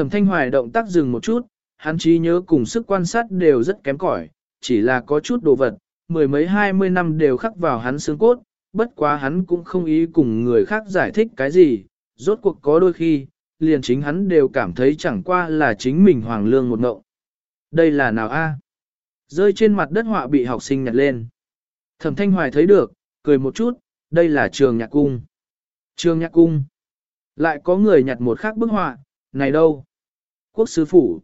Thẩm thanh hoài động tác dừng một chút, hắn trí nhớ cùng sức quan sát đều rất kém cỏi, chỉ là có chút đồ vật, mười mấy hai mươi năm đều khắc vào hắn xương cốt, bất quá hắn cũng không ý cùng người khác giải thích cái gì, rốt cuộc có đôi khi, liền chính hắn đều cảm thấy chẳng qua là chính mình hoàng lương một ngộng. Đây là nào a? Rơi trên mặt đất họa bị học sinh nhặt lên. Thẩm Thanh Hoài thấy được, cười một chút, đây là trường nhạc cung. Trường nhạc cung. Lại có người nhặt một khác bức họa, này đâu? Quốc sứ phủ.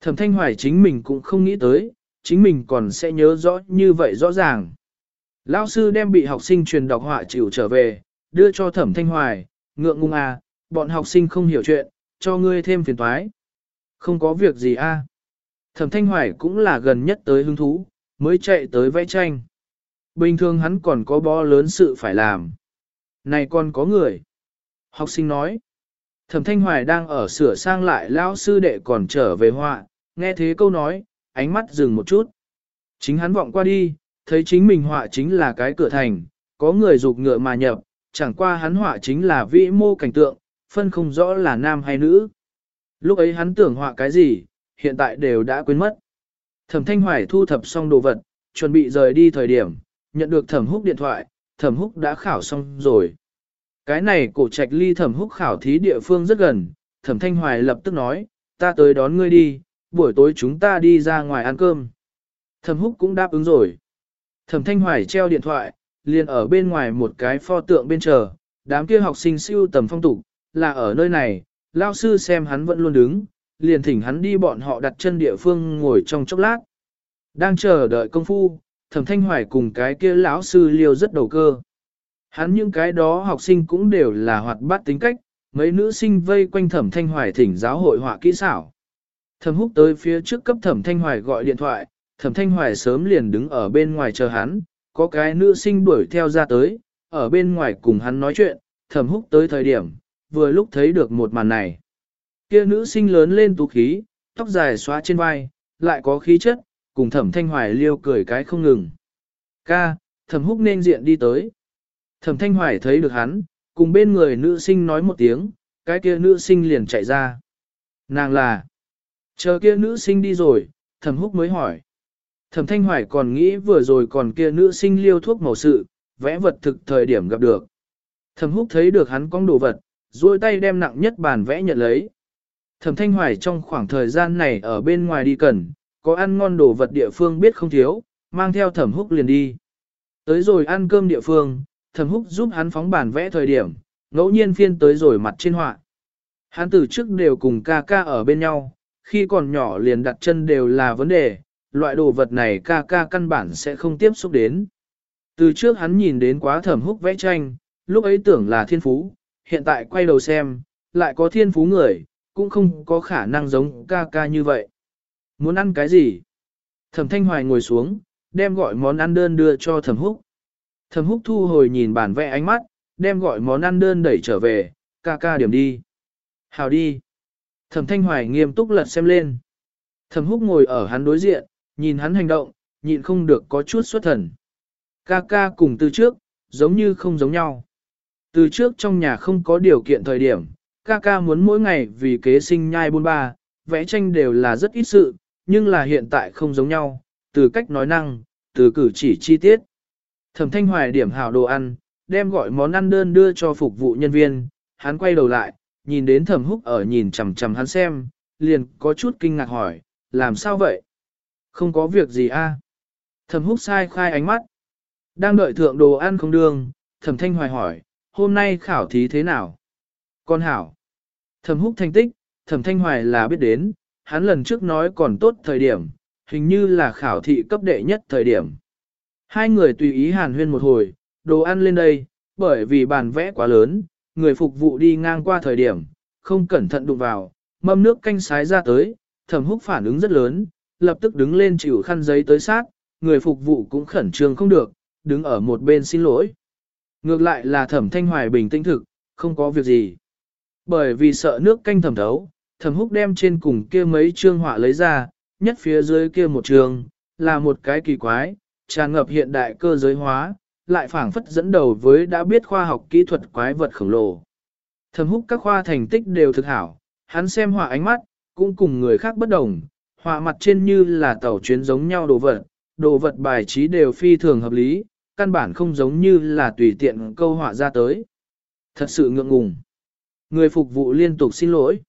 Thẩm Thanh Hoài chính mình cũng không nghĩ tới, chính mình còn sẽ nhớ rõ như vậy rõ ràng. Lão sư đem bị học sinh truyền đọc họa chịu trở về, đưa cho Thẩm Thanh Hoài, ngượng ngung à, bọn học sinh không hiểu chuyện, cho ngươi thêm phiền toái. Không có việc gì a. À. Thẩm Thanh Hoài cũng là gần nhất tới hứng thú, mới chạy tới vẽ tranh. Bình thường hắn còn có bó lớn sự phải làm. Này còn có người. Học sinh nói. Thẩm Thanh Hoài đang ở sửa sang lại lão sư đệ còn trở về họa, nghe thế câu nói, ánh mắt dừng một chút. Chính hắn vọng qua đi, thấy chính mình họa chính là cái cửa thành, có người dục ngựa mà nhập, chẳng qua hắn họa chính là vĩ mô cảnh tượng, phân không rõ là nam hay nữ. Lúc ấy hắn tưởng họa cái gì, hiện tại đều đã quên mất. Thẩm Thanh Hoài thu thập xong đồ vật, chuẩn bị rời đi thời điểm, nhận được Thẩm Húc điện thoại, Thẩm Húc đã khảo xong rồi. Cái này cổ trạch ly Thẩm Húc khảo thí địa phương rất gần, Thẩm Thanh Hoài lập tức nói, ta tới đón ngươi đi, buổi tối chúng ta đi ra ngoài ăn cơm. Thẩm Húc cũng đáp ứng rồi. Thẩm Thanh Hoài treo điện thoại, liền ở bên ngoài một cái pho tượng bên chờ, đám kia học sinh siêu tầm phong tục, là ở nơi này, lao sư xem hắn vẫn luôn đứng, liền thỉnh hắn đi bọn họ đặt chân địa phương ngồi trong chốc lát. Đang chờ đợi công phu, thẩm thanh hoài cùng cái kia lão sư liêu rất đầu cơ. Hắn những cái đó học sinh cũng đều là hoạt bát tính cách, mấy nữ sinh vây quanh thẩm thanh hoài thỉnh giáo hội họa kỹ xảo. Thẩm húc tới phía trước cấp thẩm thanh hoài gọi điện thoại, thẩm thanh hoài sớm liền đứng ở bên ngoài chờ hắn, có cái nữ sinh đuổi theo ra tới, ở bên ngoài cùng hắn nói chuyện, thẩm húc tới thời điểm, vừa lúc thấy được một màn này. Kia nữ sinh lớn lên tú khí, tóc dài xóa trên vai, lại có khí chất, cùng thẩm thanh hoài liêu cười cái không ngừng. Ca, thẩm húc nên diện đi tới. Thẩm thanh hoài thấy được hắn, cùng bên người nữ sinh nói một tiếng, cái kia nữ sinh liền chạy ra. Nàng là, chờ kia nữ sinh đi rồi, thẩm húc mới hỏi. Thẩm thanh hoài còn nghĩ vừa rồi còn kia nữ sinh liêu thuốc màu sự, vẽ vật thực thời điểm gặp được. Thẩm húc thấy được hắn con đồ vật, duỗi tay đem nặng nhất bàn vẽ nhận lấy. Thẩm thanh hoài trong khoảng thời gian này ở bên ngoài đi cần, có ăn ngon đồ vật địa phương biết không thiếu, mang theo thẩm húc liền đi. Tới rồi ăn cơm địa phương, thẩm húc giúp hắn phóng bản vẽ thời điểm, ngẫu nhiên phiên tới rồi mặt trên họa. Hắn từ trước đều cùng ca ca ở bên nhau, khi còn nhỏ liền đặt chân đều là vấn đề, loại đồ vật này ca ca căn bản sẽ không tiếp xúc đến. Từ trước hắn nhìn đến quá thẩm húc vẽ tranh, lúc ấy tưởng là thiên phú, hiện tại quay đầu xem, lại có thiên phú người, cũng không có khả năng giống ca ca như vậy. Muốn ăn cái gì? Thẩm Thanh Hoài ngồi xuống, đem gọi món ăn đơn đưa cho Thẩm Húc. Thẩm Húc thu hồi nhìn bản vẽ ánh mắt, đem gọi món ăn đơn đẩy trở về, ca ca điểm đi. Hào đi. Thẩm Thanh Hoài nghiêm túc lật xem lên. Thẩm Húc ngồi ở hắn đối diện, nhìn hắn hành động, nhịn không được có chút xuất thần. Ca ca cùng từ trước, giống như không giống nhau. Từ trước trong nhà không có điều kiện thời điểm, ca ca muốn mỗi ngày vì kế sinh nhai buôn ba, vẽ tranh đều là rất ít sự, nhưng là hiện tại không giống nhau, từ cách nói năng, từ cử chỉ chi tiết. Thẩm thanh hoài điểm hào đồ ăn, đem gọi món ăn đơn đưa cho phục vụ nhân viên, hắn quay đầu lại, nhìn đến thẩm húc ở nhìn chằm chằm hắn xem, liền có chút kinh ngạc hỏi, làm sao vậy? Không có việc gì a? Thẩm húc sai khai ánh mắt. Đang đợi thượng đồ ăn không đương, thẩm thanh hoài hỏi, hôm nay khảo thí thế nào? Con hảo. Thẩm húc thành tích, thẩm thanh hoài là biết đến, hắn lần trước nói còn tốt thời điểm, hình như là khảo thị cấp đệ nhất thời điểm. Hai người tùy ý hàn huyên một hồi, đồ ăn lên đây, bởi vì bàn vẽ quá lớn, người phục vụ đi ngang qua thời điểm, không cẩn thận đụng vào, mâm nước canh sái ra tới, thẩm húc phản ứng rất lớn, lập tức đứng lên chịu khăn giấy tới sát, người phục vụ cũng khẩn trương không được, đứng ở một bên xin lỗi. Ngược lại là thẩm thanh hoài bình tĩnh thực, không có việc gì. Bởi vì sợ nước canh thẩm thấu, thẩm húc đem trên cùng kia mấy chương họa lấy ra, nhất phía dưới kia một trường, là một cái kỳ quái, tràn ngập hiện đại cơ giới hóa, lại phảng phất dẫn đầu với đã biết khoa học kỹ thuật quái vật khổng lồ. Thẩm húc các khoa thành tích đều thực hảo, hắn xem họa ánh mắt, cũng cùng người khác bất đồng, họa mặt trên như là tàu chuyến giống nhau đồ vật, đồ vật bài trí đều phi thường hợp lý, căn bản không giống như là tùy tiện câu họa ra tới. Thật sự ngượng ngùng. Người phục vụ liên tục xin lỗi.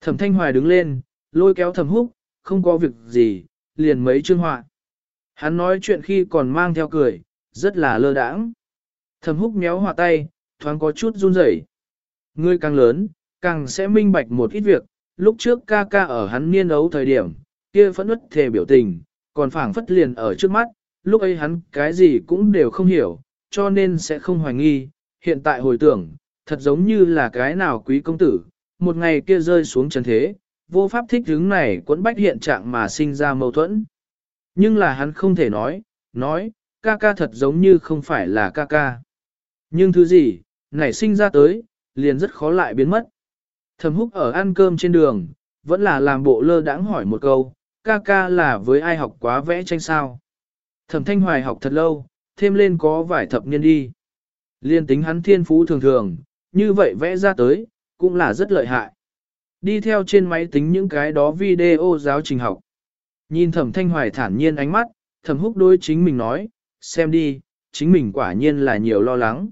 Thẩm Thanh Hoài đứng lên, lôi kéo Thẩm Húc, không có việc gì, liền mấy chương họa. Hắn nói chuyện khi còn mang theo cười, rất là lơ đãng. Thẩm Húc méo hòa tay, thoáng có chút run rẩy. Ngươi càng lớn, càng sẽ minh bạch một ít việc, lúc trước ca ca ở hắn niên ấu thời điểm, kia phẫn nứt thề biểu tình, còn phảng phất liền ở trước mắt, lúc ấy hắn cái gì cũng đều không hiểu, cho nên sẽ không hoài nghi, hiện tại hồi tưởng, thật giống như là cái nào quý công tử, một ngày kia rơi xuống trần thế, vô pháp thích hướng này quẫn bách hiện trạng mà sinh ra mâu thuẫn. Nhưng là hắn không thể nói, nói, ca ca thật giống như không phải là ca ca. Nhưng thứ gì, nảy sinh ra tới, liền rất khó lại biến mất. Thẩm húc ở ăn cơm trên đường, vẫn là làm bộ lơ đãng hỏi một câu, ca ca là với ai học quá vẽ tranh sao? Thẩm thanh hoài học thật lâu, thêm lên có vài thập niên đi. Liên tính hắn thiên phú thường thường, như vậy vẽ ra tới, cũng là rất lợi hại. Đi theo trên máy tính những cái đó video giáo trình học. Nhìn thẩm thanh hoài thản nhiên ánh mắt, thẩm húc đôi chính mình nói, xem đi, chính mình quả nhiên là nhiều lo lắng.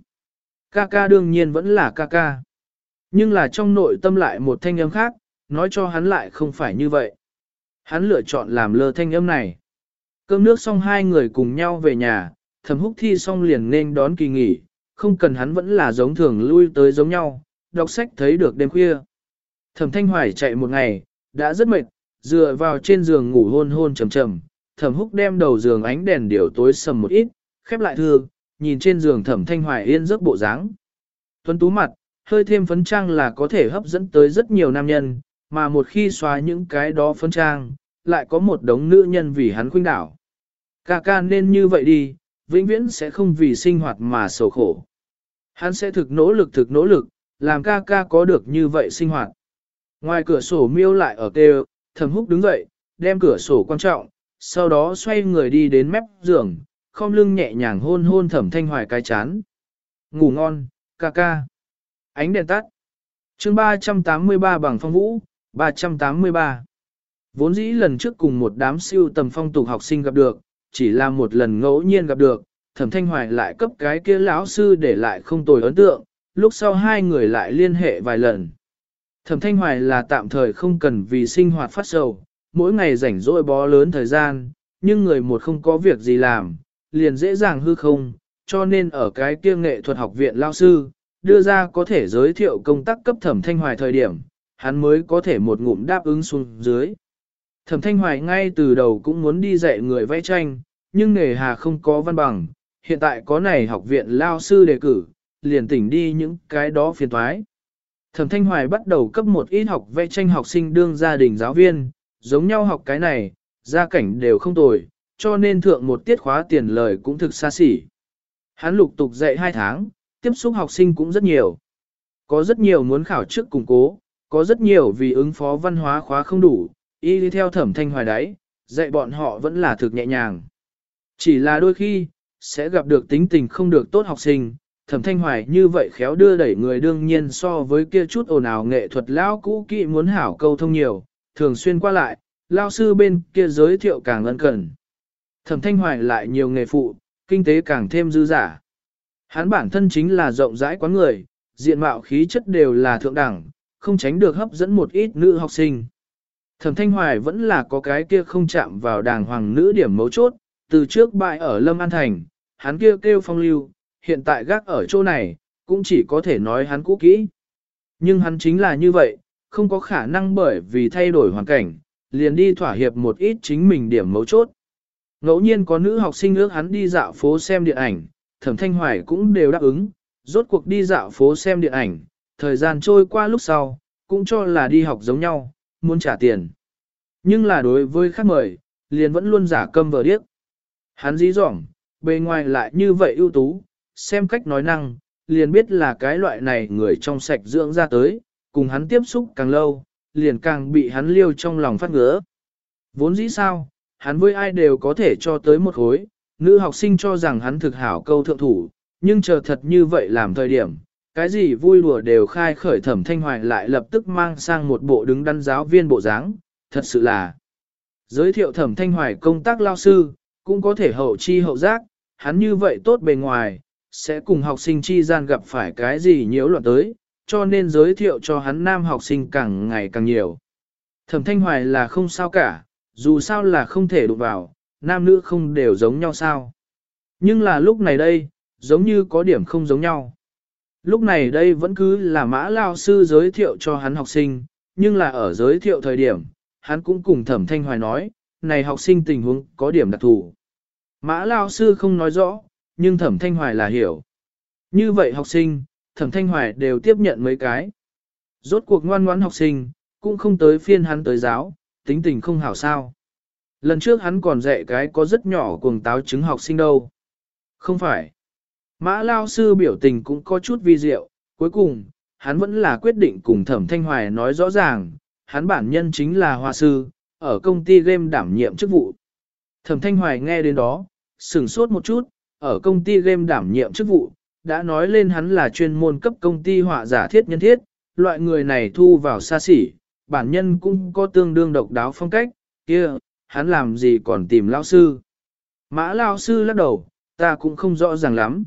Ca ca đương nhiên vẫn là ca ca. Nhưng là trong nội tâm lại một thanh âm khác, nói cho hắn lại không phải như vậy. Hắn lựa chọn làm lơ thanh âm này. Cơm nước xong hai người cùng nhau về nhà, thẩm húc thi xong liền nên đón kỳ nghỉ, không cần hắn vẫn là giống thường lui tới giống nhau, đọc sách thấy được đêm khuya. Thẩm thanh hoài chạy một ngày, đã rất mệt, dựa vào trên giường ngủ hôn hôn trầm trầm, thẩm húc đem đầu giường ánh đèn điều tối sầm một ít, khép lại thư, nhìn trên giường thẩm thanh hoài yên giấc bộ dáng. Tuấn tú mặt, hơi thêm phấn trang là có thể hấp dẫn tới rất nhiều nam nhân, mà một khi xóa những cái đó phấn trang, lại có một đống nữ nhân vì hắn khuynh đảo. Ca ca nên như vậy đi, vĩnh viễn sẽ không vì sinh hoạt mà sầu khổ. Hắn sẽ thực nỗ lực thực nỗ lực, làm ca ca có được như vậy sinh hoạt. Ngoài cửa sổ miêu lại ở kêu, thầm húc đứng dậy, đem cửa sổ quan trọng, sau đó xoay người đi đến mép giường, không lưng nhẹ nhàng hôn hôn thẩm thanh hoài cái chán. Ngủ ngon, ca ca. Ánh đèn tắt. chương 383 bằng phong vũ, 383. Vốn dĩ lần trước cùng một đám siêu tầm phong tục học sinh gặp được, chỉ là một lần ngẫu nhiên gặp được, thẩm thanh hoài lại cấp cái kia lão sư để lại không tồi ấn tượng, lúc sau hai người lại liên hệ vài lần. Thẩm thanh hoài là tạm thời không cần vì sinh hoạt phát sầu, mỗi ngày rảnh rỗi bó lớn thời gian, nhưng người một không có việc gì làm, liền dễ dàng hư không, cho nên ở cái kia nghệ thuật học viện lao sư, đưa ra có thể giới thiệu công tác cấp thẩm thanh hoài thời điểm, hắn mới có thể một ngụm đáp ứng xuống dưới. Thẩm thanh hoài ngay từ đầu cũng muốn đi dạy người vẽ tranh, nhưng nghề hà không có văn bằng, hiện tại có này học viện lao sư đề cử, liền tỉnh đi những cái đó phiền thoái. Thẩm thanh hoài bắt đầu cấp một ít học vẽ tranh học sinh đương gia đình giáo viên, giống nhau học cái này, gia cảnh đều không tồi, cho nên thượng một tiết khóa tiền lời cũng thực xa xỉ. Hắn lục tục dạy 2 tháng, tiếp xúc học sinh cũng rất nhiều. Có rất nhiều muốn khảo trước củng cố, có rất nhiều vì ứng phó văn hóa khóa không đủ, y đi theo thẩm thanh hoài đáy, dạy bọn họ vẫn là thực nhẹ nhàng. Chỉ là đôi khi, sẽ gặp được tính tình không được tốt học sinh, thẩm thanh hoài như vậy khéo đưa đẩy người đương nhiên so với kia chút ồn ào nghệ thuật lão cũ kỹ muốn hảo câu thông nhiều, thường xuyên qua lại, lao sư bên kia giới thiệu càng ân cần. Thẩm thanh hoài lại nhiều nghề phụ, kinh tế càng thêm dư giả. Hắn bản thân chính là rộng rãi quán người, diện mạo khí chất đều là thượng đẳng, không tránh được hấp dẫn một ít nữ học sinh. Thẩm Thanh Hoài vẫn là có cái kia không chạm vào đàng hoàng nữ điểm mấu chốt, từ trước bại ở Lâm An Thành, hắn kia kêu phong lưu, hiện tại gác ở chỗ này, cũng chỉ có thể nói hắn cũ kỹ. Nhưng hắn chính là như vậy, không có khả năng bởi vì thay đổi hoàn cảnh, liền đi thỏa hiệp một ít chính mình điểm mấu chốt. Ngẫu nhiên có nữ học sinh ước hắn đi dạo phố xem điện ảnh, thẩm thanh hoài cũng đều đáp ứng, rốt cuộc đi dạo phố xem điện ảnh, thời gian trôi qua lúc sau, cũng cho là đi học giống nhau, muốn trả tiền. Nhưng là đối với khách mời, liền vẫn luôn giả câm vờ điếc. Hắn dí dỏng bề ngoài lại như vậy ưu tú, xem cách nói năng, liền biết là cái loại này người trong sạch dưỡng ra tới, cùng hắn tiếp xúc càng lâu, liền càng bị hắn liêu trong lòng phát ngứa. Vốn dĩ sao, hắn với ai đều có thể cho tới một khối, nữ học sinh cho rằng hắn thực hảo câu thượng thủ, nhưng chờ thật như vậy làm thời điểm, Cái gì vui đùa đều khai khởi thẩm thanh hoài lại lập tức mang sang một bộ đứng đắn giáo viên bộ dáng, thật sự là giới thiệu thẩm thanh hoài công tác lao sư, cũng có thể hậu chi hậu giác, hắn như vậy tốt bề ngoài, sẽ cùng học sinh chi gian gặp phải cái gì nhiễu loạn tới, cho nên giới thiệu cho hắn nam học sinh càng ngày càng nhiều. Thẩm thanh hoài là không sao cả, dù sao là không thể đụng vào, nam nữ không đều giống nhau sao. Nhưng là lúc này đây, giống như có điểm không giống nhau. Lúc này đây vẫn cứ là mã lao sư giới thiệu cho hắn học sinh, nhưng là ở giới thiệu thời điểm, hắn cũng cùng thẩm thanh hoài nói, này học sinh tình huống có điểm đặc thù. Mã lao sư không nói rõ, nhưng thẩm thanh hoài là hiểu. Như vậy học sinh, thẩm thanh hoài đều tiếp nhận mấy cái. Rốt cuộc ngoan ngoãn học sinh, cũng không tới phiên hắn tới giáo, tính tình không hảo sao. Lần trước hắn còn dạy cái có rất nhỏ cuồng táo chứng học sinh đâu. Không phải. Mã lao sư biểu tình cũng có chút vi diệu, cuối cùng, hắn vẫn là quyết định cùng thẩm thanh hoài nói rõ ràng, hắn bản nhân chính là hoa sư, ở công ty game đảm nhiệm chức vụ. Thẩm thanh hoài nghe đến đó, sửng sốt một chút, ở công ty game đảm nhiệm chức vụ, đã nói lên hắn là chuyên môn cấp công ty họa giả thiết nhân thiết, loại người này thu vào xa xỉ, bản nhân cũng có tương đương độc đáo phong cách, kia, hắn làm gì còn tìm lao sư. Mã lao sư lắc đầu, ta cũng không rõ ràng lắm.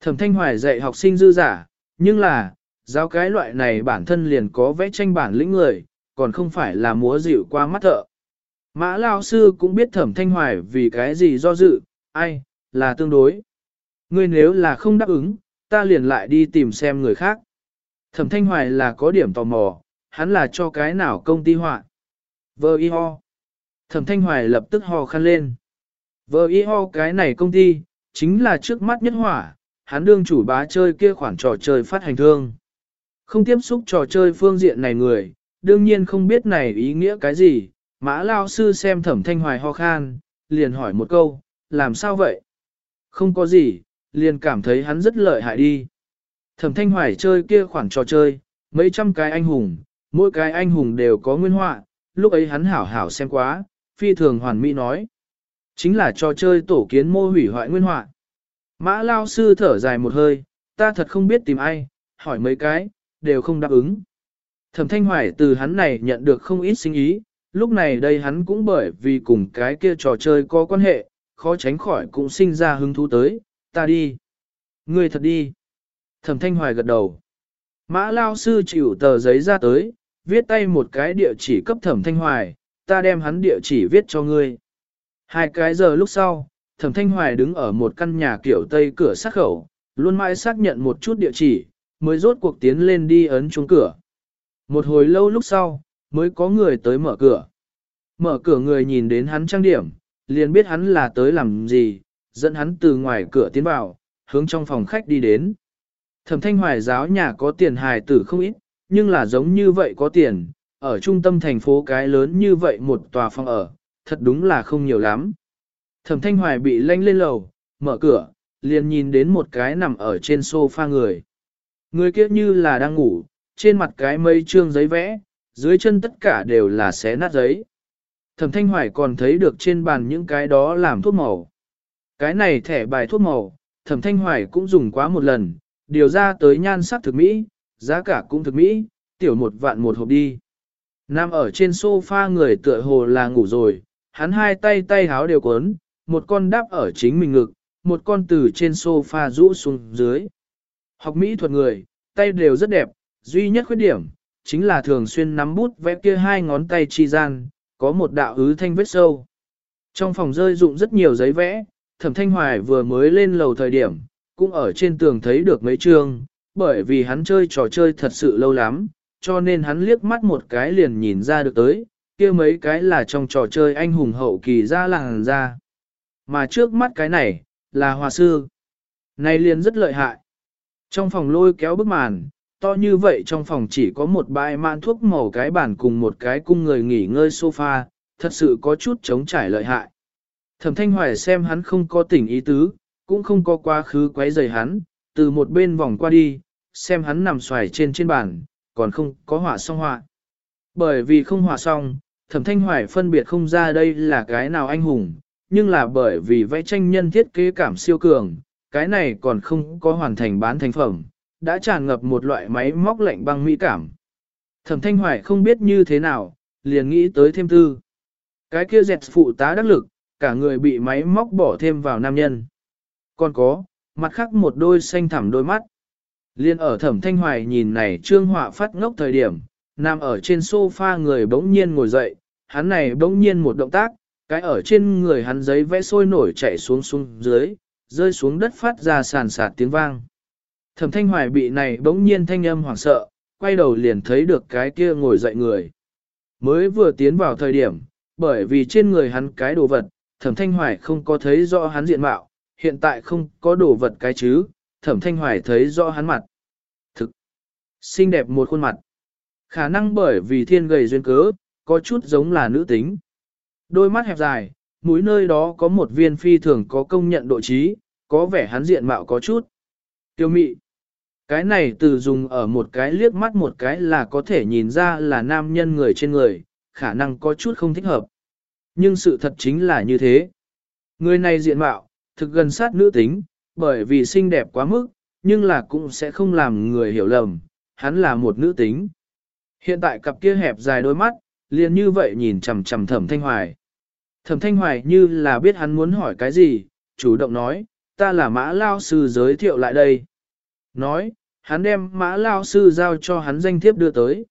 Thẩm thanh hoài dạy học sinh dư giả, nhưng là, giáo cái loại này bản thân liền có vẽ tranh bản lĩnh người, còn không phải là múa dịu qua mắt thợ. Mã lao sư cũng biết thẩm thanh hoài vì cái gì do dự, ai, là tương đối. Ngươi nếu là không đáp ứng, ta liền lại đi tìm xem người khác. Thẩm thanh hoài là có điểm tò mò, hắn là cho cái nào công ty họa. Vơ y ho. Thẩm thanh hoài lập tức ho khăn lên. Vơ y ho cái này công ty, chính là trước mắt nhất hỏa, hắn đương chủ bá chơi kia khoản trò chơi phát hành thương. Không tiếp xúc trò chơi phương diện này người, đương nhiên không biết này ý nghĩa cái gì, mã lao sư xem thẩm thanh hoài ho khan, liền hỏi một câu, làm sao vậy? Không có gì, liền cảm thấy hắn rất lợi hại đi. Thẩm thanh hoài chơi kia khoản trò chơi, mấy trăm cái anh hùng, mỗi cái anh hùng đều có nguyên họa, lúc ấy hắn hảo hảo xem quá, phi thường hoàn mỹ nói. Chính là trò chơi tổ kiến mô hủy hoại nguyên họa. Mã lao sư thở dài một hơi, ta thật không biết tìm ai, hỏi mấy cái, đều không đáp ứng. Thẩm thanh hoài từ hắn này nhận được không ít sinh ý, lúc này đây hắn cũng bởi vì cùng cái kia trò chơi có quan hệ, khó tránh khỏi cũng sinh ra hứng thú tới, ta đi. Ngươi thật đi. Thẩm thanh hoài gật đầu. Mã lao sư chịu tờ giấy ra tới, viết tay một cái địa chỉ cấp thẩm thanh hoài, ta đem hắn địa chỉ viết cho ngươi. Hai cái giờ lúc sau, thẩm thanh hoài đứng ở một căn nhà kiểu tây cửa sát khẩu, luôn mãi xác nhận một chút địa chỉ, mới rốt cuộc tiến lên đi ấn chuông cửa. Một hồi lâu lúc sau, mới có người tới mở cửa. Mở cửa người nhìn đến hắn trang điểm, liền biết hắn là tới làm gì, dẫn hắn từ ngoài cửa tiến vào, hướng trong phòng khách đi đến. Thẩm thanh hoài giáo nhà có tiền hài tử không ít, nhưng là giống như vậy có tiền, ở trung tâm thành phố cái lớn như vậy một tòa phòng ở, thật đúng là không nhiều lắm. Thẩm thanh hoài bị lanh lên lầu, mở cửa, liền nhìn đến một cái nằm ở trên sofa người. Người kia như là đang ngủ, trên mặt cái mây trương giấy vẽ, dưới chân tất cả đều là xé nát giấy. Thẩm thanh hoài còn thấy được trên bàn những cái đó làm thuốc màu. Cái này thẻ bài thuốc màu, thẩm thanh hoài cũng dùng quá một lần, điều ra tới nhan sắc thực mỹ, giá cả cũng thực mỹ, tiểu một vạn một hộp đi. Nam ở trên sofa người tựa hồ là ngủ rồi, hắn hai tay tay háo đều cuốn, một con đáp ở chính mình ngực, một con từ trên sofa rũ xuống dưới. Học mỹ thuật người, tay đều rất đẹp, duy nhất khuyết điểm, chính là thường xuyên nắm bút vẽ kia hai ngón tay chi gian, có một đạo ứ thanh vết sâu. Trong phòng rơi dụng rất nhiều giấy vẽ, thẩm thanh hoài vừa mới lên lầu thời điểm, cũng ở trên tường thấy được mấy chương, bởi vì hắn chơi trò chơi thật sự lâu lắm, cho nên hắn liếc mắt một cái liền nhìn ra được tới, kia mấy cái là trong trò chơi anh hùng hậu kỳ ra làng ra. Mà trước mắt cái này, là hòa sư. Này liền rất lợi hại. Trong phòng lôi kéo bức màn, to như vậy trong phòng chỉ có một bãi mạn thuốc màu cái bàn cùng một cái cung người nghỉ ngơi sofa, thật sự có chút chống trải lợi hại. Thẩm thanh hoài xem hắn không có tỉnh ý tứ, cũng không có quá khứ quấy rầy hắn, từ một bên vòng qua đi, xem hắn nằm xoài trên trên bàn, còn không có họa xong họa. Bởi vì không họa xong, thẩm thanh hoài phân biệt không ra đây là cái nào anh hùng, nhưng là bởi vì vẽ tranh nhân thiết kế cảm siêu cường, cái này còn không có hoàn thành bán thành phẩm, đã tràn ngập một loại máy móc lạnh băng mỹ cảm. Thẩm Thanh Hoài không biết như thế nào, liền nghĩ tới thêm tư. Cái kia dẹt phụ tá đắc lực, cả người bị máy móc bỏ thêm vào nam nhân. Còn có, mặt khác một đôi xanh thẳm đôi mắt. Liên ở thẩm thanh hoài nhìn này trương họa phát ngốc thời điểm, nằm ở trên sofa người bỗng nhiên ngồi dậy, hắn này bỗng nhiên một động tác, cái ở trên người hắn giấy vẽ sôi nổi chạy xuống xuống dưới, rơi xuống đất phát ra sàn sạt tiếng vang. Thẩm thanh hoài bị này bỗng nhiên thanh âm hoảng sợ, quay đầu liền thấy được cái kia ngồi dậy người. Mới vừa tiến vào thời điểm, bởi vì trên người hắn cái đồ vật, thẩm thanh hoài không có thấy rõ hắn diện mạo, hiện tại không có đồ vật cái chứ, thẩm thanh hoài thấy rõ hắn mặt. Thực, xinh đẹp một khuôn mặt. Khả năng bởi vì thiên gầy duyên cớ, có chút giống là nữ tính. Đôi mắt hẹp dài, mũi nơi đó có một viên phi thường có công nhận độ trí, có vẻ hắn diện mạo có chút. Tiêu mị. Cái này từ dùng ở một cái liếc mắt một cái là có thể nhìn ra là nam nhân người trên người, khả năng có chút không thích hợp. Nhưng sự thật chính là như thế. Người này diện mạo, thực gần sát nữ tính, bởi vì xinh đẹp quá mức, nhưng là cũng sẽ không làm người hiểu lầm, hắn là một nữ tính. Hiện tại cặp kia hẹp dài đôi mắt, liền như vậy nhìn chằm chằm thẩm thanh hoài. Thẩm thanh hoài như là biết hắn muốn hỏi cái gì, chủ động nói, ta là mã lao sư giới thiệu lại đây. Nói, hắn đem mã lao sư giao cho hắn danh thiếp đưa tới.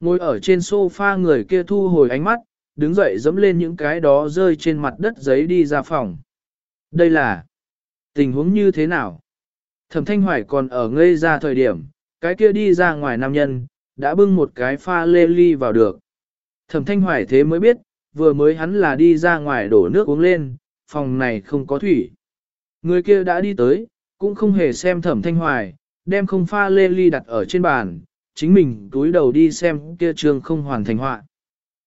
Ngồi ở trên sofa người kia thu hồi ánh mắt, đứng dậy dẫm lên những cái đó rơi trên mặt đất giấy đi ra phòng. Đây là tình huống như thế nào? Thẩm Thanh Hoài còn ở ngây ra thời điểm, cái kia đi ra ngoài nam nhân, đã bưng một cái pha lê ly vào được. Thẩm Thanh Hoài thế mới biết, vừa mới hắn là đi ra ngoài đổ nước uống lên, phòng này không có thủy. Người kia đã đi tới, cũng không hề xem Thẩm Thanh Hoài, đem không pha lê ly đặt ở trên bàn, chính mình túi đầu đi xem kia trường không hoàn thành họa.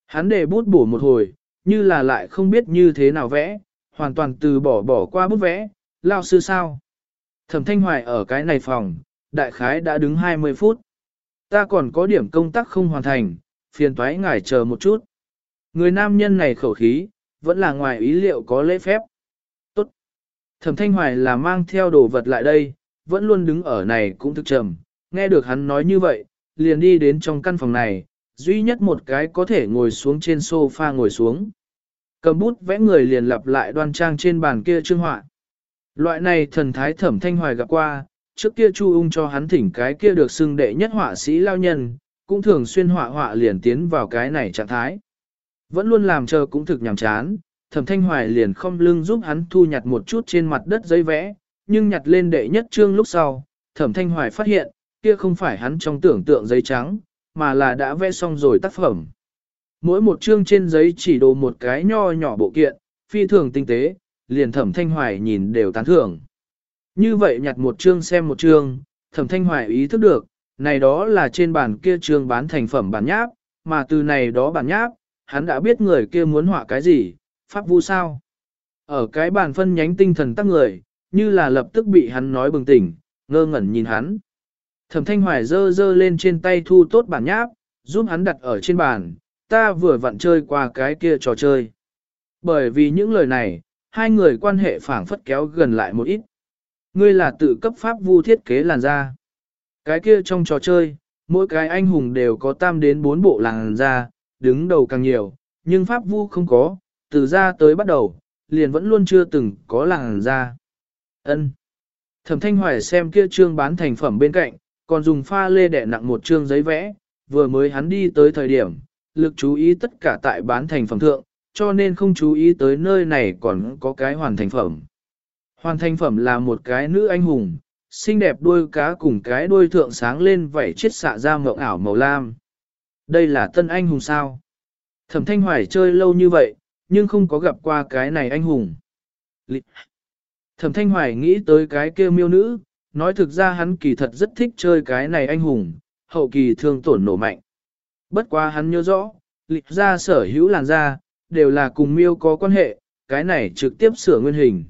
Hắn để bút bổ một hồi, như là lại không biết như thế nào vẽ, hoàn toàn từ bỏ bỏ qua bút vẽ, lao sư sao. Thẩm Thanh Hoài ở cái này phòng, đại khái đã đứng 20 phút. Ta còn có điểm công tác không hoàn thành, phiền toái ngài chờ một chút. Người nam nhân này khẩu khí, vẫn là ngoài ý liệu có lễ phép. Tốt. Thẩm Thanh Hoài là mang theo đồ vật lại đây, vẫn luôn đứng ở này cũng thực trầm. Nghe được hắn nói như vậy, liền đi đến trong căn phòng này, duy nhất một cái có thể ngồi xuống trên sofa ngồi xuống. Cầm bút vẽ người liền lặp lại đoan trang trên bàn kia trương họa. Loại này thần thái thẩm thanh hoài gặp qua, trước kia Chu ung cho hắn thỉnh cái kia được xưng đệ nhất họa sĩ lao nhân, cũng thường xuyên họa họa liền tiến vào cái này trạng thái. Vẫn luôn làm chờ cũng thực nhàm chán, thẩm thanh hoài liền không lưng giúp hắn thu nhặt một chút trên mặt đất giấy vẽ, nhưng nhặt lên đệ nhất trương lúc sau, thẩm thanh hoài phát hiện, kia không phải hắn trong tưởng tượng giấy trắng, mà là đã vẽ xong rồi tác phẩm. Mỗi một chương trên giấy chỉ đồ một cái nho nhỏ bộ kiện, phi thường tinh tế, liền thẩm thanh hoài nhìn đều tán thưởng. Như vậy nhặt một chương xem một chương, thẩm thanh hoài ý thức được, này đó là trên bàn kia chương bán thành phẩm bản nháp, mà từ này đó bản nháp, hắn đã biết người kia muốn họa cái gì, pháp vu sao. Ở cái bàn phân nhánh tinh thần tắc người, như là lập tức bị hắn nói bừng tỉnh, ngơ ngẩn nhìn hắn. Thẩm thanh hoài dơ dơ lên trên tay thu tốt bản nháp, giúp hắn đặt ở trên bàn, ta vừa vặn chơi qua cái kia trò chơi. Bởi vì những lời này, hai người quan hệ phảng phất kéo gần lại một ít. Ngươi là tự cấp pháp vu thiết kế làn da. Cái kia trong trò chơi, mỗi cái anh hùng đều có tam đến bốn bộ làn da, đứng đầu càng nhiều, nhưng pháp vu không có, từ ra tới bắt đầu, liền vẫn luôn chưa từng có làn da. Ân. Thẩm Thanh Hoài xem kia trương bán thành phẩm bên cạnh, còn dùng pha lê đẻ nặng một trương giấy vẽ, vừa mới hắn đi tới thời điểm, lực chú ý tất cả tại bán thành phẩm thượng, cho nên không chú ý tới nơi này còn có cái hoàn thành phẩm. Hoàn thành phẩm là một cái nữ anh hùng, xinh đẹp đuôi cá cùng cái đuôi thượng sáng lên vảy chết xạ ra mộng ảo màu lam. Đây là tân anh hùng sao? Thẩm Thanh Hoài chơi lâu như vậy, nhưng không có gặp qua cái này anh hùng. Thẩm Thanh Hoài nghĩ tới cái kia miêu nữ, nói thực ra hắn kỳ thật rất thích chơi cái này anh hùng, hậu kỳ thương tổn nổ mạnh. Bất quá hắn nhớ rõ, lịch ra sở hữu làn da, đều là cùng miêu có quan hệ, cái này trực tiếp sửa nguyên hình.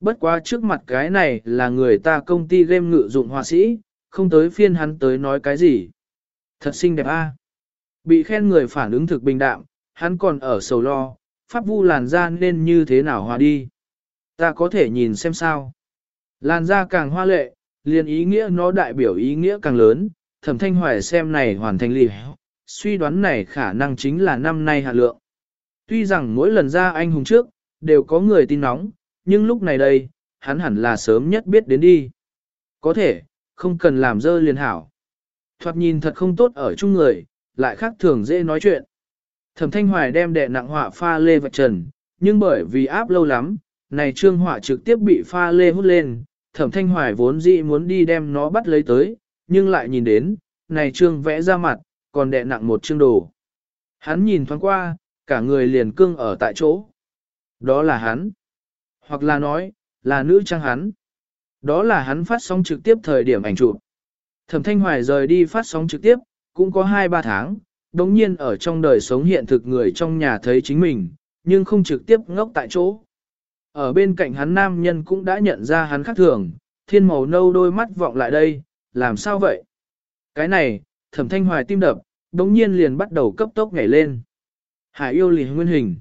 Bất quá trước mặt cái này là người ta công ty game ngự dụng họa sĩ, không tới phiên hắn tới nói cái gì. Thật xinh đẹp a. Bị khen người phản ứng thực bình đạm, hắn còn ở sầu lo, pháp vu làn da nên như thế nào hòa đi. Ta có thể nhìn xem sao. Làn da càng hoa lệ, liền ý nghĩa nó đại biểu ý nghĩa càng lớn, thẩm thanh hoài xem này hoàn thành lì suy đoán này khả năng chính là năm nay hạ lượng. Tuy rằng mỗi lần ra anh hùng trước, đều có người tin nóng, nhưng lúc này đây, hắn hẳn là sớm nhất biết đến đi. Có thể, không cần làm dơ liền hảo. Thoạt nhìn thật không tốt ở chung người, lại khác thường dễ nói chuyện. Thẩm Thanh Hoài đem đệ nặng họa pha lê vạch trần, nhưng bởi vì áp lâu lắm, này trương họa trực tiếp bị pha lê hút lên, Thẩm Thanh Hoài vốn dĩ muốn đi đem nó bắt lấy tới, nhưng lại nhìn đến, này trương vẽ ra mặt, còn đẹ nặng một chương đồ. Hắn nhìn thoáng qua, cả người liền cương ở tại chỗ. Đó là hắn. Hoặc là nói, là nữ trang hắn. Đó là hắn phát sóng trực tiếp thời điểm ảnh chụp. Thẩm Thanh Hoài rời đi phát sóng trực tiếp, cũng có 2-3 tháng, đống nhiên ở trong đời sống hiện thực người trong nhà thấy chính mình, nhưng không trực tiếp ngốc tại chỗ. Ở bên cạnh hắn nam nhân cũng đã nhận ra hắn khác thường, thiên màu nâu đôi mắt vọng lại đây, làm sao vậy? Cái này, thẩm thanh hoài tim đập, đống nhiên liền bắt đầu cấp tốc nhảy lên. Hải yêu liền nguyên hình.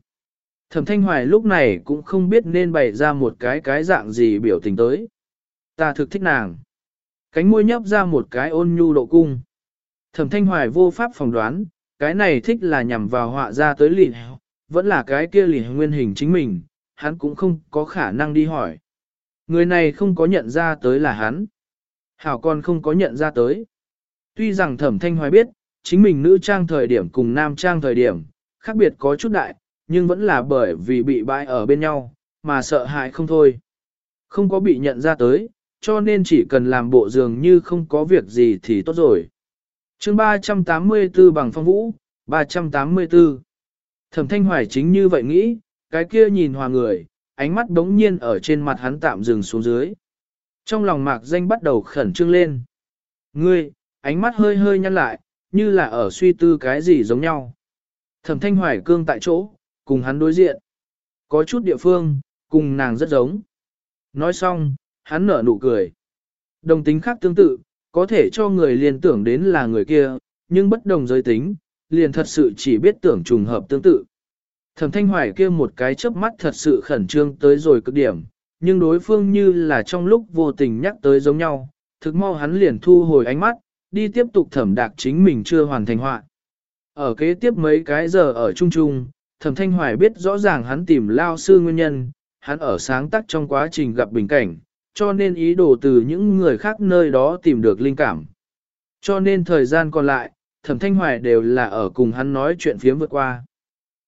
Thẩm thanh hoài lúc này cũng không biết nên bày ra một cái cái dạng gì biểu tình tới. Ta thực thích nàng. Cánh môi nhấp ra một cái ôn nhu độ cung. Thẩm thanh hoài vô pháp phỏng đoán, cái này thích là nhằm vào họa ra tới lì vẫn là cái kia lì nguyên hình chính mình, hắn cũng không có khả năng đi hỏi. Người này không có nhận ra tới là hắn. Hảo còn không có nhận ra tới. Tuy rằng thẩm thanh hoài biết, chính mình nữ trang thời điểm cùng nam trang thời điểm, khác biệt có chút đại, nhưng vẫn là bởi vì bị bãi ở bên nhau, mà sợ hãi không thôi. Không có bị nhận ra tới, cho nên chỉ cần làm bộ dường như không có việc gì thì tốt rồi. chương 384 bằng phong vũ, 384. Thẩm thanh hoài chính như vậy nghĩ, cái kia nhìn hòa người, ánh mắt đống nhiên ở trên mặt hắn tạm dừng xuống dưới. Trong lòng mạc danh bắt đầu khẩn trương lên. Ngươi, ánh mắt hơi hơi nhăn lại, như là ở suy tư cái gì giống nhau. Thẩm thanh hoài cương tại chỗ, cùng hắn đối diện. Có chút địa phương, cùng nàng rất giống. Nói xong, hắn nở nụ cười. Đồng tính khác tương tự, có thể cho người liền tưởng đến là người kia, nhưng bất đồng giới tính, liền thật sự chỉ biết tưởng trùng hợp tương tự. Thẩm thanh hoài kia một cái chớp mắt thật sự khẩn trương tới rồi cực điểm, nhưng đối phương như là trong lúc vô tình nhắc tới giống nhau, thực mau hắn liền thu hồi ánh mắt, đi tiếp tục thẩm đạc chính mình chưa hoàn thành họa. Ở kế tiếp mấy cái giờ ở chung chung, thẩm thanh hoài biết rõ ràng hắn tìm lao sư nguyên nhân, hắn ở sáng tác trong quá trình gặp bình cảnh, cho nên ý đồ từ những người khác nơi đó tìm được linh cảm. Cho nên thời gian còn lại, thẩm thanh hoài đều là ở cùng hắn nói chuyện phiếm vượt qua.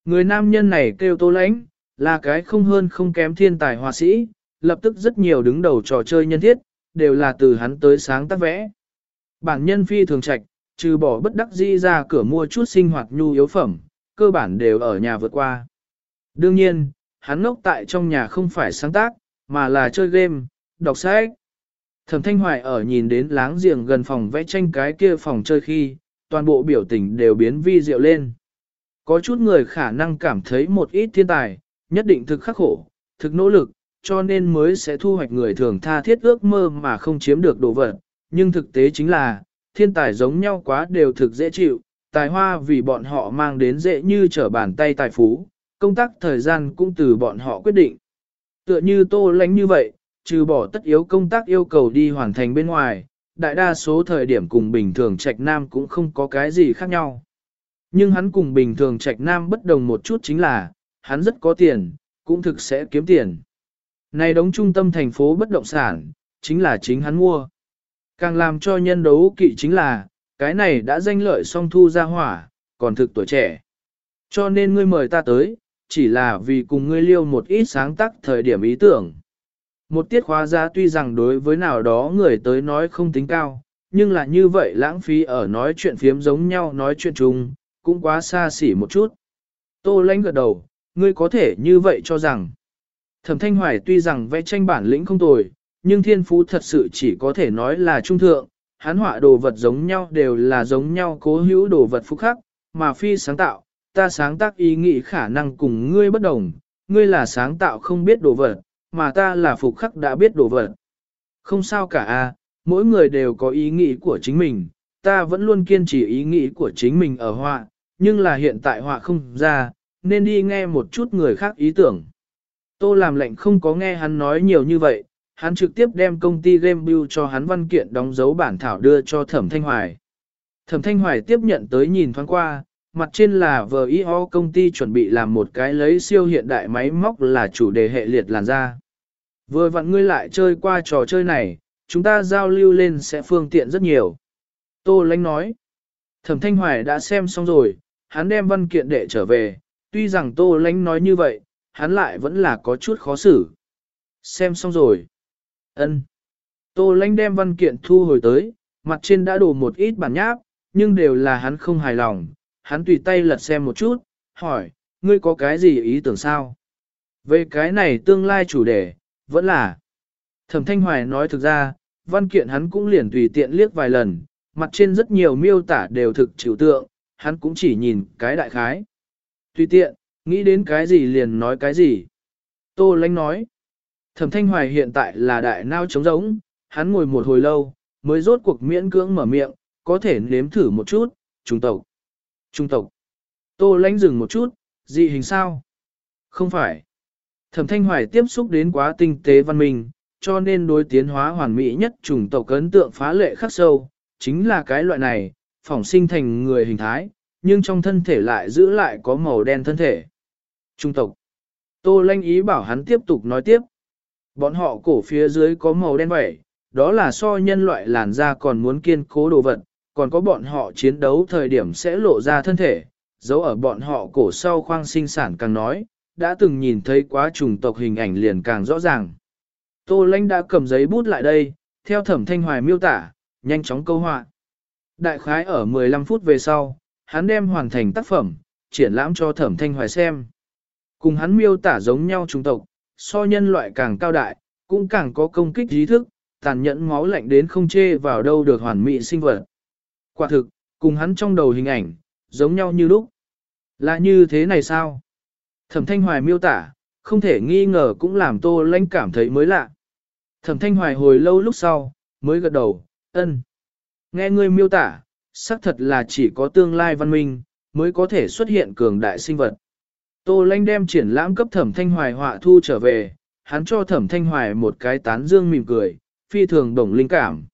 Người nam nhân này kêu tô lãnh, là cái không hơn không kém thiên tài họa sĩ, lập tức rất nhiều đứng đầu trò chơi nhân thiết, đều là từ hắn tới sáng tác vẽ. Bản nhân phi thường trạch, trừ bỏ bất đắc di ra cửa mua chút sinh hoạt nhu yếu phẩm, cơ bản đều ở nhà vượt qua. Đương nhiên, hắn ngốc tại trong nhà không phải sáng tác, mà là chơi game, đọc sách. Thẩm Thanh Hoài ở nhìn đến láng giềng gần phòng vẽ tranh cái kia phòng chơi khi, toàn bộ biểu tình đều biến vi diệu lên. Có chút người khả năng cảm thấy một ít thiên tài, nhất định thực khắc khổ, thực nỗ lực, cho nên mới sẽ thu hoạch người thường tha thiết ước mơ mà không chiếm được đồ vật. Nhưng thực tế chính là, thiên tài giống nhau quá đều thực dễ chịu, tài hoa vì bọn họ mang đến dễ như trở bàn tay tài phú, công tác thời gian cũng từ bọn họ quyết định. Tựa như tô lánh như vậy, trừ bỏ tất yếu công tác yêu cầu đi hoàn thành bên ngoài, đại đa số thời điểm cùng bình thường trạch nam cũng không có cái gì khác nhau. Nhưng hắn cùng bình thường trạch nam bất đồng một chút chính là, hắn rất có tiền, cũng thực sẽ kiếm tiền. Này đóng trung tâm thành phố bất động sản, chính là chính hắn mua. Càng làm cho nhân đấu kỵ chính là, cái này đã danh lợi song thu ra hỏa, còn thực tuổi trẻ. Cho nên ngươi mời ta tới, chỉ là vì cùng ngươi liêu một ít sáng tác thời điểm ý tưởng. Một tiết khóa giá tuy rằng đối với nào đó người tới nói không tính cao, nhưng là như vậy lãng phí ở nói chuyện phiếm giống nhau nói chuyện chung, cũng quá xa xỉ một chút. Tô lãnh gật đầu, ngươi có thể như vậy cho rằng. Thẩm Thanh Hoài tuy rằng vẽ tranh bản lĩnh không tồi, nhưng thiên phú thật sự chỉ có thể nói là trung thượng, hắn họa đồ vật giống nhau đều là giống nhau cố hữu đồ vật phúc khắc, mà phi sáng tạo, ta sáng tác ý nghĩ khả năng cùng ngươi bất đồng, ngươi là sáng tạo không biết đồ vật, mà ta là phục khắc đã biết đồ vật. Không sao cả a, mỗi người đều có ý nghĩ của chính mình, ta vẫn luôn kiên trì ý nghĩ của chính mình ở họa, nhưng là hiện tại họa không ra, nên đi nghe một chút người khác ý tưởng. Tô làm lệnh không có nghe hắn nói nhiều như vậy, hắn trực tiếp đem công ty Game Build cho hắn văn kiện đóng dấu bản thảo đưa cho Thẩm Thanh Hoài. Thẩm Thanh Hoài tiếp nhận tới nhìn thoáng qua, mặt trên là VIO công ty chuẩn bị làm một cái lấy siêu hiện đại máy móc là chủ đề hệ liệt làn ra. Vừa vặn ngươi lại chơi qua trò chơi này, chúng ta giao lưu lên sẽ phương tiện rất nhiều. Tô Lánh nói, Thẩm Thanh Hoài đã xem xong rồi, hắn đem văn kiện để trở về, tuy rằng Tô Lánh nói như vậy, hắn lại vẫn là có chút khó xử. Xem xong rồi. ân Tô Lánh đem văn kiện thu hồi tới, mặt trên đã đổ một ít bản nháp, nhưng đều là hắn không hài lòng, hắn tùy tay lật xem một chút, hỏi, ngươi có cái gì ý tưởng sao? Về cái này tương lai chủ đề, vẫn là. Thẩm Thanh Hoài nói thực ra, văn kiện hắn cũng liền tùy tiện liếc vài lần, mặt trên rất nhiều miêu tả đều thực chịu tượng, hắn cũng chỉ nhìn cái đại khái. Tùy tiện, nghĩ đến cái gì liền nói cái gì. Tô Lánh nói, Thẩm Thanh Hoài hiện tại là đại nao trống rỗng, hắn ngồi một hồi lâu, mới rốt cuộc miễn cưỡng mở miệng, có thể nếm thử một chút, trung tộc. Trung tộc. Tô Lánh dừng một chút, dị hình sao? Không phải. Thẩm Thanh Hoài tiếp xúc đến quá tinh tế văn minh, cho nên đối tiến hóa hoàn mỹ nhất chủng tộc ấn tượng phá lệ khắc sâu, chính là cái loại này, phỏng sinh thành người hình thái, nhưng trong thân thể lại giữ lại có màu đen thân thể. Trung tộc. Tô Lanh ý bảo hắn tiếp tục nói tiếp. Bọn họ cổ phía dưới có màu đen vậy, đó là so nhân loại làn da còn muốn kiên cố đồ vật, còn có bọn họ chiến đấu thời điểm sẽ lộ ra thân thể, dấu ở bọn họ cổ sau khoang sinh sản càng nói, đã từng nhìn thấy quá trùng tộc hình ảnh liền càng rõ ràng. Tô Lanh đã cầm giấy bút lại đây, theo thẩm thanh hoài miêu tả, nhanh chóng câu họa. Đại khái ở 15 phút về sau, hắn đem hoàn thành tác phẩm, triển lãm cho thẩm thanh hoài xem. Cùng hắn miêu tả giống nhau trùng tộc, so nhân loại càng cao đại, cũng càng có công kích trí thức, tàn nhẫn máu lạnh đến không chê vào đâu được hoàn mỹ sinh vật. Quả thực, cùng hắn trong đầu hình ảnh, giống nhau như lúc. Là như thế này sao? Thẩm Thanh Hoài miêu tả, không thể nghi ngờ cũng làm Tô Lanh cảm thấy mới lạ. Thẩm Thanh Hoài hồi lâu lúc sau, mới gật đầu, ân. Nghe ngươi miêu tả, xác thật là chỉ có tương lai văn minh, mới có thể xuất hiện cường đại sinh vật. Tô Lanh đem triển lãm cấp Thẩm Thanh Hoài họa thu trở về, hắn cho Thẩm Thanh Hoài một cái tán dương mỉm cười, phi thường đồng linh cảm.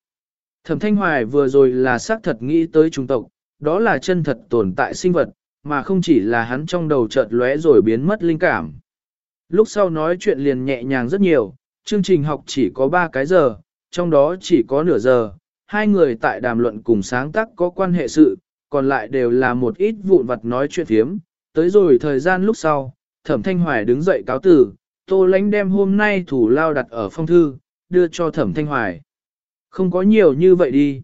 Thẩm Thanh Hoài vừa rồi là xác thật nghĩ tới trung tộc, đó là chân thật tồn tại sinh vật, mà không chỉ là hắn trong đầu chợt lóe rồi biến mất linh cảm. Lúc sau nói chuyện liền nhẹ nhàng rất nhiều, chương trình học chỉ có 3 cái giờ, trong đó chỉ có nửa giờ, hai người tại đàm luận cùng sáng tác có quan hệ sự, còn lại đều là một ít vụn vặt nói chuyện thiếm. Tới rồi thời gian lúc sau, Thẩm Thanh Hoài đứng dậy cáo tử, Tô Lánh đem hôm nay thủ lao đặt ở phong thư, đưa cho Thẩm Thanh Hoài. Không có nhiều như vậy đi.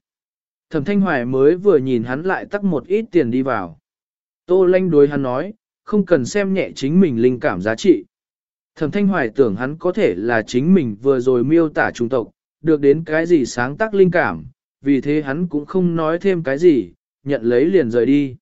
Thẩm Thanh Hoài mới vừa nhìn hắn lại tắc một ít tiền đi vào. Tô Lanh đối hắn nói, không cần xem nhẹ chính mình linh cảm giá trị. Thẩm Thanh Hoài tưởng hắn có thể là chính mình vừa rồi miêu tả trung tộc, được đến cái gì sáng tác linh cảm, vì thế hắn cũng không nói thêm cái gì, nhận lấy liền rời đi.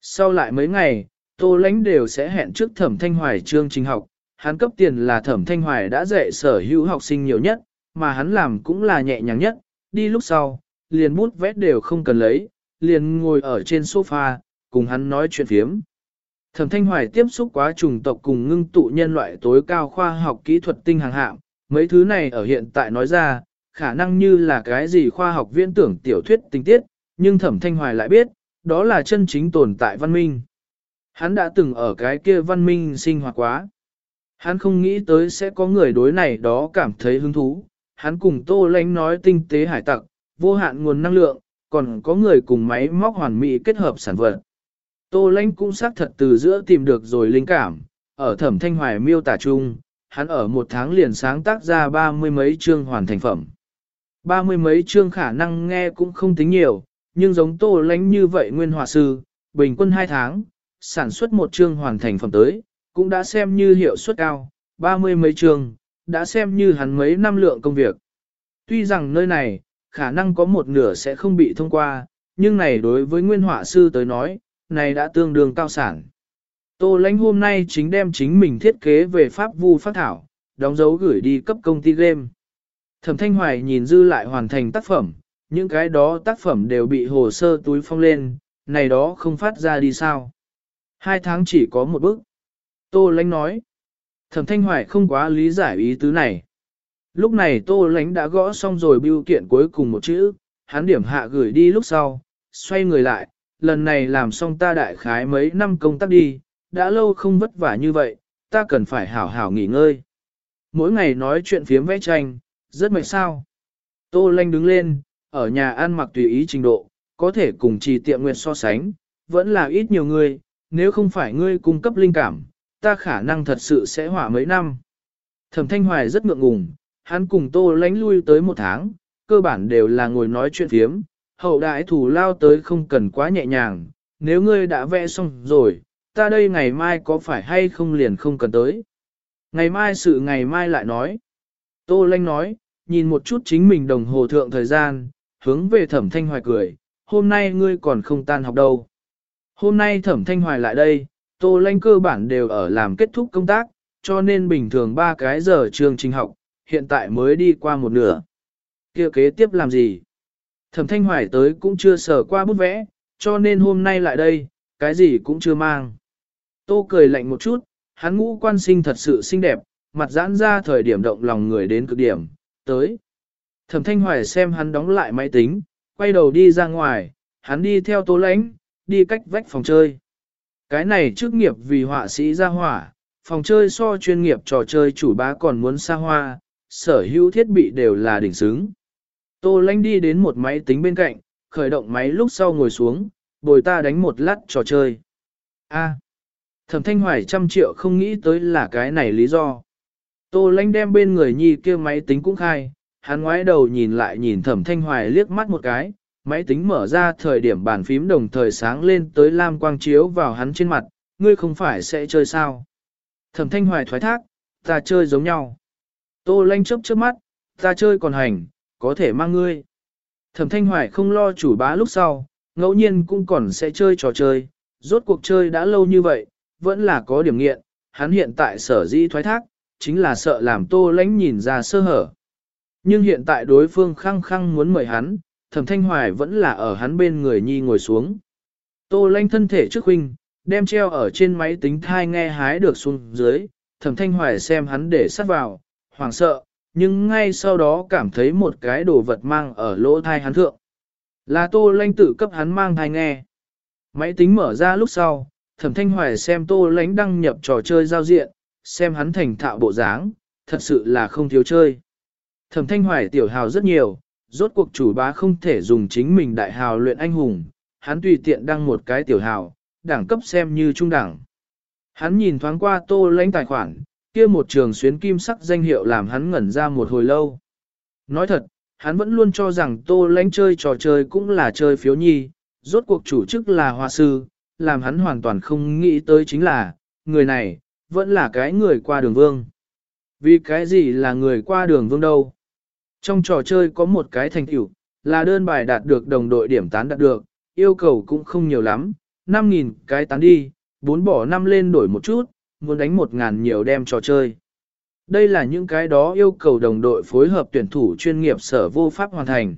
Sau lại mấy ngày, Tô Lánh đều sẽ hẹn trước Thẩm Thanh Hoài chương trình học, hắn cấp tiền là Thẩm Thanh Hoài đã dạy sở hữu học sinh nhiều nhất, mà hắn làm cũng là nhẹ nhàng nhất, đi lúc sau, liền bút vét đều không cần lấy, liền ngồi ở trên sofa, cùng hắn nói chuyện phiếm. Thẩm Thanh Hoài tiếp xúc quá trùng tộc cùng ngưng tụ nhân loại tối cao khoa học kỹ thuật tinh hàng hạng, mấy thứ này ở hiện tại nói ra, khả năng như là cái gì khoa học viễn tưởng tiểu thuyết tình tiết, nhưng Thẩm Thanh Hoài lại biết, đó là chân chính tồn tại văn minh. Hắn đã từng ở cái kia văn minh sinh hoạt quá. Hắn không nghĩ tới sẽ có người đối này đó cảm thấy hứng thú. Hắn cùng Tô Lánh nói tinh tế hải tặc, vô hạn nguồn năng lượng, còn có người cùng máy móc hoàn mỹ kết hợp sản vật. Tô Lánh cũng xác thật từ giữa tìm được rồi linh cảm, ở thẩm thanh hoài miêu tả chung, hắn ở một tháng liền sáng tác ra ba mươi mấy chương hoàn thành phẩm. Ba mươi mấy chương khả năng nghe cũng không tính nhiều, nhưng giống Tô Lánh như vậy nguyên hòa sư, bình quân hai tháng, sản xuất một chương hoàn thành phẩm tới, cũng đã xem như hiệu suất cao, ba mươi mấy chương, đã xem như hắn mấy năm lượng công việc. Tuy rằng nơi này, khả năng có một nửa sẽ không bị thông qua, nhưng này đối với nguyên họa sư tới nói, này đã tương đương cao sản. Tô lãnh hôm nay chính đem chính mình thiết kế về pháp vu phát thảo, đóng dấu gửi đi cấp công ty game. Thẩm Thanh Hoài nhìn dư lại hoàn thành tác phẩm, những cái đó tác phẩm đều bị hồ sơ túi phong lên, này đó không phát ra đi sao. Hai tháng chỉ có một bức. Tô Lánh nói. Thẩm Thanh Hoài không quá lý giải ý tứ này. Lúc này tô lánh đã gõ xong rồi biêu kiện cuối cùng một chữ, hắn điểm hạ gửi đi lúc sau, xoay người lại, lần này làm xong ta đại khái mấy năm công tác đi, đã lâu không vất vả như vậy, ta cần phải hảo hảo nghỉ ngơi. Mỗi ngày nói chuyện phiếm vẽ tranh, rất mệt sao. Tô lanh đứng lên, ở nhà ăn mặc tùy ý trình độ, có thể cùng trì tiệm nguyệt so sánh, vẫn là ít nhiều người, nếu không phải ngươi cung cấp linh cảm, ta khả năng thật sự sẽ hỏa mấy năm. Thẩm Thanh Hoài rất ngượng ngùng, hắn cùng Tô lánh lui tới một tháng, cơ bản đều là ngồi nói chuyện phiếm, hậu đại thủ lao tới không cần quá nhẹ nhàng, nếu ngươi đã vẽ xong rồi, ta đây ngày mai có phải hay không liền không cần tới. Ngày mai sự ngày mai lại nói. Tô lanh nói, nhìn một chút chính mình đồng hồ thượng thời gian, hướng về thẩm thanh hoài cười, hôm nay ngươi còn không tan học đâu. Hôm nay thẩm thanh hoài lại đây, tô lanh cơ bản đều ở làm kết thúc công tác, cho nên bình thường 3 cái giờ trường trình học, hiện tại mới đi qua một nửa. kia kế tiếp làm gì? Thẩm thanh hoài tới cũng chưa sở qua bút vẽ, cho nên hôm nay lại đây, cái gì cũng chưa mang. Tô cười lạnh một chút, hắn ngũ quan sinh thật sự xinh đẹp, mặt giãn ra thời điểm động lòng người đến cực điểm, tới. Thẩm thanh hoài xem hắn đóng lại máy tính, quay đầu đi ra ngoài, hắn đi theo tố lãnh, đi cách vách phòng chơi. Cái này trước nghiệp vì họa sĩ ra hỏa, phòng chơi so chuyên nghiệp trò chơi chủ bá còn muốn xa hoa, sở hữu thiết bị đều là đỉnh xứng. Tô lãnh đi đến một máy tính bên cạnh, khởi động máy lúc sau ngồi xuống, bồi ta đánh một lát trò chơi. A. Thẩm thanh hoài trăm triệu không nghĩ tới là cái này lý do. Tô lãnh đem bên người nhi kia máy tính cũng khai, hắn ngoái đầu nhìn lại nhìn thẩm thanh hoài liếc mắt một cái, máy tính mở ra thời điểm bàn phím đồng thời sáng lên tới lam quang chiếu vào hắn trên mặt, ngươi không phải sẽ chơi sao. Thẩm thanh hoài thoái thác, ta chơi giống nhau. Tô lanh chớp chớp mắt, ta chơi còn hành, có thể mang ngươi. Thẩm thanh hoài không lo chủ bá lúc sau, ngẫu nhiên cũng còn sẽ chơi trò chơi, rốt cuộc chơi đã lâu như vậy, vẫn là có điểm nghiện, hắn hiện tại sở dĩ thoái thác, chính là sợ làm tô lánh nhìn ra sơ hở. Nhưng hiện tại đối phương khăng khăng muốn mời hắn, thẩm thanh hoài vẫn là ở hắn bên người nhi ngồi xuống. Tô lánh thân thể trước huynh, đem treo ở trên máy tính thai nghe hái được xuống dưới, thẩm thanh hoài xem hắn để sát vào, hoảng sợ, nhưng ngay sau đó cảm thấy một cái đồ vật mang ở lỗ thai hắn thượng. Là tô lanh tự cấp hắn mang thai nghe. Máy tính mở ra lúc sau, thẩm thanh hoài xem tô lánh đăng nhập trò chơi giao diện, xem hắn thành thạo bộ dáng, thật sự là không thiếu chơi. Thẩm thanh hoài tiểu hào rất nhiều, rốt cuộc chủ bá không thể dùng chính mình đại hào luyện anh hùng, hắn tùy tiện đăng một cái tiểu hào, đẳng cấp xem như trung đẳng. Hắn nhìn thoáng qua tô lãnh tài khoản, kia một trường xuyến kim sắc danh hiệu làm hắn ngẩn ra một hồi lâu. Nói thật, hắn vẫn luôn cho rằng tô lãnh chơi trò chơi cũng là chơi phiếu nhi, rốt cuộc chủ chức là hoa sư, làm hắn hoàn toàn không nghĩ tới chính là, người này, vẫn là cái người qua đường vương. Vì cái gì là người qua đường vương đâu? Trong trò chơi có một cái thành tựu là đơn bài đạt được đồng đội điểm tán đạt được, yêu cầu cũng không nhiều lắm, 5.000 cái tán đi, bốn bỏ năm lên đổi một chút, muốn đánh 1.000 nhiều đem trò chơi. Đây là những cái đó yêu cầu đồng đội phối hợp tuyển thủ chuyên nghiệp sở vô pháp hoàn thành.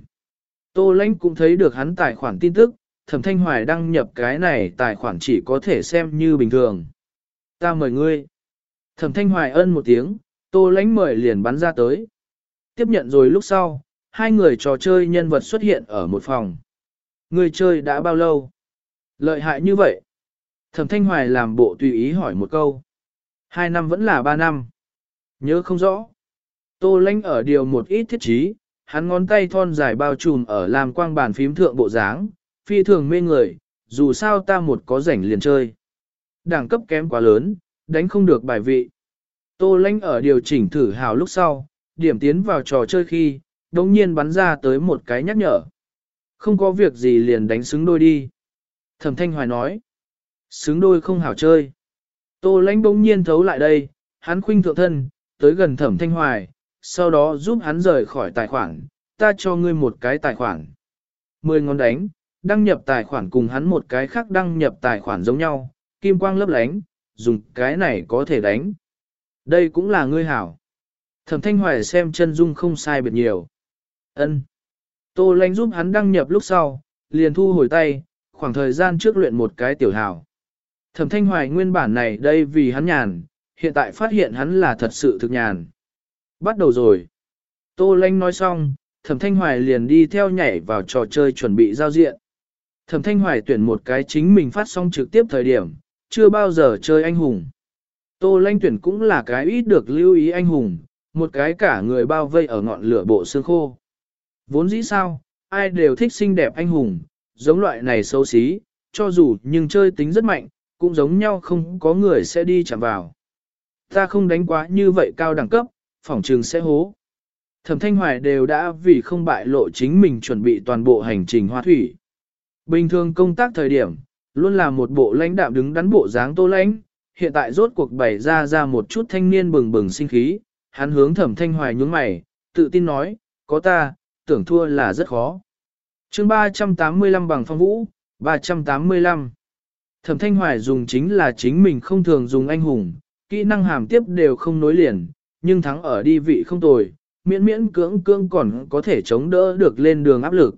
Tô Lãnh cũng thấy được hắn tài khoản tin tức, Thẩm Thanh Hoài đăng nhập cái này tài khoản chỉ có thể xem như bình thường. Ta mời ngươi. Thẩm Thanh Hoài ân một tiếng, Tô Lãnh mời liền bắn ra tới. Tiếp nhận rồi lúc sau, hai người trò chơi nhân vật xuất hiện ở một phòng. Người chơi đã bao lâu? Lợi hại như vậy. Thẩm Thanh Hoài làm bộ tùy ý hỏi một câu. Hai năm vẫn là ba năm. Nhớ không rõ. Tô Lãnh ở điều một ít thiết chí, hắn ngón tay thon dài bao trùm ở làm quang bàn phím thượng bộ dáng, phi thường mê người, dù sao ta một có rảnh liền chơi. Đẳng cấp kém quá lớn, đánh không được bài vị. Tô Lãnh ở điều chỉnh thử hào lúc sau, điểm tiến vào trò chơi khi, đồng nhiên bắn ra tới một cái nhắc nhở. Không có việc gì liền đánh xứng đôi đi. Thẩm Thanh Hoài nói, xứng đôi không hảo chơi. Tô lãnh bỗng nhiên thấu lại đây, hắn khuynh thượng thân, tới gần Thẩm Thanh Hoài, sau đó giúp hắn rời khỏi tài khoản, ta cho ngươi một cái tài khoản. Mười ngón đánh, đăng nhập tài khoản cùng hắn một cái khác đăng nhập tài khoản giống nhau, kim quang lấp lánh, dùng cái này có thể đánh. Đây cũng là ngươi hảo. Thẩm Thanh Hoài xem chân dung không sai biệt nhiều. Ân. Tô Lanh giúp hắn đăng nhập lúc sau, liền thu hồi tay, khoảng thời gian trước luyện một cái tiểu hảo. Thẩm Thanh Hoài nguyên bản này đây vì hắn nhàn, hiện tại phát hiện hắn là thật sự thực nhàn. Bắt đầu rồi. Tô Lanh nói xong, Thẩm Thanh Hoài liền đi theo nhảy vào trò chơi chuẩn bị giao diện. Thẩm Thanh Hoài tuyển một cái chính mình phát xong trực tiếp thời điểm, chưa bao giờ chơi anh hùng. Tô Lanh tuyển cũng là cái ít được lưu ý anh hùng, một cái cả người bao vây ở ngọn lửa bộ xương khô. Vốn dĩ sao, ai đều thích xinh đẹp anh hùng, giống loại này xấu xí, cho dù nhưng chơi tính rất mạnh, cũng giống nhau không có người sẽ đi chạm vào. Ta không đánh quá như vậy cao đẳng cấp, phỏng trường sẽ hố. Thẩm Thanh Hoài đều đã vì không bại lộ chính mình chuẩn bị toàn bộ hành trình hoa thủy. Bình thường công tác thời điểm, luôn là một bộ lãnh đạm đứng đắn bộ dáng tô lãnh, hiện tại rốt cuộc bày ra ra một chút thanh niên bừng bừng sinh khí, hắn hướng Thẩm Thanh Hoài nhướng mày, tự tin nói, có ta, tưởng thua là rất khó. chương 385 bằng phong vũ, 385. Thẩm Thanh Hoài dùng chính là chính mình không thường dùng anh hùng, kỹ năng hàm tiếp đều không nối liền, nhưng thắng ở đi vị không tồi, miễn miễn cưỡng cưỡng còn có thể chống đỡ được lên đường áp lực.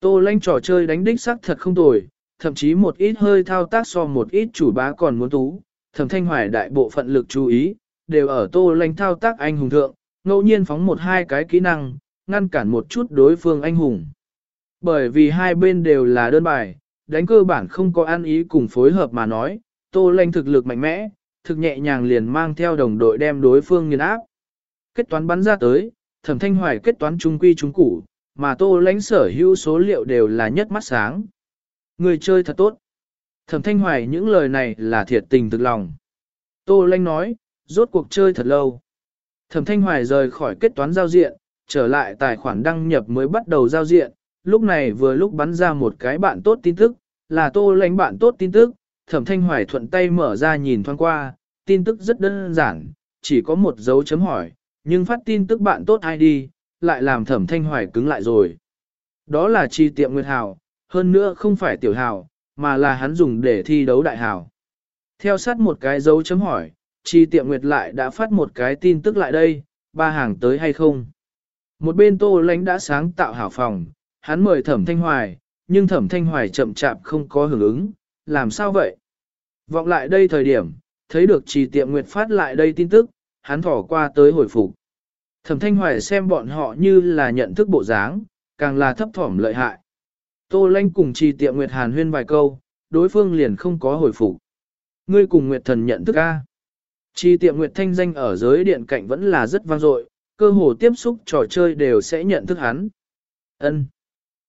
Tô lanh trò chơi đánh đích sắc thật không tồi, thậm chí một ít hơi thao tác so một ít chủ bá còn muốn tú, thẩm thanh hoài đại bộ phận lực chú ý, đều ở tô lanh thao tác anh hùng thượng, ngẫu nhiên phóng một hai cái kỹ năng, ngăn cản một chút đối phương anh hùng. Bởi vì hai bên đều là đơn bài, đánh cơ bản không có ăn ý cùng phối hợp mà nói, tô lanh thực lực mạnh mẽ, thực nhẹ nhàng liền mang theo đồng đội đem đối phương nghiền áp. Kết toán bắn ra tới, thẩm thanh hoài kết toán trung quy trung củ, mà tô lãnh sở hữu số liệu đều là nhất mắt sáng. Người chơi thật tốt. Thẩm thanh hoài những lời này là thiệt tình thực lòng. Tô Lanh nói, rốt cuộc chơi thật lâu. Thẩm thanh hoài rời khỏi kết toán giao diện, trở lại tài khoản đăng nhập mới bắt đầu giao diện, lúc này vừa lúc bắn ra một cái bạn tốt tin tức, là tô Lanh bạn tốt tin tức, thẩm thanh hoài thuận tay mở ra nhìn thoáng qua, tin tức rất đơn giản, chỉ có một dấu chấm hỏi, nhưng phát tin tức bạn tốt ID, lại làm thẩm thanh hoài cứng lại rồi. Đó là chi tiệm Nguyệt Hào, hơn nữa không phải tiểu hào, mà là hắn dùng để thi đấu đại hào. Theo sát một cái dấu chấm hỏi, chi tiệm Nguyệt lại đã phát một cái tin tức lại đây, ba hàng tới hay không. Một bên tô lánh đã sáng tạo hảo phòng, hắn mời thẩm thanh hoài, nhưng thẩm thanh hoài chậm chạp không có hưởng ứng, làm sao vậy? Vọng lại đây thời điểm, thấy được trì tiệm Nguyệt phát lại đây tin tức, hắn thỏ qua tới hồi phục. Thẩm Thanh Hoài xem bọn họ như là nhận thức bộ dáng, càng là thấp thỏm lợi hại. Tô Lanh cùng trì tiệm Nguyệt Hàn huyên vài câu, đối phương liền không có hồi phục. Ngươi cùng Nguyệt Thần nhận thức A. Trì tiệm Nguyệt Thanh danh ở giới điện cạnh vẫn là rất vang dội, cơ hồ tiếp xúc trò chơi đều sẽ nhận thức hắn. Ân.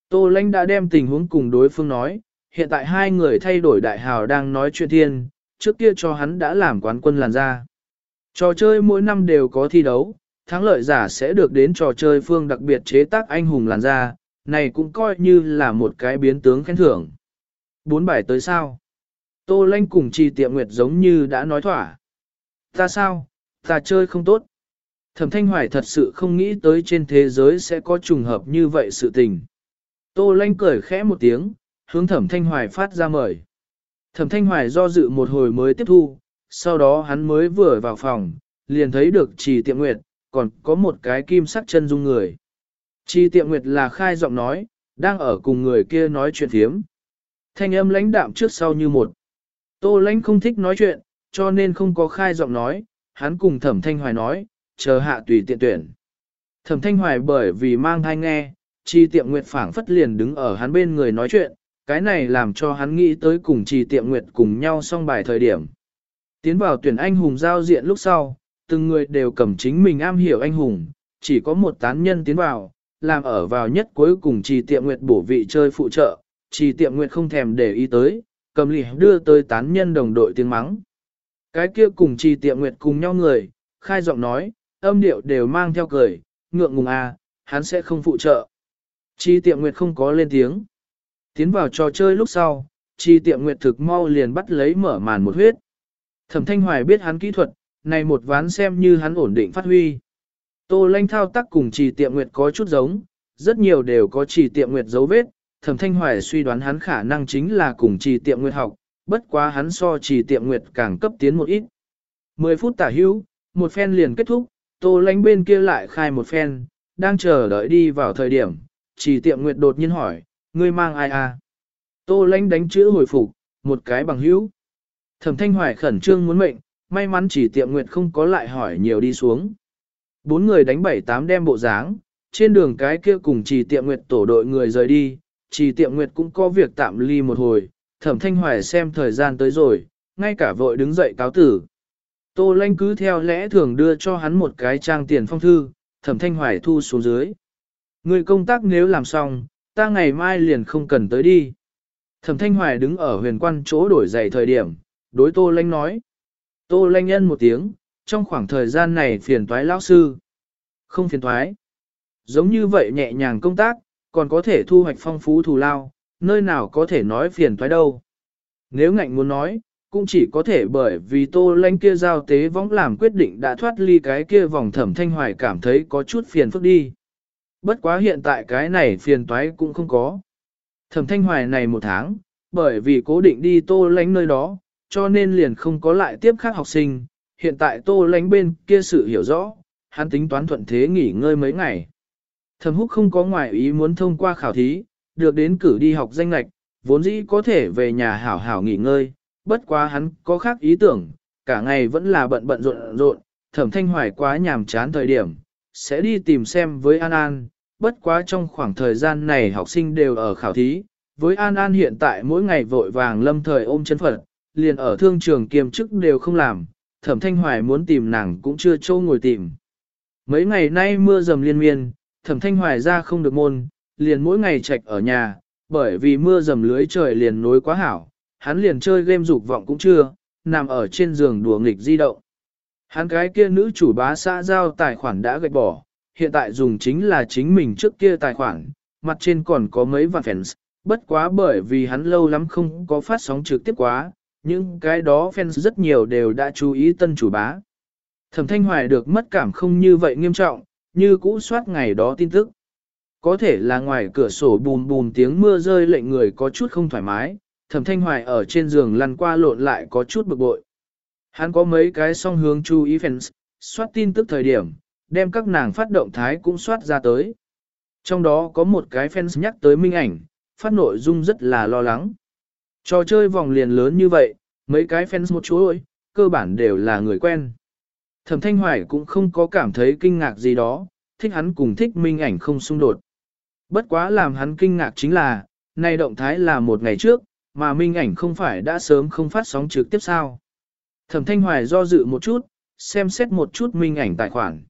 Tô Lanh đã đem tình huống cùng đối phương nói, hiện tại hai người thay đổi đại hào đang nói chuyện thiên, trước kia cho hắn đã làm quán quân làn ra. Trò chơi mỗi năm đều có thi đấu, thắng lợi giả sẽ được đến trò chơi phương đặc biệt chế tác anh hùng làn ra, này cũng coi như là một cái biến tướng khen thưởng. Bốn bài tới sao? Tô Lanh cùng Trì Tiệm Nguyệt giống như đã nói thỏa. Ta sao? Ta chơi không tốt. Thẩm Thanh Hoài thật sự không nghĩ tới trên thế giới sẽ có trùng hợp như vậy sự tình. Tô Lanh cười khẽ một tiếng, hướng Thẩm Thanh Hoài phát ra mời. Thẩm Thanh Hoài do dự một hồi mới tiếp thu, sau đó hắn mới vừa vào phòng, liền thấy được Trì Tiệm Nguyệt, còn có một cái kim sắc chân dung người. Chi tiệm nguyệt là khai giọng nói, đang ở cùng người kia nói chuyện thiếm. Thanh âm lãnh đạm trước sau như một. Tô lãnh không thích nói chuyện, cho nên không có khai giọng nói, hắn cùng thẩm thanh hoài nói, chờ hạ tùy tiện tuyển. Thẩm thanh hoài bởi vì mang thai nghe, chi tiệm nguyệt phảng phất liền đứng ở hắn bên người nói chuyện, cái này làm cho hắn nghĩ tới cùng chi tiệm nguyệt cùng nhau xong bài thời điểm. Tiến vào tuyển anh hùng giao diện lúc sau, từng người đều cầm chính mình am hiểu anh hùng, chỉ có một tán nhân tiến vào, làm ở vào nhất cuối cùng trì tiệm nguyệt bổ vị chơi phụ trợ, trì tiệm nguyệt không thèm để ý tới, cầm lì đưa tới tán nhân đồng đội tiếng mắng. Cái kia cùng trì tiệm nguyệt cùng nhau người, khai giọng nói, âm điệu đều mang theo cười, ngượng ngùng à, hắn sẽ không phụ trợ. trì tiệm nguyệt không có lên tiếng. Tiến vào trò chơi lúc sau, trì tiệm nguyệt thực mau liền bắt lấy mở màn một huyết. Thẩm thanh hoài biết hắn kỹ thuật, này một ván xem như hắn ổn định phát huy. Tô lanh thao tác cùng trì tiệm nguyệt có chút giống, rất nhiều đều có trì tiệm nguyệt dấu vết, thẩm thanh hoài suy đoán hắn khả năng chính là cùng trì tiệm nguyệt học, bất quá hắn so trì tiệm nguyệt càng cấp tiến một ít. 10 phút tả hữu, một phen liền kết thúc, tô lanh bên kia lại khai một phen, đang chờ đợi đi vào thời điểm, trì tiệm nguyệt đột nhiên hỏi, ngươi mang ai à? Tô lanh đánh chữ hồi phục, một cái bằng hữu. Thẩm thanh hoài khẩn trương muốn mệnh, may mắn chỉ tiệm nguyệt không có lại hỏi nhiều đi xuống. Bốn người đánh bảy tám đem bộ dáng, trên đường cái kia cùng trì tiệm nguyệt tổ đội người rời đi, trì tiệm nguyệt cũng có việc tạm ly một hồi, thẩm thanh hoài xem thời gian tới rồi, ngay cả vội đứng dậy cáo tử. Tô lanh cứ theo lẽ thường đưa cho hắn một cái trang tiền phong thư, thẩm thanh hoài thu xuống dưới. Người công tác nếu làm xong, ta ngày mai liền không cần tới đi. Thẩm thanh hoài đứng ở huyền quan chỗ đổi giày thời điểm, đối tô lanh nói. Tô lanh nhân một tiếng, trong khoảng thời gian này phiền toái lão sư. Không phiền toái. Giống như vậy nhẹ nhàng công tác, còn có thể thu hoạch phong phú thù lao, nơi nào có thể nói phiền toái đâu. Nếu ngạnh muốn nói, cũng chỉ có thể bởi vì tô lanh kia giao tế võng làm quyết định đã thoát ly cái kia vòng thẩm thanh hoài cảm thấy có chút phiền phức đi. Bất quá hiện tại cái này phiền toái cũng không có. Thẩm thanh hoài này một tháng, bởi vì cố định đi tô lánh nơi đó, cho nên liền không có lại tiếp khác học sinh. Hiện tại tô lánh bên kia sự hiểu rõ, hắn tính toán thuận thế nghỉ ngơi mấy ngày. Thẩm húc không có ngoại ý muốn thông qua khảo thí, được đến cử đi học danh lạch, vốn dĩ có thể về nhà hảo hảo nghỉ ngơi, bất quá hắn có khác ý tưởng, cả ngày vẫn là bận bận rộn rộn, thẩm thanh hoài quá nhàm chán thời điểm, sẽ đi tìm xem với An An, bất quá trong khoảng thời gian này học sinh đều ở khảo thí, với An An hiện tại mỗi ngày vội vàng lâm thời ôm chân Phật, liền ở thương trường kiêm chức đều không làm, thẩm thanh hoài muốn tìm nàng cũng chưa châu ngồi tìm. Mấy ngày nay mưa dầm liên miên, thẩm thanh hoài ra không được môn, liền mỗi ngày trạch ở nhà, bởi vì mưa dầm lưới trời liền nối quá hảo, hắn liền chơi game dục vọng cũng chưa, nằm ở trên giường đùa nghịch di động. Hắn cái kia nữ chủ bá xã giao tài khoản đã gạch bỏ, hiện tại dùng chính là chính mình trước kia tài khoản, mặt trên còn có mấy vạn fans, bất quá bởi vì hắn lâu lắm không có phát sóng trực tiếp quá, những cái đó fans rất nhiều đều đã chú ý tân chủ bá. Thẩm Thanh Hoài được mất cảm không như vậy nghiêm trọng, như cũ soát ngày đó tin tức. Có thể là ngoài cửa sổ bùm bùm tiếng mưa rơi lệnh người có chút không thoải mái, Thẩm Thanh Hoài ở trên giường lăn qua lộn lại có chút bực bội. Hắn có mấy cái song hướng chú ý fans, soát tin tức thời điểm, đem các nàng phát động thái cũng soát ra tới. Trong đó có một cái fans nhắc tới minh ảnh, phát nội dung rất là lo lắng. Trò chơi vòng liền lớn như vậy, mấy cái fans một chú ơi, cơ bản đều là người quen. Thẩm Thanh Hoài cũng không có cảm thấy kinh ngạc gì đó, thích hắn cùng thích minh ảnh không xung đột. Bất quá làm hắn kinh ngạc chính là, nay động thái là một ngày trước, mà minh ảnh không phải đã sớm không phát sóng trực tiếp sao. Thẩm Thanh Hoài do dự một chút, xem xét một chút minh ảnh tài khoản.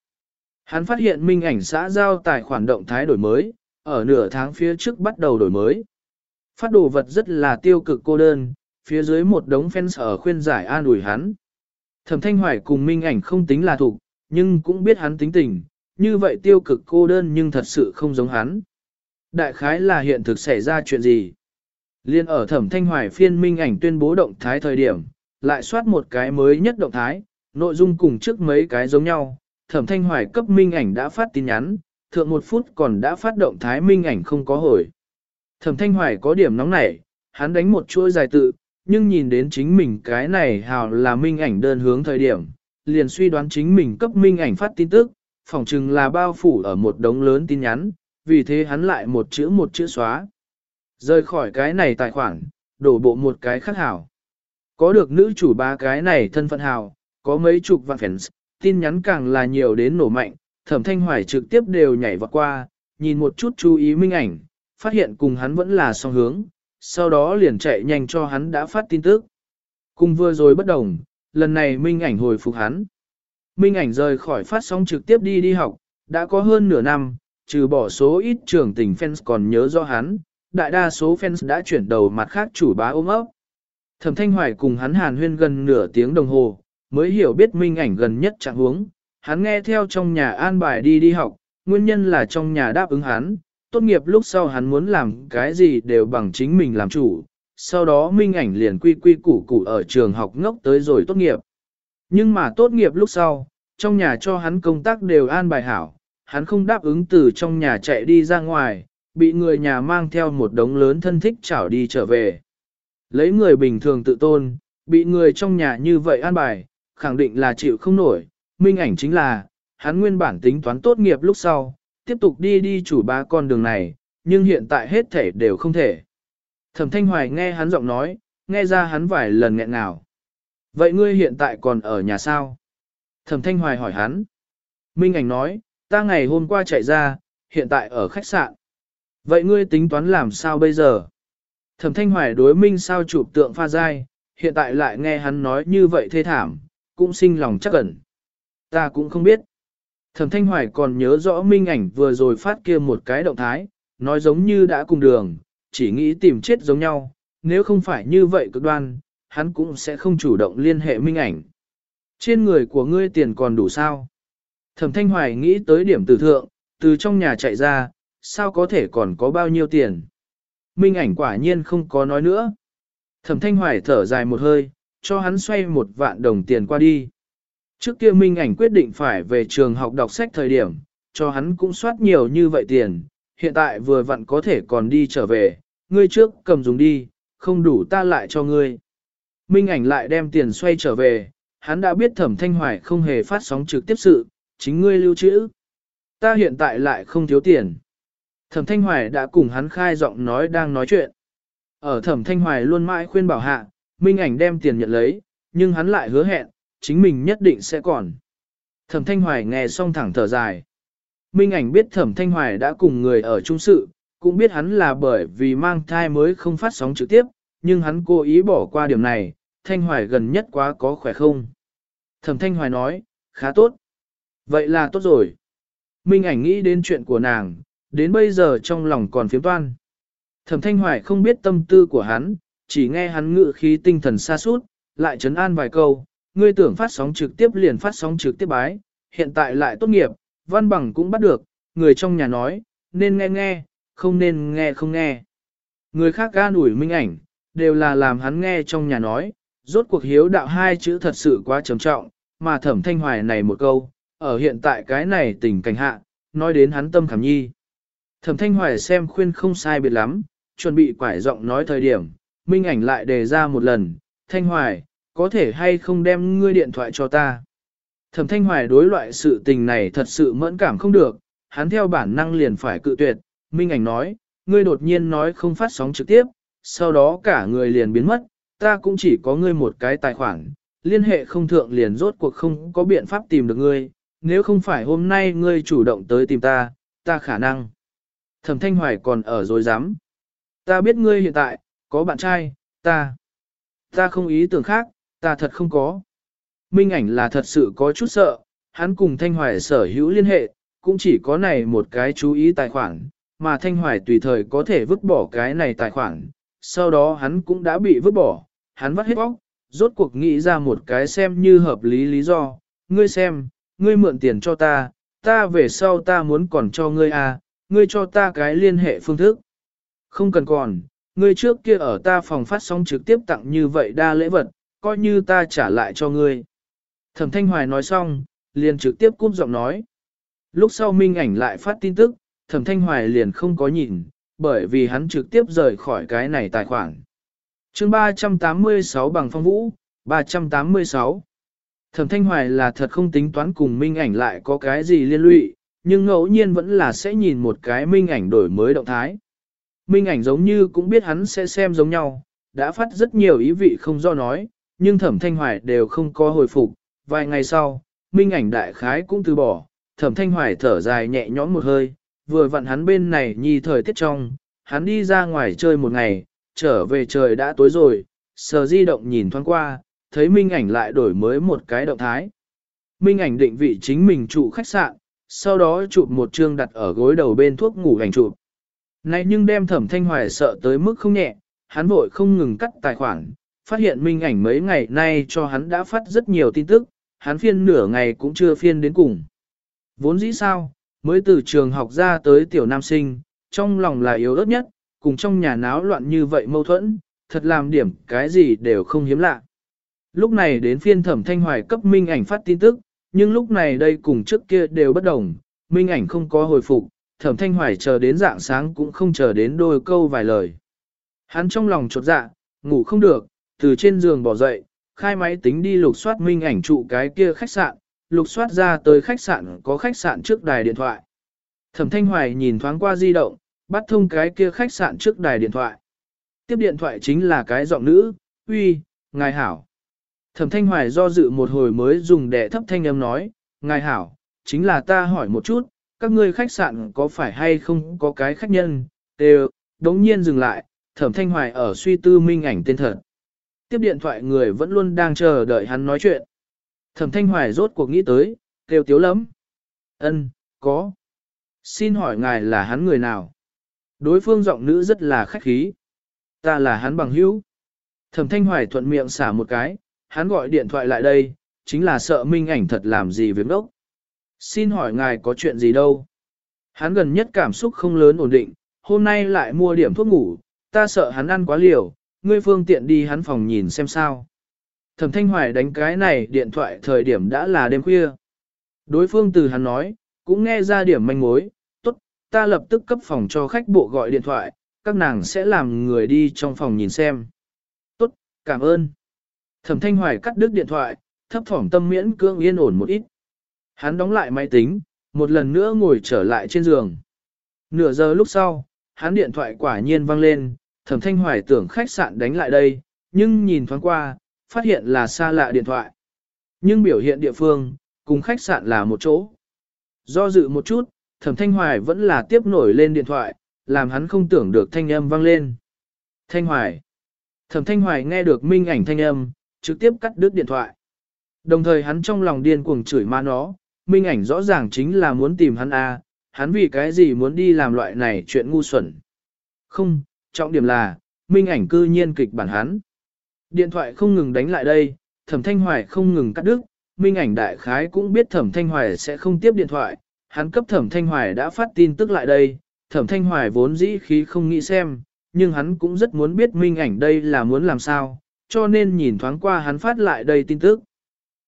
Hắn phát hiện minh ảnh xã giao tài khoản động thái đổi mới, ở nửa tháng phía trước bắt đầu đổi mới. Phát đồ vật rất là tiêu cực cô đơn, phía dưới một đống fans ở khuyên giải an ủi hắn. Thẩm Thanh Hoài cùng minh ảnh không tính là thuộc, nhưng cũng biết hắn tính tình, như vậy tiêu cực cô đơn nhưng thật sự không giống hắn. Đại khái là hiện thực xảy ra chuyện gì? Liên ở thẩm thanh hoài phiên minh ảnh tuyên bố động thái thời điểm, lại soát một cái mới nhất động thái, nội dung cùng trước mấy cái giống nhau, thẩm thanh hoài cấp minh ảnh đã phát tin nhắn, thượng một phút còn đã phát động thái minh ảnh không có hồi. Thẩm thanh hoài có điểm nóng nảy, hắn đánh một chuỗi dài tự, nhưng nhìn đến chính mình cái này hào là minh ảnh đơn hướng thời điểm, liền suy đoán chính mình cấp minh ảnh phát tin tức, phỏng chừng là bao phủ ở một đống lớn tin nhắn, vì thế hắn lại một chữ một chữ xóa. Rời khỏi cái này tài khoản, đổ bộ một cái khác hảo. Có được nữ chủ ba cái này thân phận hào, có mấy chục vạn fans, tin nhắn càng là nhiều đến nổ mạnh, thẩm thanh hoài trực tiếp đều nhảy vào qua, nhìn một chút chú ý minh ảnh, phát hiện cùng hắn vẫn là song hướng, sau đó liền chạy nhanh cho hắn đã phát tin tức. Cùng vừa rồi bất đồng, lần này minh ảnh hồi phục hắn. Minh ảnh rời khỏi phát sóng trực tiếp đi đi học, đã có hơn nửa năm, trừ bỏ số ít trường tình fans còn nhớ do hắn, đại đa số fans đã chuyển đầu mặt khác chủ bá ôm ấp. Thẩm Thanh Hoài cùng hắn hàn huyên gần nửa tiếng đồng hồ, mới hiểu biết minh ảnh gần nhất trạng huống. Hắn nghe theo trong nhà an bài đi đi học, nguyên nhân là trong nhà đáp ứng hắn, tốt nghiệp lúc sau hắn muốn làm cái gì đều bằng chính mình làm chủ. Sau đó minh ảnh liền quy quy củ củ ở trường học ngốc tới rồi tốt nghiệp. Nhưng mà tốt nghiệp lúc sau, trong nhà cho hắn công tác đều an bài hảo, hắn không đáp ứng từ trong nhà chạy đi ra ngoài, bị người nhà mang theo một đống lớn thân thích chảo đi trở về. Lấy người bình thường tự tôn, bị người trong nhà như vậy an bài, khẳng định là chịu không nổi, minh ảnh chính là, hắn nguyên bản tính toán tốt nghiệp lúc sau, tiếp tục đi đi chủ ba con đường này, nhưng hiện tại hết thể đều không thể. Thẩm Thanh Hoài nghe hắn giọng nói, nghe ra hắn vài lần nghẹn nào. Vậy ngươi hiện tại còn ở nhà sao? Thẩm Thanh Hoài hỏi hắn. Minh ảnh nói, ta ngày hôm qua chạy ra, hiện tại ở khách sạn. Vậy ngươi tính toán làm sao bây giờ? Thẩm thanh hoài đối minh sao chụp tượng pha dai, hiện tại lại nghe hắn nói như vậy thê thảm, cũng sinh lòng chắc ẩn. Ta cũng không biết. Thẩm thanh hoài còn nhớ rõ minh ảnh vừa rồi phát kia một cái động thái, nói giống như đã cùng đường, chỉ nghĩ tìm chết giống nhau, nếu không phải như vậy cực đoan, hắn cũng sẽ không chủ động liên hệ minh ảnh. Trên người của ngươi tiền còn đủ sao? Thẩm thanh hoài nghĩ tới điểm tử thượng, từ trong nhà chạy ra, sao có thể còn có bao nhiêu tiền? Minh ảnh quả nhiên không có nói nữa. Thẩm thanh hoài thở dài một hơi, cho hắn xoay một vạn đồng tiền qua đi. Trước kia Minh ảnh quyết định phải về trường học đọc sách thời điểm, cho hắn cũng soát nhiều như vậy tiền, hiện tại vừa vặn có thể còn đi trở về, ngươi trước cầm dùng đi, không đủ ta lại cho ngươi. Minh ảnh lại đem tiền xoay trở về, hắn đã biết thẩm thanh hoài không hề phát sóng trực tiếp sự, chính ngươi lưu trữ. Ta hiện tại lại không thiếu tiền. Thẩm thanh hoài đã cùng hắn khai giọng nói đang nói chuyện. Ở thẩm thanh hoài luôn mãi khuyên bảo hạ, Minh ảnh đem tiền nhận lấy, nhưng hắn lại hứa hẹn, chính mình nhất định sẽ còn. Thẩm thanh hoài nghe xong thẳng thở dài. Minh ảnh biết thẩm thanh hoài đã cùng người ở trung sự, cũng biết hắn là bởi vì mang thai mới không phát sóng trực tiếp, nhưng hắn cố ý bỏ qua điểm này, thanh hoài gần nhất quá có khỏe không. Thẩm thanh hoài nói, khá tốt. Vậy là tốt rồi. Minh ảnh nghĩ đến chuyện của nàng, đến bây giờ trong lòng còn phiếm toan. Thẩm thanh hoài không biết tâm tư của hắn, chỉ nghe hắn ngự khí tinh thần xa suốt, lại chấn an vài câu, ngươi tưởng phát sóng trực tiếp liền phát sóng trực tiếp bái, hiện tại lại tốt nghiệp, văn bằng cũng bắt được, người trong nhà nói, nên nghe nghe, không nên nghe không nghe. Người khác ga ủi minh ảnh, đều là làm hắn nghe trong nhà nói, rốt cuộc hiếu đạo hai chữ thật sự quá trầm trọng, mà thẩm thanh hoài này một câu, ở hiện tại cái này tình cảnh hạ, nói đến hắn tâm khảm nhi. Thẩm thanh hoài xem khuyên không sai biệt lắm, chuẩn bị quải giọng nói thời điểm, minh ảnh lại đề ra một lần, thanh hoài, có thể hay không đem ngươi điện thoại cho ta. Thẩm thanh hoài đối loại sự tình này thật sự mẫn cảm không được, hắn theo bản năng liền phải cự tuyệt, minh ảnh nói, ngươi đột nhiên nói không phát sóng trực tiếp, sau đó cả người liền biến mất, ta cũng chỉ có ngươi một cái tài khoản, liên hệ không thượng liền rốt cuộc không có biện pháp tìm được ngươi, nếu không phải hôm nay ngươi chủ động tới tìm ta, ta khả năng. Thẩm Thanh Hoài còn ở dối rắm Ta biết ngươi hiện tại, có bạn trai, ta. Ta không ý tưởng khác, ta thật không có. Minh ảnh là thật sự có chút sợ, hắn cùng Thanh Hoài sở hữu liên hệ, cũng chỉ có này một cái chú ý tài khoản, mà Thanh Hoài tùy thời có thể vứt bỏ cái này tài khoản, sau đó hắn cũng đã bị vứt bỏ, hắn vắt hết bóc, rốt cuộc nghĩ ra một cái xem như hợp lý lý do, ngươi xem, ngươi mượn tiền cho ta, ta về sau ta muốn còn cho ngươi à, ngươi cho ta cái liên hệ phương thức. Không cần còn, ngươi trước kia ở ta phòng phát sóng trực tiếp tặng như vậy đa lễ vật, coi như ta trả lại cho ngươi. Thẩm Thanh Hoài nói xong, liền trực tiếp cúp giọng nói. Lúc sau Minh ảnh lại phát tin tức, Thẩm Thanh Hoài liền không có nhìn, bởi vì hắn trực tiếp rời khỏi cái này tài khoản. chương 386 bằng phong vũ, 386. Thẩm Thanh Hoài là thật không tính toán cùng Minh ảnh lại có cái gì liên lụy, nhưng ngẫu nhiên vẫn là sẽ nhìn một cái Minh ảnh đổi mới động thái. Minh ảnh giống như cũng biết hắn sẽ xem giống nhau, đã phát rất nhiều ý vị không do nói, nhưng Thẩm Thanh Hoài đều không có hồi phục. Vài ngày sau, Minh ảnh đại khái cũng từ bỏ, Thẩm Thanh Hoài thở dài nhẹ nhõm một hơi, vừa vặn hắn bên này nhi thời tiết trong, hắn đi ra ngoài chơi một ngày, trở về trời đã tối rồi, sờ di động nhìn thoáng qua, thấy Minh ảnh lại đổi mới một cái động thái. Minh ảnh định vị chính mình trụ khách sạn, sau đó chụp một chương đặt ở gối đầu bên thuốc ngủ ảnh chụp. Này nhưng đem thẩm thanh hoài sợ tới mức không nhẹ, hắn vội không ngừng cắt tài khoản, phát hiện Minh ảnh mấy ngày nay cho hắn đã phát rất nhiều tin tức, hắn phiên nửa ngày cũng chưa phiên đến cùng. Vốn dĩ sao, mới từ trường học ra tới tiểu nam sinh, trong lòng là yếu ớt nhất, cùng trong nhà náo loạn như vậy mâu thuẫn, thật làm điểm cái gì đều không hiếm lạ. Lúc này đến phiên thẩm thanh hoài cấp minh ảnh phát tin tức, nhưng lúc này đây cùng trước kia đều bất đồng, minh ảnh không có hồi phục, thẩm thanh hoài chờ đến dạng sáng cũng không chờ đến đôi câu vài lời. Hắn trong lòng chột dạ, ngủ không được, từ trên giường bỏ dậy, khai máy tính đi lục soát minh ảnh trụ cái kia khách sạn, lục soát ra tới khách sạn có khách sạn trước đài điện thoại. Thẩm thanh hoài nhìn thoáng qua di động, bắt thông cái kia khách sạn trước đài điện thoại. Tiếp điện thoại chính là cái giọng nữ, uy, ngài hảo. Thẩm thanh hoài do dự một hồi mới dùng để thấp thanh âm nói, ngài hảo, chính là ta hỏi một chút, các ngươi khách sạn có phải hay không có cái khách nhân, đều, đống nhiên dừng lại, thẩm thanh hoài ở suy tư minh ảnh tên thật. Tiếp điện thoại người vẫn luôn đang chờ đợi hắn nói chuyện. Thẩm thanh hoài rốt cuộc nghĩ tới, kêu tiếu lắm. ân có. Xin hỏi ngài là hắn người nào? Đối phương giọng nữ rất là khách khí. Ta là hắn bằng hữu. Thẩm thanh hoài thuận miệng xả một cái, hắn gọi điện thoại lại đây, chính là sợ minh ảnh thật làm gì việc đốc. Xin hỏi ngài có chuyện gì đâu? Hắn gần nhất cảm xúc không lớn ổn định, hôm nay lại mua điểm thuốc ngủ, ta sợ hắn ăn quá liều, ngươi phương tiện đi hắn phòng nhìn xem sao. Thẩm Thanh Hoài đánh cái này điện thoại thời điểm đã là đêm khuya. Đối phương từ hắn nói, cũng nghe ra điểm manh mối, tốt, ta lập tức cấp phòng cho khách bộ gọi điện thoại, các nàng sẽ làm người đi trong phòng nhìn xem. Tốt, cảm ơn. Thẩm Thanh Hoài cắt đứt điện thoại, thấp thỏm tâm miễn cương yên ổn một ít. Hắn đóng lại máy tính, một lần nữa ngồi trở lại trên giường. Nửa giờ lúc sau, hắn điện thoại quả nhiên vang lên, thẩm thanh hoài tưởng khách sạn đánh lại đây, nhưng nhìn thoáng qua, phát hiện là xa lạ điện thoại. Nhưng biểu hiện địa phương, cùng khách sạn là một chỗ. Do dự một chút, thẩm thanh hoài vẫn là tiếp nổi lên điện thoại, làm hắn không tưởng được thanh âm vang lên. Thanh hoài. Thẩm thanh hoài nghe được minh ảnh thanh âm, trực tiếp cắt đứt điện thoại. Đồng thời hắn trong lòng điên cuồng chửi ma nó, minh ảnh rõ ràng chính là muốn tìm hắn a, hắn vì cái gì muốn đi làm loại này chuyện ngu xuẩn. Không, trọng điểm là, minh ảnh cư nhiên kịch bản hắn. Điện thoại không ngừng đánh lại đây, thẩm thanh hoài không ngừng cắt đứt, minh ảnh đại khái cũng biết thẩm thanh hoài sẽ không tiếp điện thoại, hắn cấp thẩm thanh hoài đã phát tin tức lại đây, thẩm thanh hoài vốn dĩ khí không nghĩ xem, nhưng hắn cũng rất muốn biết minh ảnh đây là muốn làm sao, cho nên nhìn thoáng qua hắn phát lại đây tin tức.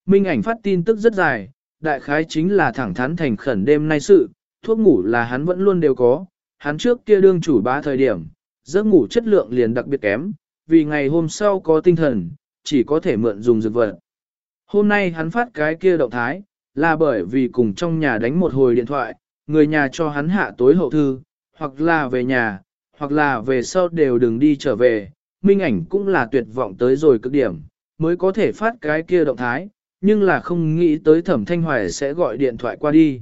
Minh ảnh phát tin tức rất dài, đại khái chính là thẳng thắn thành khẩn đêm nay sự, thuốc ngủ là hắn vẫn luôn đều có, hắn trước kia đương chủ ba thời điểm, giấc ngủ chất lượng liền đặc biệt kém, vì ngày hôm sau có tinh thần, chỉ có thể mượn dùng dược vật. Hôm nay hắn phát cái kia động thái, là bởi vì cùng trong nhà đánh một hồi điện thoại, người nhà cho hắn hạ tối hậu thư, hoặc là về nhà, hoặc là về sau đều đừng đi trở về, minh ảnh cũng là tuyệt vọng tới rồi cực điểm, mới có thể phát cái kia động thái, nhưng là không nghĩ tới thẩm thanh hoài sẽ gọi điện thoại qua đi.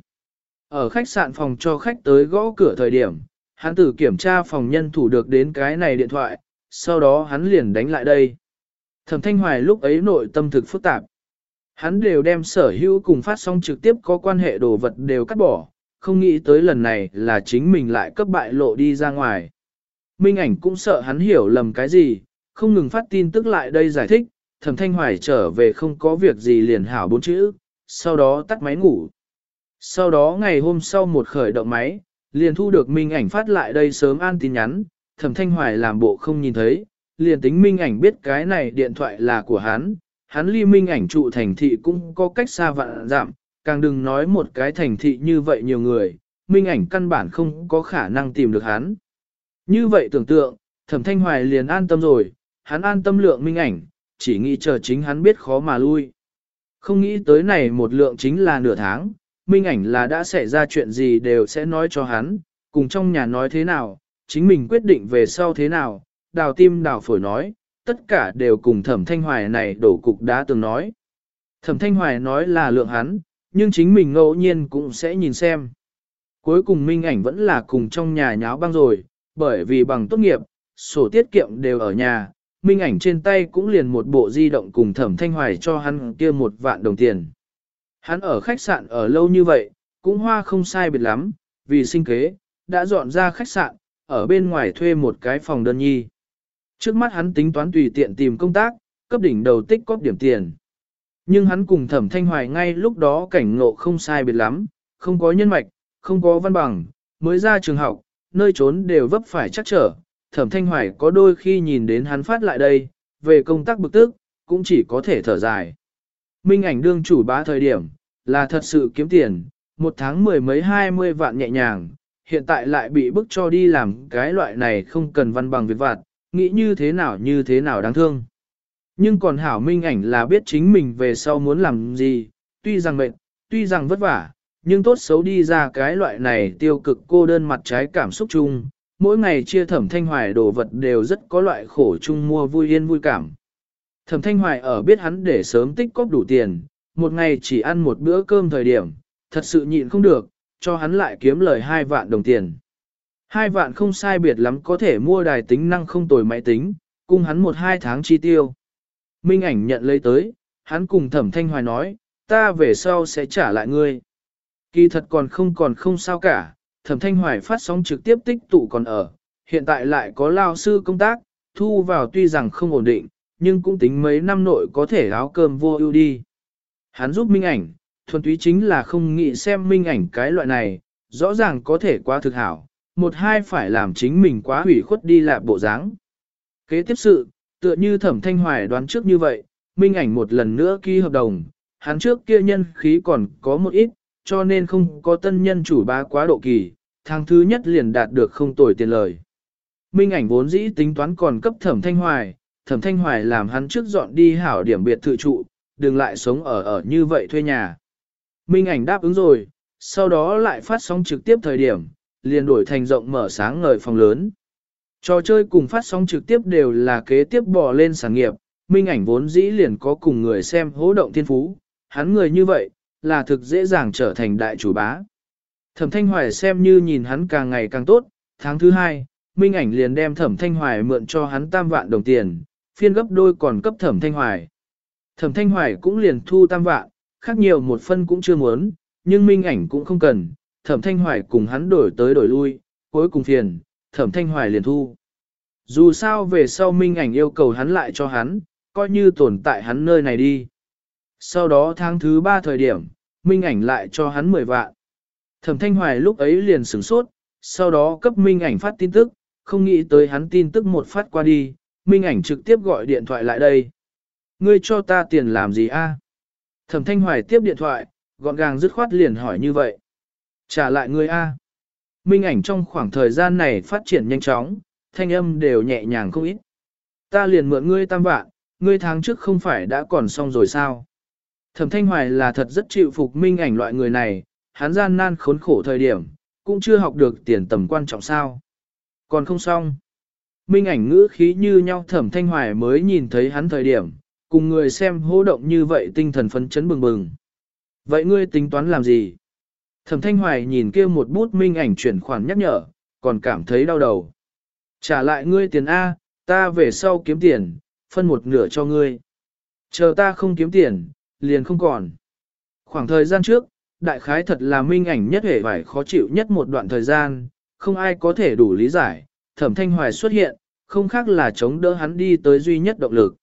Ở khách sạn phòng cho khách tới gõ cửa thời điểm, hắn tử kiểm tra phòng nhân thủ được đến cái này điện thoại, sau đó hắn liền đánh lại đây. Thẩm thanh hoài lúc ấy nội tâm thực phức tạp. Hắn đều đem sở hữu cùng phát sóng trực tiếp có quan hệ đồ vật đều cắt bỏ, không nghĩ tới lần này là chính mình lại cấp bại lộ đi ra ngoài. Minh ảnh cũng sợ hắn hiểu lầm cái gì, không ngừng phát tin tức lại đây giải thích, thẩm thanh hoài trở về không có việc gì liền hảo bốn chữ, sau đó tắt máy ngủ. Sau đó ngày hôm sau một khởi động máy, liền thu được minh ảnh phát lại đây sớm an tin nhắn, thẩm thanh hoài làm bộ không nhìn thấy, liền tính minh ảnh biết cái này điện thoại là của hắn, hắn ly minh ảnh trụ thành thị cũng có cách xa vạn giảm, càng đừng nói một cái thành thị như vậy nhiều người, minh ảnh căn bản không có khả năng tìm được hắn. Như vậy tưởng tượng, thẩm thanh hoài liền an tâm rồi, hắn an tâm lượng minh ảnh, chỉ nghĩ chờ chính hắn biết khó mà lui. Không nghĩ tới này một lượng chính là nửa tháng, minh ảnh là đã xảy ra chuyện gì đều sẽ nói cho hắn, cùng trong nhà nói thế nào, chính mình quyết định về sau thế nào, đào tim đào phổi nói, tất cả đều cùng thẩm thanh hoài này đổ cục đã từng nói. Thẩm thanh hoài nói là lượng hắn, nhưng chính mình ngẫu nhiên cũng sẽ nhìn xem. Cuối cùng minh ảnh vẫn là cùng trong nhà nháo băng rồi, bởi vì bằng tốt nghiệp, sổ tiết kiệm đều ở nhà, minh ảnh trên tay cũng liền một bộ di động cùng thẩm thanh hoài cho hắn kia một vạn đồng tiền. Hắn ở khách sạn ở lâu như vậy, cũng hoa không sai biệt lắm, vì sinh kế, đã dọn ra khách sạn, ở bên ngoài thuê một cái phòng đơn nhi. Trước mắt hắn tính toán tùy tiện tìm công tác, cấp đỉnh đầu tích cóp điểm tiền. Nhưng hắn cùng thẩm thanh hoài ngay lúc đó cảnh ngộ không sai biệt lắm, không có nhân mạch, không có văn bằng, mới ra trường học, nơi trốn đều vấp phải chắc trở, thẩm thanh hoài có đôi khi nhìn đến hắn phát lại đây, về công tác bực tức, cũng chỉ có thể thở dài. Minh ảnh đương chủ bá thời điểm, là thật sự kiếm tiền, một tháng mười mấy hai mươi vạn nhẹ nhàng, hiện tại lại bị bức cho đi làm cái loại này không cần văn bằng việc vặt, nghĩ như thế nào như thế nào đáng thương. Nhưng còn hảo minh ảnh là biết chính mình về sau muốn làm gì, tuy rằng mệt, tuy rằng vất vả, nhưng tốt xấu đi ra cái loại này tiêu cực cô đơn mặt trái cảm xúc chung, mỗi ngày chia thẩm thanh hoài đồ vật đều rất có loại khổ chung mua vui yên vui cảm. Thẩm thanh hoài ở biết hắn để sớm tích cóp đủ tiền, một ngày chỉ ăn một bữa cơm thời điểm, thật sự nhịn không được, cho hắn lại kiếm lời hai vạn đồng tiền. Hai vạn không sai biệt lắm có thể mua đài tính năng không tồi máy tính, cùng hắn một hai tháng chi tiêu. Minh ảnh nhận lấy tới, hắn cùng thẩm thanh hoài nói, ta về sau sẽ trả lại ngươi. Kỳ thật còn không còn không sao cả, thẩm thanh hoài phát sóng trực tiếp tích tụ còn ở, hiện tại lại có lao sư công tác, thu vào tuy rằng không ổn định, nhưng cũng tính mấy năm nội có thể áo cơm vô ưu đi. Hắn giúp minh ảnh, thuần túy chính là không nghĩ xem minh ảnh cái loại này, rõ ràng có thể quá thực hảo, một hai phải làm chính mình quá hủy khuất đi lạp bộ dáng. Kế tiếp sự, tựa như thẩm thanh hoài đoán trước như vậy, minh ảnh một lần nữa ký hợp đồng, hắn trước kia nhân khí còn có một ít, cho nên không có tân nhân chủ ba quá độ kỳ, tháng thứ nhất liền đạt được không tồi tiền lời. Minh ảnh vốn dĩ tính toán còn cấp thẩm thanh hoài, thẩm thanh hoài làm hắn trước dọn đi hảo điểm biệt thự trụ, đừng lại sống ở ở như vậy thuê nhà. Minh ảnh đáp ứng rồi, sau đó lại phát sóng trực tiếp thời điểm, liền đổi thành rộng mở sáng ngời phòng lớn. Trò chơi cùng phát sóng trực tiếp đều là kế tiếp bò lên sản nghiệp, minh ảnh vốn dĩ liền có cùng người xem hố động thiên phú, hắn người như vậy, là thực dễ dàng trở thành đại chủ bá. Thẩm Thanh Hoài xem như nhìn hắn càng ngày càng tốt, tháng thứ hai, minh ảnh liền đem Thẩm Thanh Hoài mượn cho hắn tam vạn đồng tiền, phiên gấp đôi còn cấp Thẩm Thanh Hoài. Thẩm Thanh Hoài cũng liền thu tam vạn, khác nhiều một phân cũng chưa muốn, nhưng minh ảnh cũng không cần, Thẩm Thanh Hoài cùng hắn đổi tới đổi lui, cuối cùng phiền, Thẩm Thanh Hoài liền thu. Dù sao về sau minh ảnh yêu cầu hắn lại cho hắn, coi như tồn tại hắn nơi này đi. Sau đó tháng thứ ba thời điểm, minh ảnh lại cho hắn 10 vạn. Thẩm Thanh Hoài lúc ấy liền sửng sốt, sau đó cấp minh ảnh phát tin tức, không nghĩ tới hắn tin tức một phát qua đi, minh ảnh trực tiếp gọi điện thoại lại đây. Ngươi cho ta tiền làm gì a? Thẩm Thanh Hoài tiếp điện thoại, gọn gàng dứt khoát liền hỏi như vậy. Trả lại ngươi a. Minh ảnh trong khoảng thời gian này phát triển nhanh chóng, thanh âm đều nhẹ nhàng không ít. Ta liền mượn ngươi tam vạn, ngươi tháng trước không phải đã còn xong rồi sao? Thẩm Thanh Hoài là thật rất chịu phục minh ảnh loại người này, hắn gian nan khốn khổ thời điểm, cũng chưa học được tiền tầm quan trọng sao. Còn không xong. Minh ảnh ngữ khí như nhau Thẩm Thanh Hoài mới nhìn thấy hắn thời điểm, cùng người xem hô động như vậy tinh thần phấn chấn bừng bừng. Vậy ngươi tính toán làm gì? Thẩm Thanh Hoài nhìn kia một bút minh ảnh chuyển khoản nhắc nhở, còn cảm thấy đau đầu. Trả lại ngươi tiền A, ta về sau kiếm tiền, phân một nửa cho ngươi. Chờ ta không kiếm tiền, liền không còn. Khoảng thời gian trước, đại khái thật là minh ảnh nhất hề phải khó chịu nhất một đoạn thời gian, không ai có thể đủ lý giải, thẩm thanh hoài xuất hiện, không khác là chống đỡ hắn đi tới duy nhất động lực.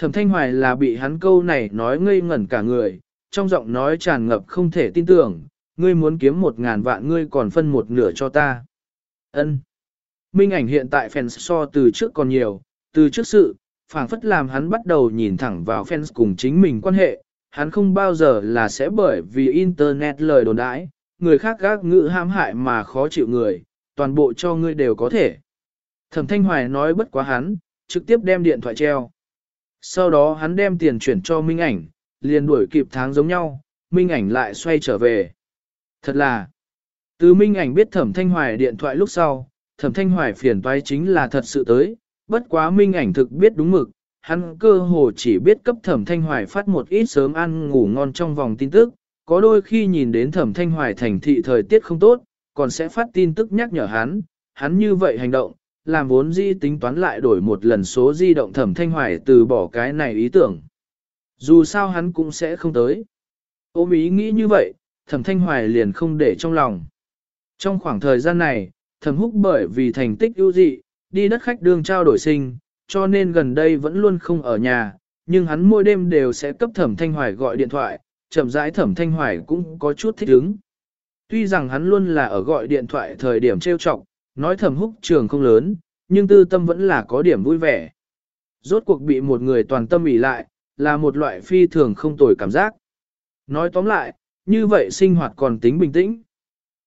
Thẩm thanh hoài là bị hắn câu này nói ngây ngẩn cả người, trong giọng nói tràn ngập không thể tin tưởng, ngươi muốn kiếm một ngàn vạn ngươi còn phân một nửa cho ta. ân Minh ảnh hiện tại fans so từ trước còn nhiều, từ trước sự, phảng phất làm hắn bắt đầu nhìn thẳng vào fans cùng chính mình quan hệ, hắn không bao giờ là sẽ bởi vì internet lời đồn đãi, người khác gác ngữ ham hại mà khó chịu người, toàn bộ cho ngươi đều có thể. Thẩm Thanh Hoài nói bất quá hắn, trực tiếp đem điện thoại treo. Sau đó hắn đem tiền chuyển cho Minh ảnh, liền đuổi kịp tháng giống nhau, Minh ảnh lại xoay trở về. Thật là, từ Minh ảnh biết Thẩm Thanh Hoài điện thoại lúc sau, Thẩm Thanh Hoài phiền toái chính là thật sự tới, bất quá Minh ảnh thực biết đúng mực, hắn cơ hồ chỉ biết cấp thẩm thanh hoài phát một ít sớm ăn ngủ ngon trong vòng tin tức, có đôi khi nhìn đến thẩm thanh hoài thành thị thời tiết không tốt, còn sẽ phát tin tức nhắc nhở hắn, hắn như vậy hành động, làm vốn di tính toán lại đổi một lần số di động thẩm thanh hoài từ bỏ cái này ý tưởng. Dù sao hắn cũng sẽ không tới. Ôm ý nghĩ như vậy, thẩm thanh hoài liền không để trong lòng. Trong khoảng thời gian này, thẩm húc bởi vì thành tích ưu dị, đi đất khách đương trao đổi sinh, cho nên gần đây vẫn luôn không ở nhà, nhưng hắn mỗi đêm đều sẽ cấp thẩm thanh hoài gọi điện thoại, chậm rãi thẩm thanh hoài cũng có chút thích ứng. Tuy rằng hắn luôn là ở gọi điện thoại thời điểm trêu trọng nói thẩm húc trường không lớn, nhưng tư tâm vẫn là có điểm vui vẻ. Rốt cuộc bị một người toàn tâm ỉ lại, là một loại phi thường không tồi cảm giác. Nói tóm lại, như vậy sinh hoạt còn tính bình tĩnh.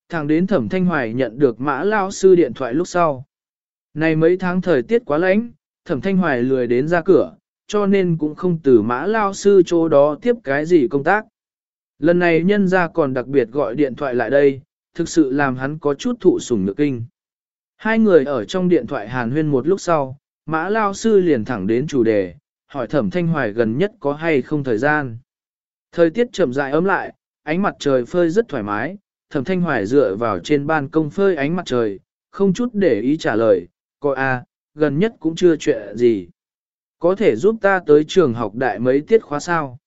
Thằng đến thẩm thanh hoài nhận được mã lao sư điện thoại lúc sau. Này mấy tháng thời tiết quá lạnh, thẩm thanh hoài lười đến ra cửa, cho nên cũng không từ mã lao sư chỗ đó tiếp cái gì công tác. Lần này nhân ra còn đặc biệt gọi điện thoại lại đây, thực sự làm hắn có chút thụ sủng nước kinh. Hai người ở trong điện thoại hàn huyên một lúc sau, mã lao sư liền thẳng đến chủ đề, hỏi thẩm thanh hoài gần nhất có hay không thời gian. Thời tiết chậm rãi ấm lại, ánh mặt trời phơi rất thoải mái, thẩm thanh hoài dựa vào trên ban công phơi ánh mặt trời, không chút để ý trả lời, coi a, gần nhất cũng chưa chuyện gì. Có thể giúp ta tới trường học đại mấy tiết khóa sao?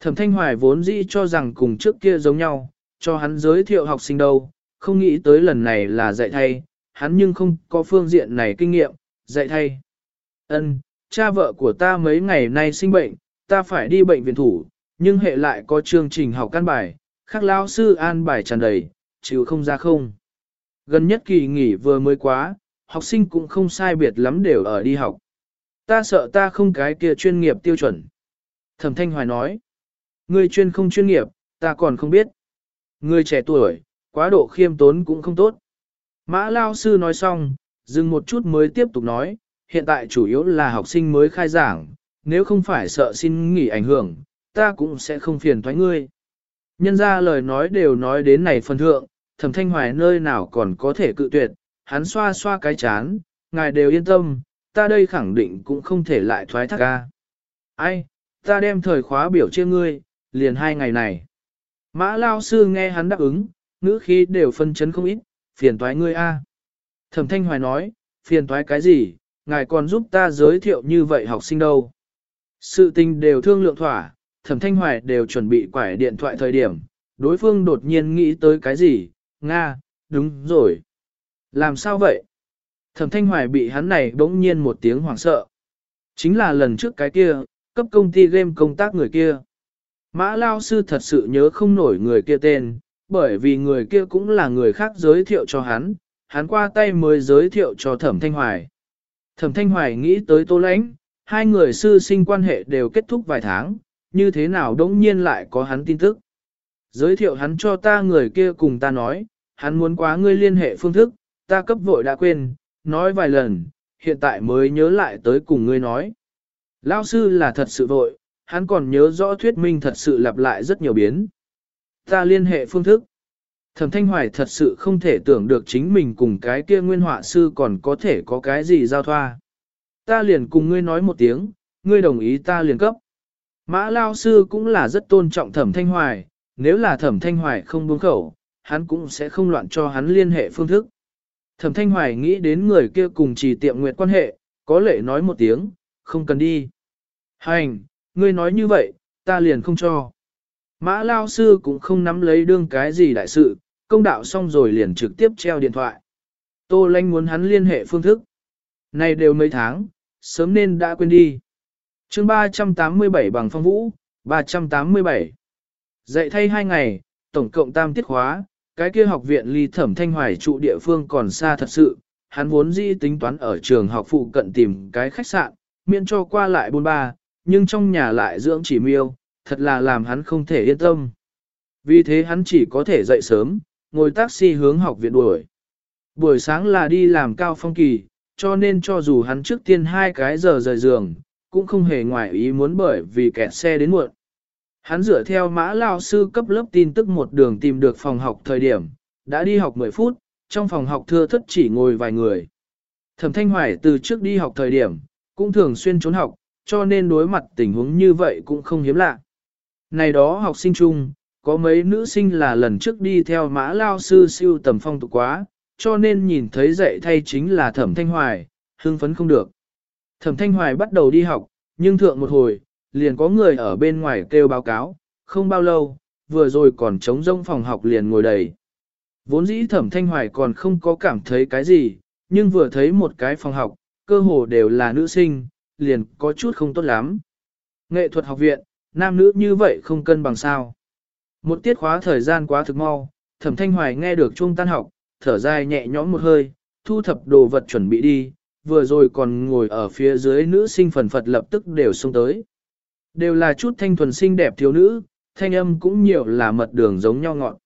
Thẩm thanh hoài vốn dĩ cho rằng cùng trước kia giống nhau, cho hắn giới thiệu học sinh đâu, không nghĩ tới lần này là dạy thay, hắn nhưng không có phương diện này kinh nghiệm, dạy thay. Ân, cha vợ của ta mấy ngày nay sinh bệnh, ta phải đi bệnh viện thủ, nhưng hệ lại có chương trình học căn bài, khác lao sư an bài tràn đầy, chịu không ra không. Gần nhất kỳ nghỉ vừa mới quá, học sinh cũng không sai biệt lắm đều ở đi học. Ta sợ ta không cái kia chuyên nghiệp tiêu chuẩn. Thẩm Thanh Hoài nói, người chuyên không chuyên nghiệp, ta còn không biết. Người trẻ tuổi, quá độ khiêm tốn cũng không tốt. Mã Lao Sư nói xong, dừng một chút mới tiếp tục nói, hiện tại chủ yếu là học sinh mới khai giảng, nếu không phải sợ xin nghỉ ảnh hưởng, ta cũng sẽ không phiền thoái ngươi. Nhân ra lời nói đều nói đến này phần thượng, thẩm thanh hoài nơi nào còn có thể cự tuyệt, hắn xoa xoa cái chán, ngài đều yên tâm, ta đây khẳng định cũng không thể lại thoái thác ca. Ai, ta đem thời khóa biểu chia ngươi, liền hai ngày này. Mã lao sư nghe hắn đáp ứng, ngữ khí đều phân chấn không ít, phiền toái ngươi a. Thẩm thanh hoài nói, phiền toái cái gì, ngài còn giúp ta giới thiệu như vậy học sinh đâu. Sự tình đều thương lượng thỏa, thẩm thanh hoài đều chuẩn bị quải điện thoại thời điểm, đối phương đột nhiên nghĩ tới cái gì, Nga, đúng rồi. Làm sao vậy? Thẩm thanh hoài bị hắn này bỗng nhiên một tiếng hoảng sợ. Chính là lần trước cái kia, cấp công ty game công tác người kia. Mã Lao Sư thật sự nhớ không nổi người kia tên, bởi vì người kia cũng là người khác giới thiệu cho hắn, hắn qua tay mới giới thiệu cho Thẩm Thanh Hoài. Thẩm Thanh Hoài nghĩ tới Tô Lãnh, hai người sư sinh quan hệ đều kết thúc vài tháng, như thế nào đống nhiên lại có hắn tin tức. Giới thiệu hắn cho ta người kia cùng ta nói, hắn muốn quá ngươi liên hệ phương thức, ta cấp vội đã quên, nói vài lần, hiện tại mới nhớ lại tới cùng ngươi nói. Lao sư là thật sự vội, hắn còn nhớ rõ thuyết minh thật sự lặp lại rất nhiều biến. Ta liên hệ phương thức. Thẩm Thanh Hoài thật sự không thể tưởng được chính mình cùng cái kia nguyên họa sư còn có thể có cái gì giao thoa. Ta liền cùng ngươi nói một tiếng, ngươi đồng ý ta liền cấp. Mã Lao Sư cũng là rất tôn trọng Thẩm Thanh Hoài, nếu là Thẩm Thanh Hoài không buông khẩu, hắn cũng sẽ không loạn cho hắn liên hệ phương thức. Thẩm Thanh Hoài nghĩ đến người kia cùng trì tiệm nguyệt quan hệ, có lệ nói một tiếng, không cần đi. Hành, ngươi nói như vậy, ta liền không cho. Mã Lao Sư cũng không nắm lấy đương cái gì đại sự, công đạo xong rồi liền trực tiếp treo điện thoại. Tô Lanh muốn hắn liên hệ phương thức. Này đều mấy tháng, sớm nên đã quên đi. chương 387 bằng phong vũ, 387. Dạy thay hai ngày, tổng cộng tam tiết khóa, cái kia học viện ly thẩm thanh hoài trụ địa phương còn xa thật sự, hắn vốn dĩ tính toán ở trường học phụ cận tìm cái khách sạn, miễn cho qua lại bôn ba, nhưng trong nhà lại dưỡng chỉ miêu, thật là làm hắn không thể yên tâm. Vì thế hắn chỉ có thể dậy sớm, ngồi taxi hướng học viện đuổi. Buổi sáng là đi làm cao phong kỳ, cho nên cho dù hắn trước tiên hai cái giờ rời giường, cũng không hề ngoại ý muốn bởi vì kẹt xe đến muộn. Hắn dựa theo mã lao sư cấp lớp tin tức một đường tìm được phòng học thời điểm, đã đi học 10 phút, trong phòng học thưa thất chỉ ngồi vài người. Thẩm Thanh Hoài từ trước đi học thời điểm, cũng thường xuyên trốn học, cho nên đối mặt tình huống như vậy cũng không hiếm lạ. Này đó học sinh chung, có mấy nữ sinh là lần trước đi theo mã lao sư siêu tầm phong tục quá, cho nên nhìn thấy dạy thay chính là Thẩm Thanh Hoài, hưng phấn không được. Thẩm Thanh Hoài bắt đầu đi học, nhưng thượng một hồi, liền có người ở bên ngoài kêu báo cáo, không bao lâu, vừa rồi còn trống rông phòng học liền ngồi đầy. Vốn dĩ Thẩm Thanh Hoài còn không có cảm thấy cái gì, nhưng vừa thấy một cái phòng học, cơ hồ đều là nữ sinh, liền có chút không tốt lắm. Nghệ thuật học viện, nam nữ như vậy không cân bằng sao. Một tiết khóa thời gian quá thực mau, thẩm thanh hoài nghe được trung tan học, thở dài nhẹ nhõm một hơi, thu thập đồ vật chuẩn bị đi, vừa rồi còn ngồi ở phía dưới nữ sinh phần phật lập tức đều xông tới. Đều là chút thanh thuần xinh đẹp thiếu nữ, thanh âm cũng nhiều là mật đường giống nhau ngọn.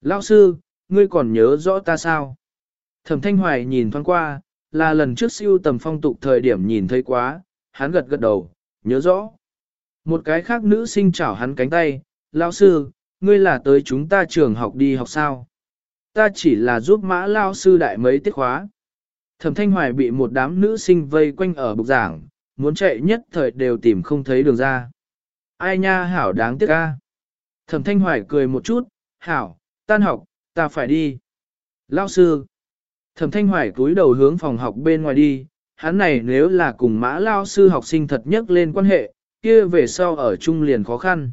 Lão sư, ngươi còn nhớ rõ ta sao? Thẩm thanh hoài nhìn thoáng qua, là lần trước siêu tầm phong tục thời điểm nhìn thấy quá, hắn gật gật đầu, nhớ rõ. Một cái khác nữ sinh chảo hắn cánh tay, lão sư, ngươi là tới chúng ta trường học đi học sao? Ta chỉ là giúp mã lao sư đại mấy tiết khóa. Thẩm Thanh Hoài bị một đám nữ sinh vây quanh ở bục giảng, muốn chạy nhất thời đều tìm không thấy đường ra. Ai nha hảo đáng tiếc ca. Thẩm Thanh Hoài cười một chút, hảo, tan học, ta phải đi. Lao sư. Thẩm Thanh Hoài cúi đầu hướng phòng học bên ngoài đi, hắn này nếu là cùng mã Lao sư học sinh thật nhất lên quan hệ, kia về sau ở chung liền khó khăn.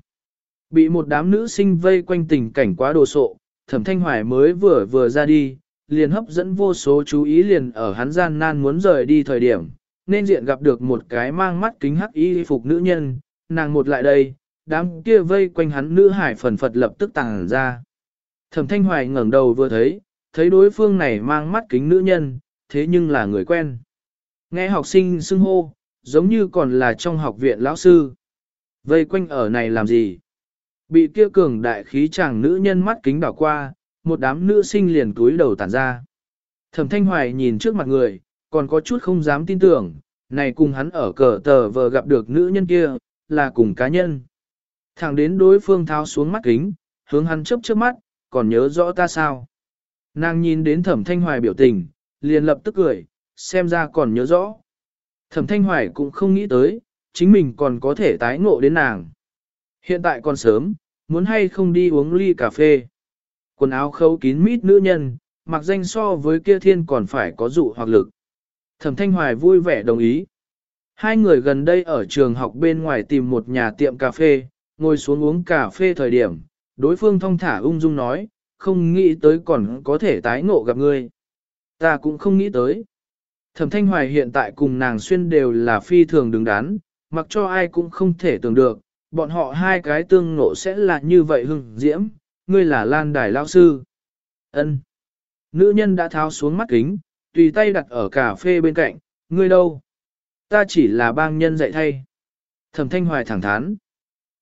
Bị một đám nữ sinh vây quanh tình cảnh quá đồ sộ, Thẩm Thanh Hoài mới vừa vừa ra đi, liền hấp dẫn vô số chú ý liền ở hắn gian nan muốn rời đi thời điểm, nên diện gặp được một cái mang mắt kính hắc y phục nữ nhân, nàng một lại đây, đám kia vây quanh hắn nữ hải phần phật lập tức tàng ra. Thẩm Thanh Hoài ngẩng đầu vừa thấy, thấy đối phương này mang mắt kính nữ nhân, thế nhưng là người quen. Nghe học sinh xưng hô, giống như còn là trong học viện lão sư. Vây quanh ở này làm gì? Bị kia cường đại khí chàng nữ nhân mắt kính đảo qua, một đám nữ sinh liền túi đầu tản ra. Thẩm Thanh Hoài nhìn trước mặt người, còn có chút không dám tin tưởng, này cùng hắn ở cờ tờ vờ gặp được nữ nhân kia, là cùng cá nhân. Thẳng đến đối phương tháo xuống mắt kính, hướng hắn chấp trước mắt, còn nhớ rõ ta sao. Nàng nhìn đến thẩm thanh hoài biểu tình, liền lập tức cười, xem ra còn nhớ rõ. Thẩm thanh hoài cũng không nghĩ tới, chính mình còn có thể tái ngộ đến nàng. Hiện tại còn sớm, muốn hay không đi uống ly cà phê. Quần áo khâu kín mít nữ nhân, mặc danh so với kia thiên còn phải có dụ hoặc lực. Thẩm Thanh Hoài vui vẻ đồng ý. Hai người gần đây ở trường học bên ngoài tìm một nhà tiệm cà phê, ngồi xuống uống cà phê thời điểm, đối phương thong thả ung dung nói, không nghĩ tới còn có thể tái ngộ gặp ngươi. Ta cũng không nghĩ tới. Thẩm Thanh Hoài hiện tại cùng nàng xuyên đều là phi thường đứng đắn, mặc cho ai cũng không thể tưởng được, bọn họ hai cái tương ngộ sẽ là như vậy hưng diễm, ngươi là Lan Đài Lao Sư. ân Nữ nhân đã tháo xuống mắt kính, tùy tay đặt ở cà phê bên cạnh, ngươi đâu? Ta chỉ là bang nhân dạy thay. Thẩm Thanh Hoài thẳng thắn.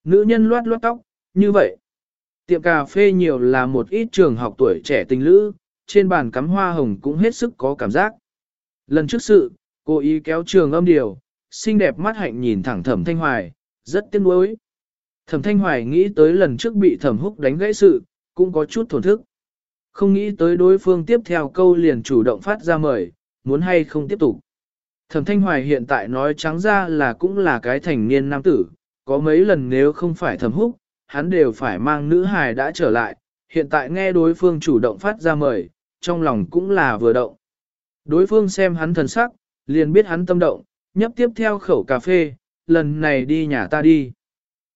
Nữ nhân loát loát tóc, như vậy. Tiệm cà phê nhiều là một ít trường học tuổi trẻ tình lữ, trên bàn cắm hoa hồng cũng hết sức có cảm giác. Lần trước sự, cô ý kéo trường âm điều, xinh đẹp mắt hạnh nhìn thẳng thẩm thanh hoài, rất tiếc nuối. Thẩm thanh hoài nghĩ tới lần trước bị thẩm húc đánh gãy sự, cũng có chút thổn thức. Không nghĩ tới đối phương tiếp theo câu liền chủ động phát ra mời, muốn hay không tiếp tục. Thẩm thanh hoài hiện tại nói trắng ra là cũng là cái thành niên nam tử, có mấy lần nếu không phải thẩm húc, hắn đều phải mang nữ hài đã trở lại, hiện tại nghe đối phương chủ động phát ra mời, trong lòng cũng là vừa động. Đối phương xem hắn thần sắc, liền biết hắn tâm động, nhấp tiếp theo khẩu cà phê, lần này đi nhà ta đi.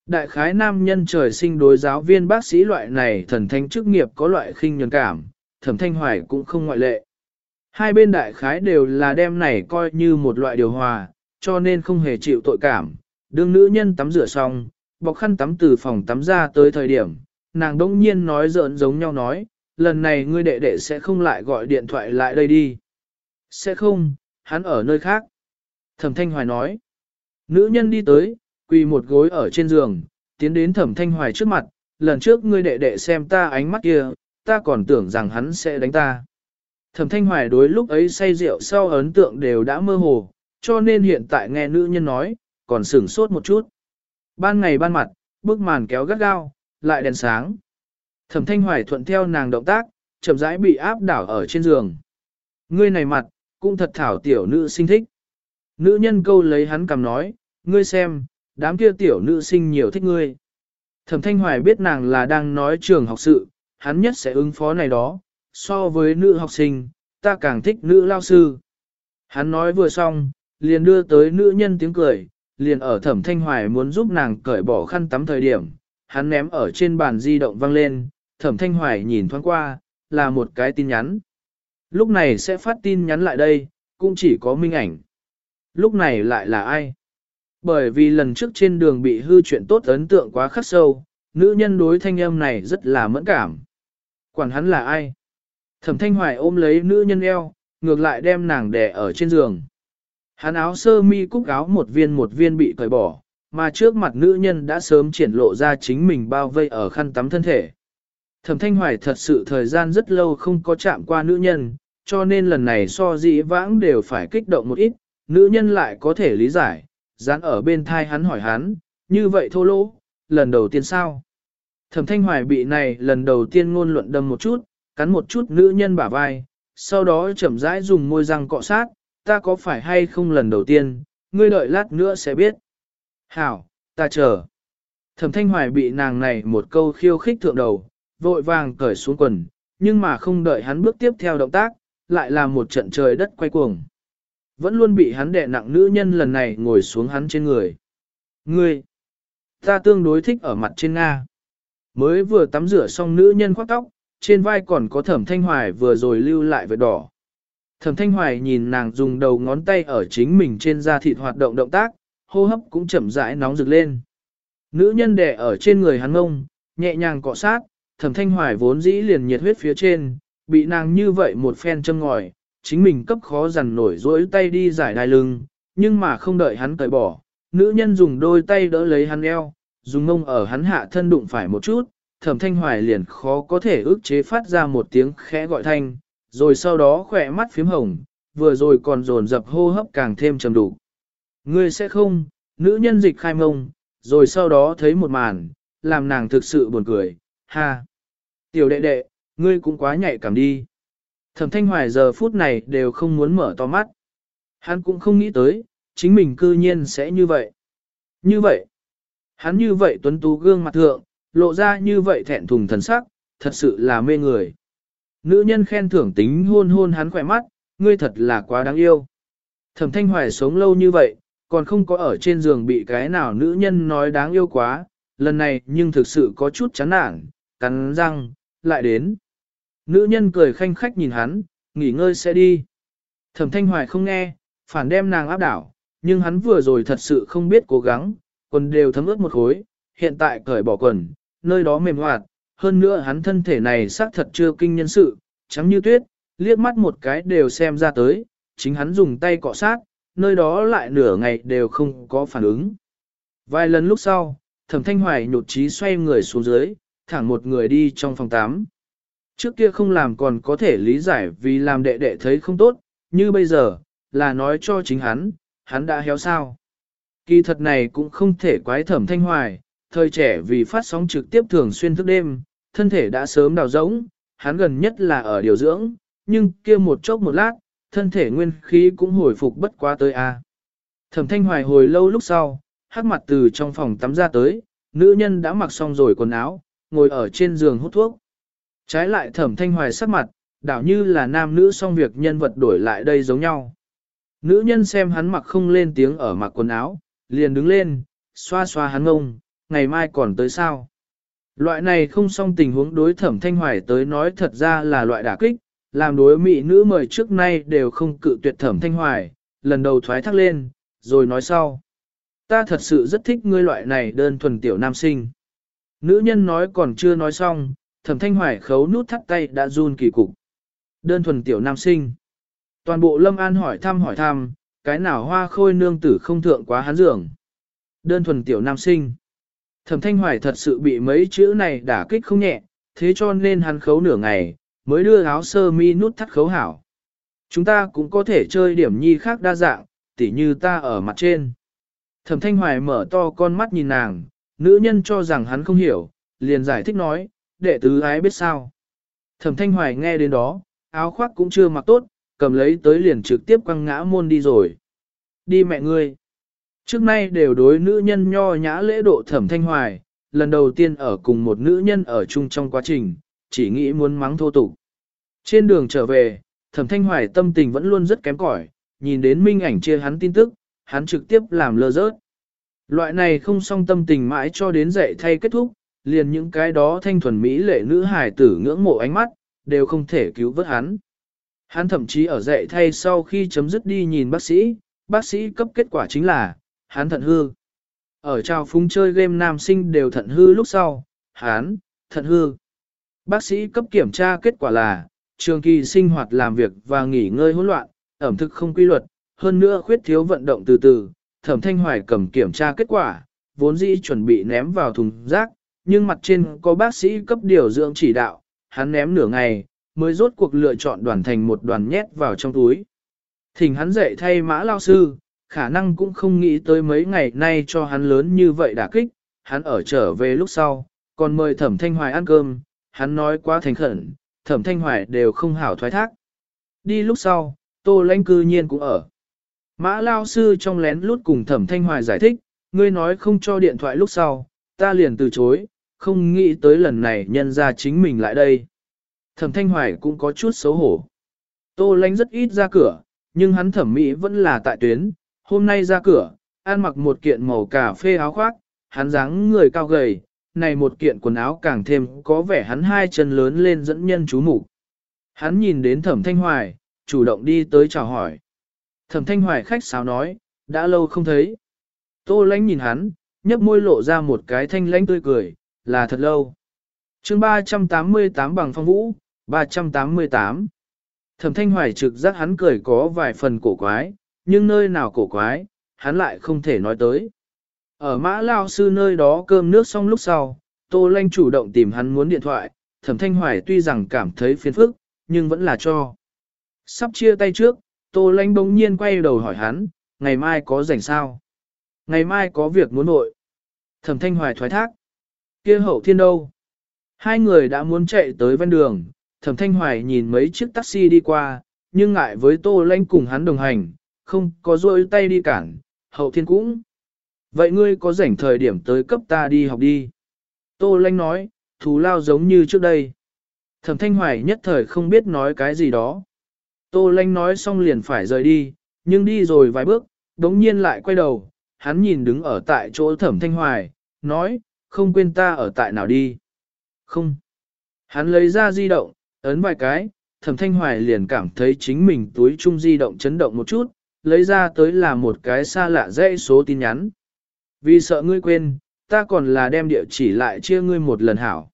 Đại khái nam nhân trời sinh đối giáo viên bác sĩ loại này thần thanh chức nghiệp có loại khinh nhường cảm, thẩm thanh hoài cũng không ngoại lệ. Hai bên đại khái đều là đem này coi như một loại điều hòa, cho nên không hề chịu tội cảm. Đương nữ nhân tắm rửa xong, bọc khăn tắm từ phòng tắm ra tới thời điểm, nàng đông nhiên nói giỡn giống nhau nói, lần này ngươi đệ đệ sẽ không lại gọi điện thoại lại đây đi. Sẽ không, hắn ở nơi khác. Thẩm Thanh Hoài nói. Nữ nhân đi tới, quỳ một gối ở trên giường, tiến đến Thẩm Thanh Hoài trước mặt, lần trước ngươi đệ đệ xem ta ánh mắt kia, ta còn tưởng rằng hắn sẽ đánh ta. Thẩm Thanh Hoài đối lúc ấy say rượu sau ấn tượng đều đã mơ hồ, cho nên hiện tại nghe nữ nhân nói, còn sửng sốt một chút. Ban ngày ban mặt, bức màn kéo gắt gao, lại đèn sáng. Thẩm Thanh Hoài thuận theo nàng động tác, chậm rãi bị áp đảo ở trên giường. Ngươi này mặt, cũng thật thảo tiểu nữ sinh thích. Nữ nhân câu lấy hắn cầm nói, ngươi xem, đám kia tiểu nữ sinh nhiều thích ngươi. Thẩm Thanh Hoài biết nàng là đang nói trường học sự, hắn nhất sẽ ứng phó này đó, so với nữ học sinh, ta càng thích nữ lao sư. Hắn nói vừa xong, liền đưa tới nữ nhân tiếng cười, liền ở thẩm thanh hoài muốn giúp nàng cởi bỏ khăn tắm thời điểm, hắn ném ở trên bàn di động văng lên, thẩm thanh hoài nhìn thoáng qua, là một cái tin nhắn. Lúc này sẽ phát tin nhắn lại đây, cũng chỉ có minh ảnh. Lúc này lại là ai? Bởi vì lần trước trên đường bị hư chuyện tốt ấn tượng quá khắc sâu, nữ nhân đối thanh âm này rất là mẫn cảm. Quản hắn là ai? Thẩm thanh hoài ôm lấy nữ nhân eo, ngược lại đem nàng đè ở trên giường. Hắn áo sơ mi cúc áo một viên một viên bị cởi bỏ, mà trước mặt nữ nhân đã sớm triển lộ ra chính mình bao vây ở khăn tắm thân thể. Thẩm Thanh Hoài thật sự thời gian rất lâu không có chạm qua nữ nhân, cho nên lần này so dĩ vãng đều phải kích động một ít, nữ nhân lại có thể lý giải, dán ở bên thai hắn hỏi hắn, như vậy thô lỗ, lần đầu tiên sao? Thẩm Thanh Hoài bị này lần đầu tiên ngôn luận đâm một chút, cắn một chút nữ nhân bả vai, sau đó chậm rãi dùng môi răng cọ sát, ta có phải hay không lần đầu tiên, ngươi đợi lát nữa sẽ biết. Hảo, ta chờ. Thẩm thanh hoài bị nàng này một câu khiêu khích thượng đầu, vội vàng cởi xuống quần, nhưng mà không đợi hắn bước tiếp theo động tác, lại là một trận trời đất quay cuồng. Vẫn luôn bị hắn đè nặng nữ nhân lần này ngồi xuống hắn trên người. Ngươi, ta tương đối thích ở mặt trên Nga. Mới vừa tắm rửa xong nữ nhân khoác tóc, trên vai còn có thẩm thanh hoài vừa rồi lưu lại vệt đỏ. Thẩm thanh hoài nhìn nàng dùng đầu ngón tay ở chính mình trên da thịt hoạt động động tác, hô hấp cũng chậm rãi nóng rực lên. Nữ nhân đè ở trên người hắn ngông, nhẹ nhàng cọ sát, thẩm thanh hoài vốn dĩ liền nhiệt huyết phía trên, bị nàng như vậy một phen châm ngòi, chính mình cấp khó dằn nổi dỗi tay đi giải đai lưng, nhưng mà không đợi hắn cởi bỏ, nữ nhân dùng đôi tay đỡ lấy hắn eo, dùng ngông ở hắn hạ thân đụng phải một chút, thẩm thanh hoài liền khó có thể ức chế phát ra một tiếng khẽ gọi thanh, rồi sau đó khỏe mắt phím hồng, vừa rồi còn dồn dập hô hấp càng thêm trầm đủ. Ngươi sẽ không, nữ nhân dịch khai mông, rồi sau đó thấy một màn, làm nàng thực sự buồn cười, ha. Tiểu đệ đệ, ngươi cũng quá nhạy cảm đi. Thẩm thanh hoài giờ phút này đều không muốn mở to mắt. Hắn cũng không nghĩ tới, chính mình cư nhiên sẽ như vậy. Như vậy, hắn như vậy tuấn tú gương mặt thượng, lộ ra như vậy thẹn thùng thần sắc, thật sự là mê người. Nữ nhân khen thưởng tính hôn hôn hắn khỏe mắt, ngươi thật là quá đáng yêu. Thẩm thanh hoài sống lâu như vậy, còn không có ở trên giường bị cái nào nữ nhân nói đáng yêu quá, lần này nhưng thực sự có chút chán nản, cắn răng, lại đến. Nữ nhân cười khanh khách nhìn hắn, nghỉ ngơi sẽ đi. Thẩm thanh hoài không nghe, phản đem nàng áp đảo, nhưng hắn vừa rồi thật sự không biết cố gắng, quần đều thấm ướt một khối, hiện tại cởi bỏ quần, nơi đó mềm hoạt, hơn nữa hắn thân thể này xác thật chưa kinh nhân sự, trắng như tuyết, liếc mắt một cái đều xem ra tới, chính hắn dùng tay cọ sát, nơi đó lại nửa ngày đều không có phản ứng. Vài lần lúc sau, thẩm thanh hoài nhột trí xoay người xuống dưới, thẳng một người đi trong phòng 8. Trước kia không làm còn có thể lý giải vì làm đệ đệ thấy không tốt, như bây giờ, là nói cho chính hắn, hắn đã héo sao. Kỳ thật này cũng không thể quái thẩm thanh hoài, thời trẻ vì phát sóng trực tiếp thường xuyên thức đêm, thân thể đã sớm đào rỗng, hắn gần nhất là ở điều dưỡng, nhưng kia một chốc một lát, thân thể nguyên khí cũng hồi phục bất quá tới a. Thẩm thanh hoài hồi lâu lúc sau, hắc mặt từ trong phòng tắm ra tới, nữ nhân đã mặc xong rồi quần áo, ngồi ở trên giường hút thuốc. Trái lại thẩm thanh hoài sắc mặt, đảo như là nam nữ song việc nhân vật đổi lại đây giống nhau. Nữ nhân xem hắn mặc không lên tiếng ở mặc quần áo, liền đứng lên, xoa xoa hắn ngông, ngày mai còn tới sao. Loại này không xong tình huống đối thẩm thanh hoài tới nói thật ra là loại đả kích, làm đối mỹ nữ mời trước nay đều không cự tuyệt thẩm thanh hoài, lần đầu thoái thác lên, rồi nói sau. Ta thật sự rất thích ngươi loại này đơn thuần tiểu nam sinh. Nữ nhân nói còn chưa nói xong, thẩm thanh hoài khấu nút thắt tay đã run kỳ cục. Đơn thuần tiểu nam sinh. Toàn bộ lâm an hỏi thăm hỏi thăm, cái nào hoa khôi nương tử không thượng quá hắn dưỡng. Đơn thuần tiểu nam sinh. Thẩm thanh hoài thật sự bị mấy chữ này đả kích không nhẹ, thế cho nên hắn khấu nửa ngày, mới đưa áo sơ mi nút thắt khấu hảo. Chúng ta cũng có thể chơi điểm nhi khác đa dạng, tỉ như ta ở mặt trên. Thẩm thanh hoài mở to con mắt nhìn nàng, nữ nhân cho rằng hắn không hiểu, liền giải thích nói, đệ tứ ái biết sao. Thẩm thanh hoài nghe đến đó, áo khoác cũng chưa mặc tốt, cầm lấy tới liền trực tiếp quăng ngã môn đi rồi. Đi mẹ ngươi. Trước nay đều đối nữ nhân nho nhã lễ độ thẩm thanh hoài, lần đầu tiên ở cùng một nữ nhân ở chung trong quá trình, chỉ nghĩ muốn mắng thô tục. Trên đường trở về, thẩm thanh hoài tâm tình vẫn luôn rất kém cỏi, nhìn đến minh ảnh chia hắn tin tức, hắn trực tiếp làm lơ rớt. Loại này không song tâm tình mãi cho đến dậy thay kết thúc, liền những cái đó thanh thuần mỹ lệ nữ hài tử ngưỡng mộ ánh mắt, đều không thể cứu vớt hắn. Hắn thậm chí ở dậy thay sau khi chấm dứt đi nhìn bác sĩ, bác sĩ cấp kết quả chính là, hắn thận hư. Ở trao phúng chơi game nam sinh đều thận hư lúc sau, hắn, thận hư. Bác sĩ cấp kiểm tra kết quả là, trường kỳ sinh hoạt làm việc và nghỉ ngơi hỗn loạn, ẩm thực không quy luật, hơn nữa khuyết thiếu vận động từ từ, thẩm thanh hoài cầm kiểm tra kết quả, vốn dĩ chuẩn bị ném vào thùng rác, nhưng mặt trên có bác sĩ cấp điều dưỡng chỉ đạo, hắn ném nửa ngày, mới rốt cuộc lựa chọn đoàn thành một đoàn nhét vào trong túi. Thỉnh hắn dạy thay mã lao sư, khả năng cũng không nghĩ tới mấy ngày nay cho hắn lớn như vậy đả kích, hắn ở trở về lúc sau, còn mời thẩm thanh hoài ăn cơm, hắn nói quá thành khẩn, thẩm thanh hoài đều không hảo thoái thác. Đi lúc sau, tô lãnh cư nhiên cũng ở. Mã lao sư trong lén lút cùng thẩm thanh hoài giải thích, ngươi nói không cho điện thoại lúc sau, ta liền từ chối, không nghĩ tới lần này nhân ra chính mình lại đây. Thẩm Thanh Hoài cũng có chút xấu hổ. Tô lánh rất ít ra cửa, nhưng hắn thẩm mỹ vẫn là tại tuyến. Hôm nay ra cửa, ăn mặc một kiện màu cà phê áo khoác, hắn dáng người cao gầy, này một kiện quần áo càng thêm có vẻ hắn hai chân lớn lên dẫn nhân chú mục Hắn nhìn đến thẩm thanh hoài, chủ động đi tới chào hỏi. Thẩm thanh hoài khách sáo nói, đã lâu không thấy. Tô lánh nhìn hắn, nhấp môi lộ ra một cái thanh lãnh tươi cười, là thật lâu. chương 388 bằng phong vũ, 388. Thẩm thanh hoài trực giác hắn cười có vài phần cổ quái, nhưng nơi nào cổ quái, hắn lại không thể nói tới. Ở mã lao sư nơi đó cơm nước xong lúc sau, Tô Lanh chủ động tìm hắn muốn điện thoại, thẩm thanh hoài tuy rằng cảm thấy phiền phức, nhưng vẫn là cho. Sắp chia tay trước, Tô Lanh bỗng nhiên quay đầu hỏi hắn, ngày mai có rảnh sao? Ngày mai có việc muốn nội. Thẩm thanh hoài thoái thác. kia hậu thiên đâu? Hai người đã muốn chạy tới ven đường, thẩm thanh hoài nhìn mấy chiếc taxi đi qua, nhưng ngại với Tô Lanh cùng hắn đồng hành, không có rôi tay đi cản, hậu thiên cũng. Vậy ngươi có rảnh thời điểm tới cấp ta đi học đi. Tô Lanh nói, thù lao giống như trước đây. Thẩm Thanh Hoài nhất thời không biết nói cái gì đó. Tô Lanh nói xong liền phải rời đi, nhưng đi rồi vài bước, đống nhiên lại quay đầu, hắn nhìn đứng ở tại chỗ Thẩm Thanh Hoài, nói, không quên ta ở tại nào đi. Không. Hắn lấy ra di động, ấn vài cái, Thẩm Thanh Hoài liền cảm thấy chính mình túi chung di động chấn động một chút, lấy ra tới là một cái xa lạ dãy số tin nhắn. Vì sợ ngươi quên, ta còn là đem địa chỉ lại chia ngươi một lần hảo.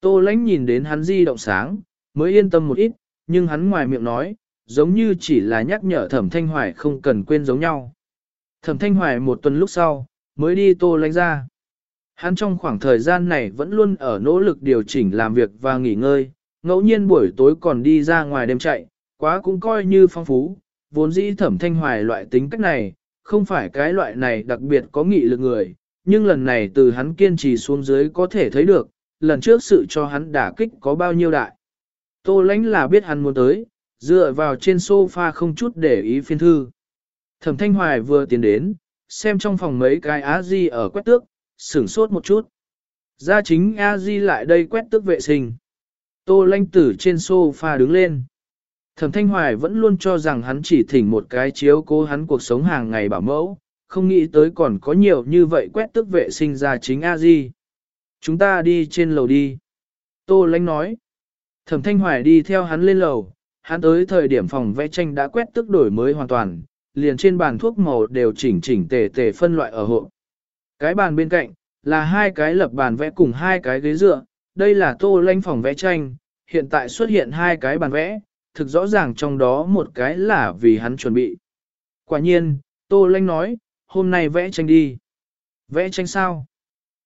Tô lánh nhìn đến hắn di động sáng, mới yên tâm một ít, nhưng hắn ngoài miệng nói, giống như chỉ là nhắc nhở thẩm thanh hoài không cần quên giống nhau. Thẩm thanh hoài một tuần lúc sau, mới đi tô lãnh ra. Hắn trong khoảng thời gian này vẫn luôn ở nỗ lực điều chỉnh làm việc và nghỉ ngơi, ngẫu nhiên buổi tối còn đi ra ngoài đêm chạy, quá cũng coi như phong phú, vốn dĩ thẩm thanh hoài loại tính cách này, không phải cái loại này đặc biệt có nghị lực người, nhưng lần này từ hắn kiên trì xuống dưới có thể thấy được, lần trước sự cho hắn đả kích có bao nhiêu đại. Tô lãnh là biết hắn muốn tới, dựa vào trên sofa không chút để ý phiên thư. Thẩm Thanh Hoài vừa tiến đến, xem trong phòng mấy cái á di ở quét tước, sửng sốt một chút. Gia chính a di lại đây quét tước vệ sinh. Tô lãnh tử trên sofa đứng lên. Thẩm Thanh Hoài vẫn luôn cho rằng hắn chỉ thỉnh một cái chiếu cố hắn cuộc sống hàng ngày bảo mẫu, không nghĩ tới còn có nhiều như vậy quét tức vệ sinh ra chính a di. Chúng ta đi trên lầu đi. Tô Lánh nói. Thẩm Thanh Hoài đi theo hắn lên lầu, hắn tới thời điểm phòng vẽ tranh đã quét tức đổi mới hoàn toàn, liền trên bàn thuốc màu đều chỉnh chỉnh tề tề phân loại ở hộ. Cái bàn bên cạnh, là hai cái lập bàn vẽ cùng hai cái ghế dựa, đây là tô lanh phòng vẽ tranh, hiện tại xuất hiện hai cái bàn vẽ, thực rõ ràng trong đó một cái là vì hắn chuẩn bị. Quả nhiên, tô lanh nói, hôm nay vẽ tranh đi. Vẽ tranh sao?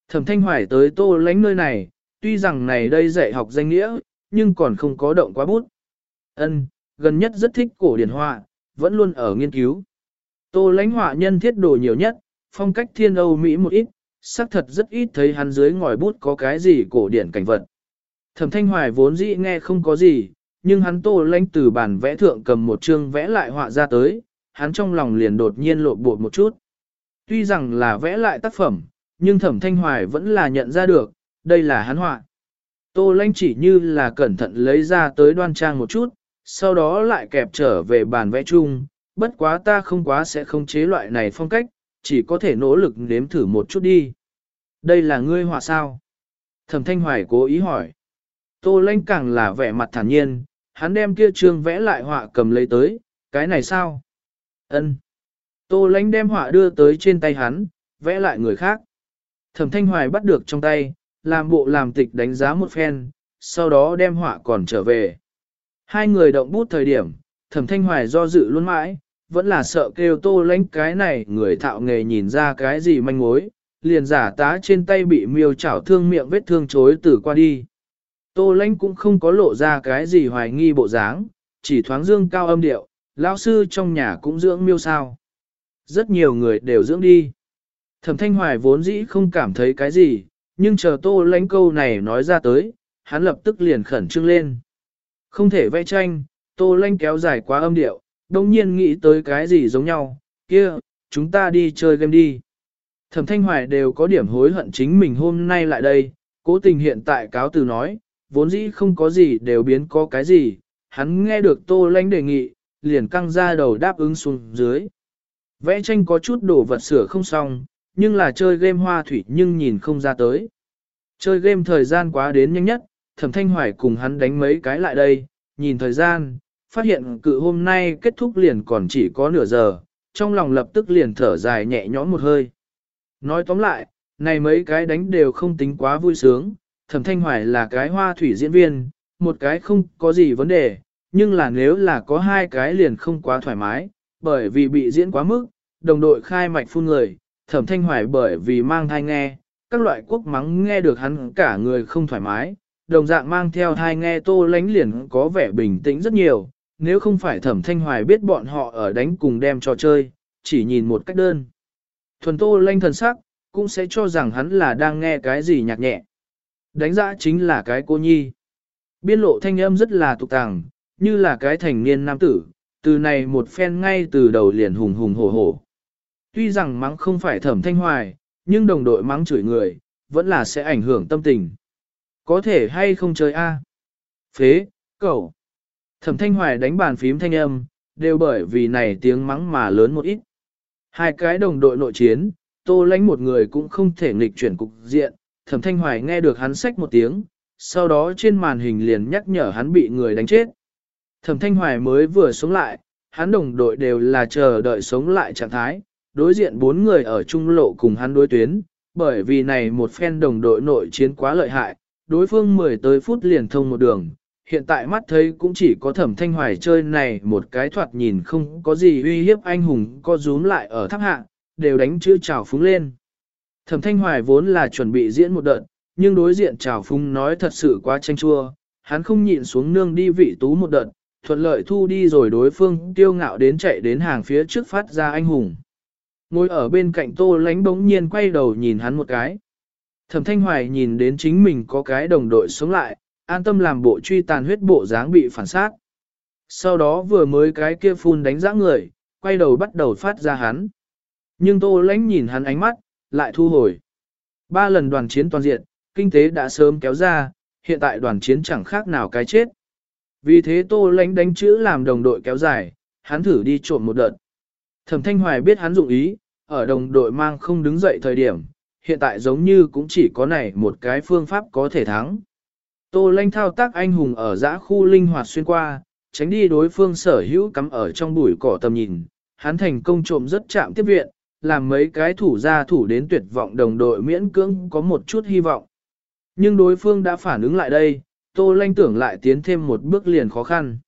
Thẩm thanh hoài tới tô lánh nơi này, tuy rằng này đây dạy học danh nghĩa, nhưng còn không có động quá bút. Ân, gần nhất rất thích cổ điển họa, vẫn luôn ở nghiên cứu. Tô lánh họa nhân thiết đồ nhiều nhất, phong cách thiên Âu Mỹ một ít, xác thật rất ít thấy hắn dưới ngòi bút có cái gì cổ điển cảnh vật. Thẩm thanh hoài vốn dĩ nghe không có gì, nhưng hắn tô lánh từ bản vẽ thượng cầm một chương vẽ lại họa ra tới, hắn trong lòng liền đột nhiên lộ bột một chút. Tuy rằng là vẽ lại tác phẩm, nhưng thẩm thanh hoài vẫn là nhận ra được, đây là hắn họa. Tô lãnh chỉ như là cẩn thận lấy ra tới đoan trang một chút, sau đó lại kẹp trở về bàn vẽ chung, bất quá ta không quá sẽ không chế loại này phong cách, chỉ có thể nỗ lực nếm thử một chút đi. Đây là ngươi họa sao? Thẩm thanh hoài cố ý hỏi. Tô lanh càng là vẻ mặt thản nhiên, hắn đem kia trương vẽ lại họa cầm lấy tới, cái này sao? Ân. Tô Lanh đem họa đưa tới trên tay hắn, vẽ lại người khác. Thẩm thanh hoài bắt được trong tay, làm bộ làm tịch đánh giá một phen, sau đó đem họa còn trở về. Hai người động bút thời điểm, thẩm thanh hoài do dự luôn mãi, vẫn là sợ kêu tô lánh cái này người thạo nghề nhìn ra cái gì manh mối, liền giả tá trên tay bị miêu chảo thương miệng vết thương chối từ qua đi. Tô lánh cũng không có lộ ra cái gì hoài nghi bộ dáng, chỉ thoáng dương cao âm điệu, lão sư trong nhà cũng dưỡng miêu sao. Rất nhiều người đều dưỡng đi. Thẩm thanh hoài vốn dĩ không cảm thấy cái gì, nhưng chờ tô lãnh câu này nói ra tới, hắn lập tức liền khẩn trương lên. Không thể vẽ tranh, tô lanh kéo dài quá âm điệu, đồng nhiên nghĩ tới cái gì giống nhau, kia, chúng ta đi chơi game đi. Thẩm Thanh Hoài đều có điểm hối hận chính mình hôm nay lại đây, cố tình hiện tại cáo từ nói, vốn dĩ không có gì đều biến có cái gì, hắn nghe được Tô lanh đề nghị, liền căng ra đầu đáp ứng xuống dưới. Vẽ tranh có chút đồ vật sửa không xong, nhưng là chơi game hoa thủy nhưng nhìn không ra tới. Chơi game thời gian quá đến nhanh nhất, Thẩm Thanh Hoài cùng hắn đánh mấy cái lại đây, nhìn thời gian, phát hiện cự hôm nay kết thúc liền còn chỉ có nửa giờ, trong lòng lập tức liền thở dài nhẹ nhõm một hơi. Nói tóm lại, này mấy cái đánh đều không tính quá vui sướng, thẩm thanh hoài là cái hoa thủy diễn viên, một cái không có gì vấn đề, nhưng là nếu là có hai cái liền không quá thoải mái, bởi vì bị diễn quá mức, đồng đội khai mạch phun người, thẩm thanh hoài bởi vì mang thai nghe, các loại quốc mắng nghe được hắn cả người không thoải mái, đồng dạng mang theo thai nghe tô lánh liền có vẻ bình tĩnh rất nhiều, nếu không phải thẩm thanh hoài biết bọn họ ở đánh cùng đem trò chơi, chỉ nhìn một cách đơn. Thuần tô lanh thần sắc, cũng sẽ cho rằng hắn là đang nghe cái gì nhạc nhẹ. Đánh giá chính là cái cô nhi. Biên lộ thanh âm rất là tục tàng, như là cái thành niên nam tử, từ này một phen ngay từ đầu liền hùng hùng hổ hổ. Tuy rằng mắng không phải thẩm thanh hoài, nhưng đồng đội mắng chửi người, vẫn là sẽ ảnh hưởng tâm tình. Có thể hay không chơi a? Phế, cậu. Thẩm thanh hoài đánh bàn phím thanh âm, đều bởi vì này tiếng mắng mà lớn một ít. Hai cái đồng đội nội chiến, tô lánh một người cũng không thể nghịch chuyển cục diện, thẩm thanh hoài nghe được hắn sách một tiếng, sau đó trên màn hình liền nhắc nhở hắn bị người đánh chết. Thẩm thanh hoài mới vừa sống lại, hắn đồng đội đều là chờ đợi sống lại trạng thái, đối diện bốn người ở trung lộ cùng hắn đối tuyến, bởi vì này một phen đồng đội nội chiến quá lợi hại, đối phương 10 tới phút liền thông một đường, hiện tại mắt thấy cũng chỉ có thẩm thanh hoài chơi này một cái thoạt nhìn không có gì uy hiếp anh hùng co rúm lại ở tháp hạ, đều đánh chữ chào phúng lên. Thẩm thanh hoài vốn là chuẩn bị diễn một đợt, nhưng đối diện chào phúng nói thật sự quá tranh chua, hắn không nhịn xuống nương đi vị tú một đợt, thuận lợi thu đi rồi đối phương tiêu ngạo đến chạy đến hàng phía trước phát ra anh hùng. Ngồi ở bên cạnh tô lánh bỗng nhiên quay đầu nhìn hắn một cái. Thẩm thanh hoài nhìn đến chính mình có cái đồng đội sống lại, an tâm làm bộ truy tàn huyết bộ dáng bị phản sát. Sau đó vừa mới cái kia phun đánh giã người, quay đầu bắt đầu phát ra hắn. Nhưng tô lãnh nhìn hắn ánh mắt, lại thu hồi. Ba lần đoàn chiến toàn diện, kinh tế đã sớm kéo ra, hiện tại đoàn chiến chẳng khác nào cái chết. Vì thế tô lãnh đánh chữ làm đồng đội kéo dài, hắn thử đi trộm một đợt. Thẩm thanh hoài biết hắn dụng ý, ở đồng đội mang không đứng dậy thời điểm, hiện tại giống như cũng chỉ có này một cái phương pháp có thể thắng. Tô lanh thao tác anh hùng ở giã khu linh hoạt xuyên qua, tránh đi đối phương sở hữu cắm ở trong bụi cỏ tầm nhìn, hắn thành công trộm rất chạm tiếp viện, làm mấy cái thủ ra thủ đến tuyệt vọng đồng đội miễn cưỡng có một chút hy vọng. Nhưng đối phương đã phản ứng lại đây, Tô Lanh tưởng lại tiến thêm một bước liền khó khăn.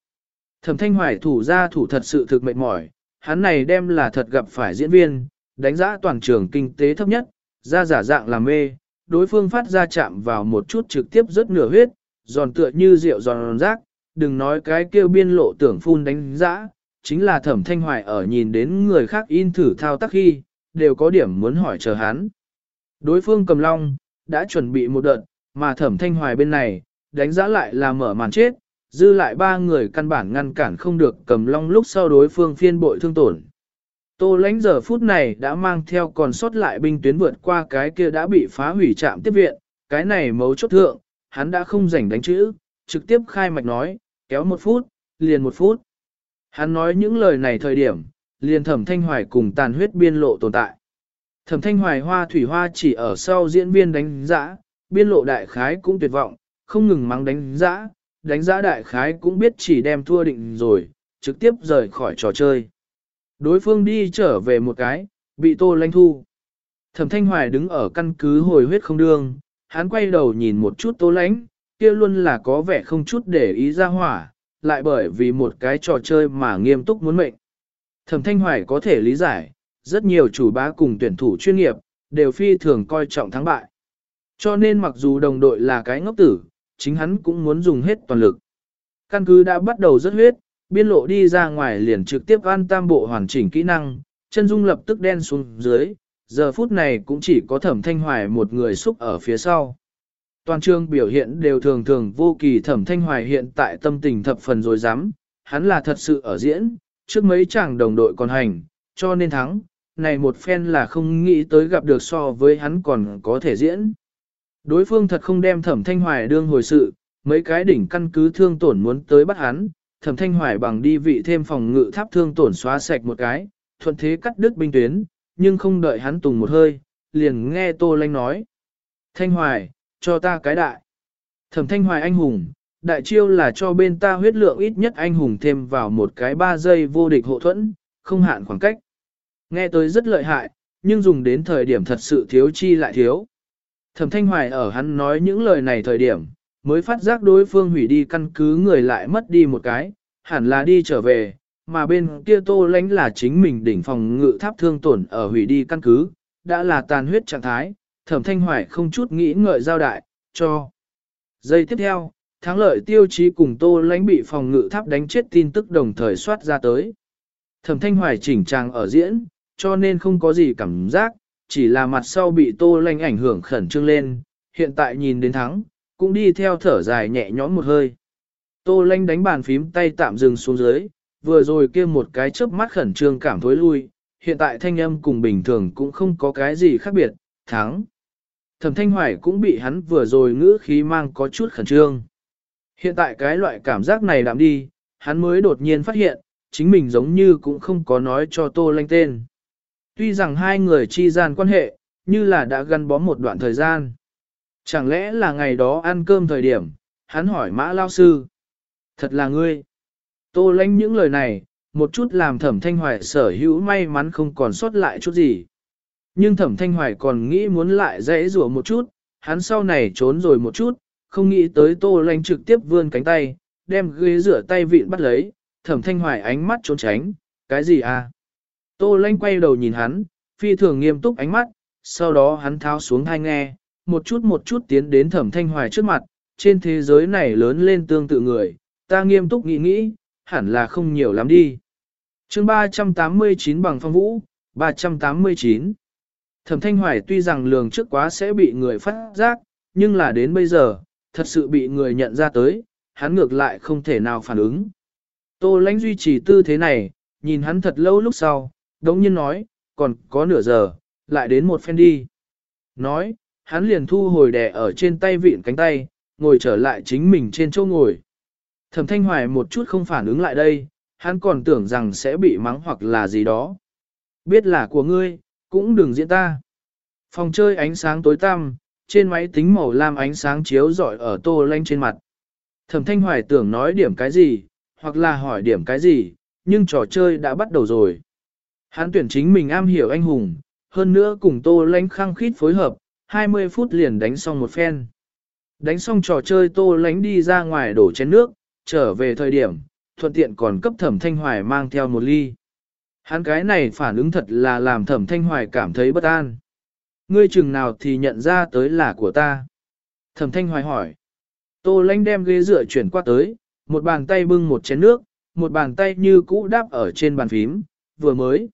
Thẩm Thanh Hoài thủ ra thủ thật sự thực mệt mỏi, hắn này đem là thật gặp phải diễn viên, đánh giá toàn trường kinh tế thấp nhất, ra giả dạng làm mê, đối phương phát ra chạm vào một chút trực tiếp rất nửa huyết, giòn tựa như rượu giòn rác, đừng nói cái kêu biên lộ tưởng phun đánh dã chính là thẩm thanh hoài ở nhìn đến người khác in thử thao tác khi, đều có điểm muốn hỏi chờ hắn. Đối phương cầm long, đã chuẩn bị một đợt, mà thẩm thanh hoài bên này, đánh giá lại là mở màn chết, dư lại ba người căn bản ngăn cản không được cầm long lúc sau đối phương phiên bội thương tổn. Tô lãnh giờ phút này đã mang theo còn sót lại binh tuyến vượt qua cái kia đã bị phá hủy trạm tiếp viện, cái này mấu chốt thượng, hắn đã không rảnh đánh chữ, trực tiếp khai mạch nói, kéo một phút, liền một phút. Hắn nói những lời này thời điểm, liền thẩm thanh hoài cùng tàn huyết biên lộ tồn tại. Thẩm thanh hoài hoa thủy hoa chỉ ở sau diễn viên đánh giã, biên lộ đại khái cũng tuyệt vọng, không ngừng mắng đánh giã, đánh giã đại khái cũng biết chỉ đem thua định rồi, trực tiếp rời khỏi trò chơi. Đối phương đi trở về một cái, bị tô lanh thu. Thẩm thanh hoài đứng ở căn cứ hồi huyết không đương, hắn quay đầu nhìn một chút tô lánh, kia luôn là có vẻ không chút để ý ra hỏa, lại bởi vì một cái trò chơi mà nghiêm túc muốn mệnh. Thẩm thanh hoài có thể lý giải, rất nhiều chủ bá cùng tuyển thủ chuyên nghiệp, đều phi thường coi trọng thắng bại. Cho nên mặc dù đồng đội là cái ngốc tử, chính hắn cũng muốn dùng hết toàn lực. Căn cứ đã bắt đầu rất huyết, biên lộ đi ra ngoài liền trực tiếp an tam bộ hoàn chỉnh kỹ năng, chân dung lập tức đen xuống dưới, giờ phút này cũng chỉ có thẩm thanh hoài một người xúc ở phía sau. Toàn trường biểu hiện đều thường thường vô kỳ thẩm thanh hoài hiện tại tâm tình thập phần rồi dám, hắn là thật sự ở diễn, trước mấy chàng đồng đội còn hành, cho nên thắng, này một phen là không nghĩ tới gặp được so với hắn còn có thể diễn. Đối phương thật không đem thẩm thanh hoài đương hồi sự, mấy cái đỉnh căn cứ thương tổn muốn tới bắt hắn, thẩm thanh hoài bằng đi vị thêm phòng ngự tháp thương tổn xóa sạch một cái, thuận thế cắt đứt binh tuyến, nhưng không đợi hắn tùng một hơi, liền nghe Tô Lanh nói. Thanh hoài, cho ta cái đại. Thẩm thanh hoài anh hùng, đại chiêu là cho bên ta huyết lượng ít nhất anh hùng thêm vào một cái ba giây vô địch hộ thuẫn, không hạn khoảng cách. Nghe tới rất lợi hại, nhưng dùng đến thời điểm thật sự thiếu chi lại thiếu. Thẩm thanh hoài ở hắn nói những lời này thời điểm, mới phát giác đối phương hủy đi căn cứ người lại mất đi một cái, hẳn là đi trở về, mà bên kia tô lánh là chính mình đỉnh phòng ngự tháp thương tổn ở hủy đi căn cứ, đã là tàn huyết trạng thái, thẩm thanh hoài không chút nghĩ ngợi giao đại, cho. Giây tiếp theo, thắng lợi tiêu chí cùng tô lánh bị phòng ngự tháp đánh chết tin tức đồng thời soát ra tới. Thẩm thanh hoài chỉnh trang ở diễn, cho nên không có gì cảm giác, chỉ là mặt sau bị tô lánh ảnh hưởng khẩn trương lên, hiện tại nhìn đến thắng, cũng đi theo thở dài nhẹ nhõm một hơi. Tô lanh đánh bàn phím tay tạm dừng xuống dưới, vừa rồi kia một cái chớp mắt khẩn trương cảm thối lui, hiện tại thanh âm cùng bình thường cũng không có cái gì khác biệt, thắng. Thẩm thanh hoài cũng bị hắn vừa rồi ngữ khí mang có chút khẩn trương. Hiện tại cái loại cảm giác này đạm đi, hắn mới đột nhiên phát hiện, chính mình giống như cũng không có nói cho tô lanh tên. Tuy rằng hai người chi gian quan hệ, như là đã gắn bó một đoạn thời gian. Chẳng lẽ là ngày đó ăn cơm thời điểm, hắn hỏi mã lao sư. Thật là ngươi. Tô lanh những lời này, một chút làm thẩm thanh hoài sở hữu may mắn không còn sót lại chút gì. Nhưng thẩm thanh hoài còn nghĩ muốn lại dễ rủa một chút, hắn sau này trốn rồi một chút, không nghĩ tới tô lanh trực tiếp vươn cánh tay, đem ghế rửa tay vịn bắt lấy, thẩm thanh hoài ánh mắt trốn tránh, cái gì à? Tô lanh quay đầu nhìn hắn, phi thường nghiêm túc ánh mắt, sau đó hắn tháo xuống thai nghe, một chút một chút tiến đến thẩm thanh hoài trước mặt, trên thế giới này lớn lên tương tự người, ta nghiêm túc nghĩ nghĩ, hẳn là không nhiều lắm đi. chương 389 bằng phong vũ, 389. Thẩm thanh hoài tuy rằng lường trước quá sẽ bị người phát giác, nhưng là đến bây giờ, thật sự bị người nhận ra tới, hắn ngược lại không thể nào phản ứng. Tô lãnh duy trì tư thế này, nhìn hắn thật lâu lúc sau, đống nhiên nói, còn có nửa giờ, lại đến một phen đi. Nói, hắn liền thu hồi đè ở trên tay vịn cánh tay, ngồi trở lại chính mình trên chỗ ngồi. Thẩm thanh hoài một chút không phản ứng lại đây, hắn còn tưởng rằng sẽ bị mắng hoặc là gì đó. Biết là của ngươi, cũng đừng diễn ta. Phòng chơi ánh sáng tối tăm, trên máy tính màu lam ánh sáng chiếu rọi ở tô lanh trên mặt. Thẩm thanh hoài tưởng nói điểm cái gì, hoặc là hỏi điểm cái gì, nhưng trò chơi đã bắt đầu rồi. Hắn tuyển chính mình am hiểu anh hùng, hơn nữa cùng tô lanh khăng khít phối hợp, 20 phút liền đánh xong một phen. Đánh xong trò chơi tô lánh đi ra ngoài đổ chén nước, trở về thời điểm, thuận tiện còn cấp thẩm thanh hoài mang theo một ly. Hắn cái này phản ứng thật là làm thẩm thanh hoài cảm thấy bất an. Ngươi chừng nào thì nhận ra tới là của ta. Thẩm thanh hoài hỏi. Tô lánh đem ghế dựa chuyển qua tới, một bàn tay bưng một chén nước, một bàn tay như cũ đáp ở trên bàn phím, vừa mới.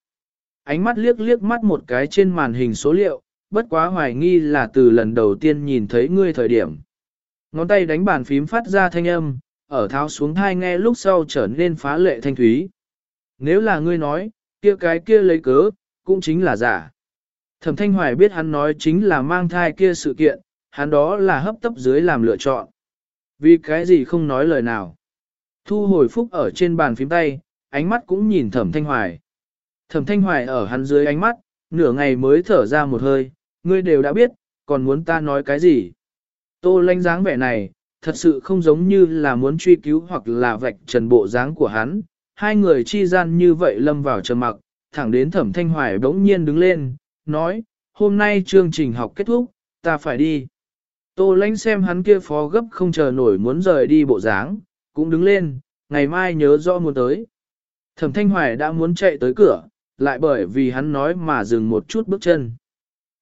Ánh mắt liếc liếc mắt một cái trên màn hình số liệu, bất quá hoài nghi là từ lần đầu tiên nhìn thấy ngươi thời điểm. Ngón tay đánh bàn phím phát ra thanh âm, ở tháo xuống thai nghe lúc sau trở nên phá lệ thanh thúy. Nếu là ngươi nói, kia cái kia lấy cớ, cũng chính là giả. Thẩm Thanh Hoài biết hắn nói chính là mang thai kia sự kiện, hắn đó là hấp tấp dưới làm lựa chọn. Vì cái gì không nói lời nào. Thu hồi phúc ở trên bàn phím tay, ánh mắt cũng nhìn Thẩm Thanh Hoài. Thẩm Thanh Hoài ở hắn dưới ánh mắt, nửa ngày mới thở ra một hơi, ngươi đều đã biết, còn muốn ta nói cái gì. Tô lanh dáng vẻ này, thật sự không giống như là muốn truy cứu hoặc là vạch trần bộ dáng của hắn. Hai người chi gian như vậy lâm vào trầm mặc, thẳng đến thẩm thanh hoài bỗng nhiên đứng lên, nói, hôm nay chương trình học kết thúc, ta phải đi. Tô lánh xem hắn kia phó gấp không chờ nổi muốn rời đi bộ dáng, cũng đứng lên, ngày mai nhớ rõ muốn tới. Thẩm thanh hoài đã muốn chạy tới cửa, lại bởi vì hắn nói mà dừng một chút bước chân.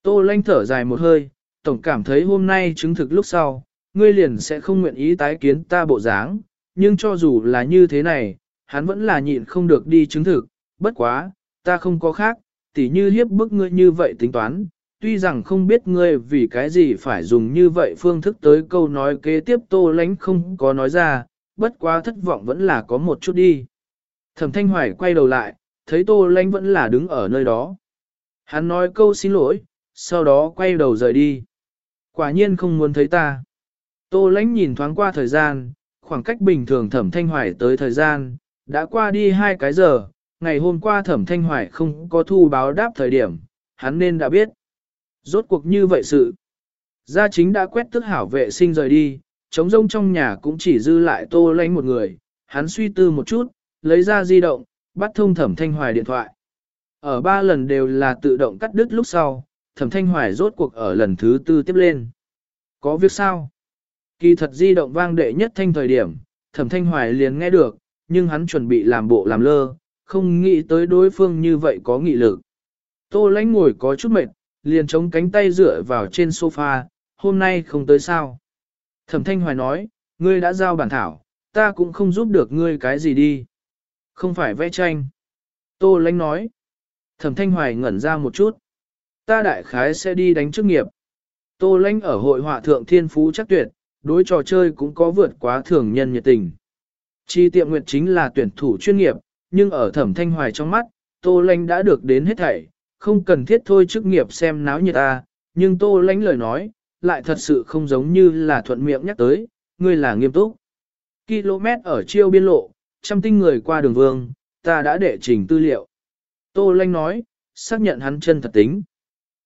Tô lanh thở dài một hơi, tổng cảm thấy hôm nay chứng thực lúc sau, ngươi liền sẽ không nguyện ý tái kiến ta bộ dáng, nhưng cho dù là như thế này, hắn vẫn là nhịn không được đi chứng thực, bất quá, ta không có khác, tỉ như hiếp bức ngươi như vậy tính toán, tuy rằng không biết ngươi vì cái gì phải dùng như vậy phương thức tới câu nói kế tiếp tô lánh không có nói ra, bất quá thất vọng vẫn là có một chút đi. Thẩm thanh hoài quay đầu lại, thấy tô Lanh vẫn là đứng ở nơi đó. Hắn nói câu xin lỗi, sau đó quay đầu rời đi. Quả nhiên không muốn thấy ta. Tô lãnh nhìn thoáng qua thời gian, khoảng cách bình thường thẩm thanh hoài tới thời gian, đã qua đi hai cái giờ, ngày hôm qua thẩm thanh hoài không có thu báo đáp thời điểm, hắn nên đã biết. Rốt cuộc như vậy sự. Gia chính đã quét tức hảo vệ sinh rời đi, trống rông trong nhà cũng chỉ dư lại tô lãnh một người, hắn suy tư một chút, lấy ra di động, bắt thông thẩm thanh hoài điện thoại. Ở ba lần đều là tự động cắt đứt lúc sau, thẩm thanh hoài rốt cuộc ở lần thứ tư tiếp lên. Có việc sao? Kỳ thật di động vang đệ nhất thanh thời điểm, thẩm thanh hoài liền nghe được, nhưng hắn chuẩn bị làm bộ làm lơ, không nghĩ tới đối phương như vậy có nghị lực. Tô lãnh ngồi có chút mệt, liền chống cánh tay dựa vào trên sofa, hôm nay không tới sao. Thẩm thanh hoài nói, ngươi đã giao bản thảo, ta cũng không giúp được ngươi cái gì đi. Không phải vẽ tranh. Tô lãnh nói. Thẩm thanh hoài ngẩn ra một chút. Ta đại khái sẽ đi đánh chức nghiệp. Tô lánh ở hội họa thượng thiên phú chắc tuyệt, đối trò chơi cũng có vượt quá thường nhân nhiệt tình. Chi tiệm nguyệt chính là tuyển thủ chuyên nghiệp, nhưng ở thẩm thanh hoài trong mắt, Tô Lanh đã được đến hết thảy, không cần thiết thôi chức nghiệp xem náo nhiệt ta, nhưng Tô Lanh lời nói, lại thật sự không giống như là thuận miệng nhắc tới, ngươi là nghiêm túc. Km ở chiêu biên lộ, trăm tinh người qua đường vương, ta đã đệ trình tư liệu. Tô Lanh nói, xác nhận hắn chân thật tính.